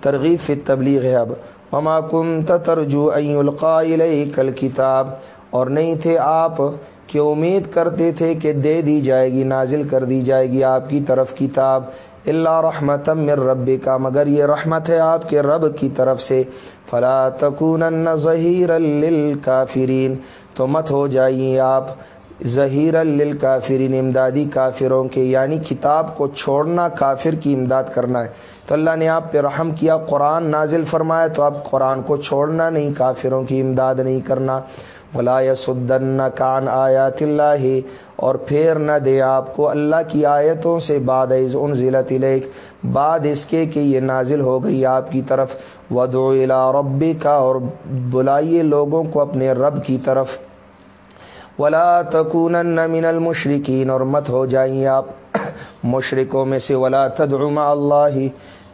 ترغیب فی تبلیغ ہے اب۔ مما کن ترجو القاعل کل کتاب اور نہیں تھے آپ کہ امید کرتے تھے کہ دے دی جائے گی، نازل کر دی جائے گی آپ کی طرف کتاب۔ اللہ رحمت مر رب کا مگر یہ رحمت ہے آپ کے رب کی طرف سے۔ فلا تکون ظہیر الکافرین تو مت ہو جائیے آپ۔ ظہیر الکافرین امدادی کافروں کے یعنی کتاب کو چھوڑنا کافر کی امداد کرنا ہے۔ تو اللہ نے آپ پہ رحم کیا، قرآن نازل فرمایا، تو اب قرآن کو چھوڑنا نہیں، کافروں کی امداد نہیں کرنا۔ ولا سدن کان آیات اللہ اور پھیر نہ دے آپ کو اللہ کی آیتوں سے بعد ان ضلعت بعد اس کے کہ یہ نازل ہو گئی آپ کی طرف۔ ودو الا ربی کا اور بلائیے لوگوں کو اپنے رب کی طرف۔ ولا تکون من المشرقین اور مت ہو جائیں آپ. <coughs> مشرقوں میں سے ولا تدعما اللہ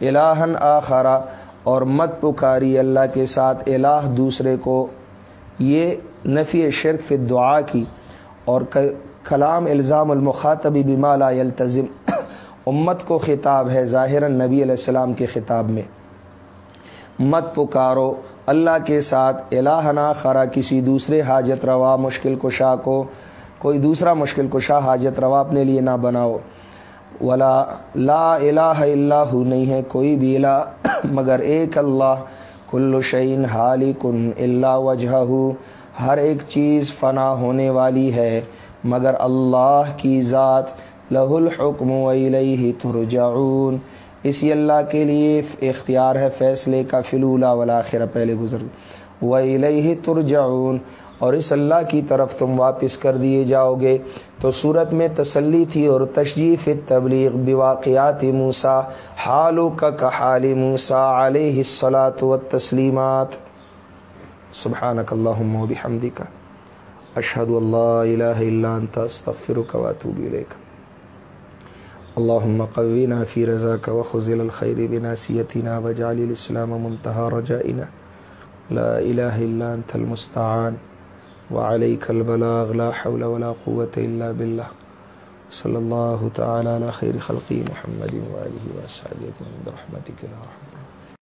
الہن آخرا اور مت پکاری اللہ کے ساتھ الہ دوسرے کو. یہ نفی شرک فی دعا کی. اور کلام الزام المخاطبی بما لا يلتزم. <coughs> امت کو خطاب ہے ظاہر نبی علیہ السلام کے خطاب میں. مت پکارو. اللہ کے ساتھ الہ خرا کسی دوسرے حاجت روا مشکل کشا کو، کوئی دوسرا مشکل کشا حاجت روا اپنے لیے نہ بناؤ۔ ولا لا الہ اللہ نہیں ہے کوئی بھی الہ، مگر ایک اللہ، کل شعین حالی کن اللہ وجہ ہر ایک چیز فنا ہونے والی ہے، مگر اللہ کی ذات لہ الحکم ولیہ ترجعون۔ اسی اللہ کے لیے اختیار ہے فیصلے کا فلولا ولاخر پہلے گزر۔ و ہی ترجعون، اور اس اللہ کی طرف تم واپس کر دیے جاؤ گے۔ تو صورت میں تسلی تھی اور تشریف تبلیغ بواقعات موسا حالو کا حال موسا علیہ السلاۃ و تسلیمات سبحان اللہ بحمدی کا اشہد اللہ الہ الا انت، استغفرک و اتوب الیک۔ اللهم قوينا في رزاك وخزل الخير بناسيتنا وجعل الإسلام منتهى رجائنا. لا إله إلا أنت المستعان. وعليك البلاغ. لا حول ولا قوة إلا بالله. صلى الله تعالى على خير خلقه محمد وآله وأسعده برحمتك يا رحمة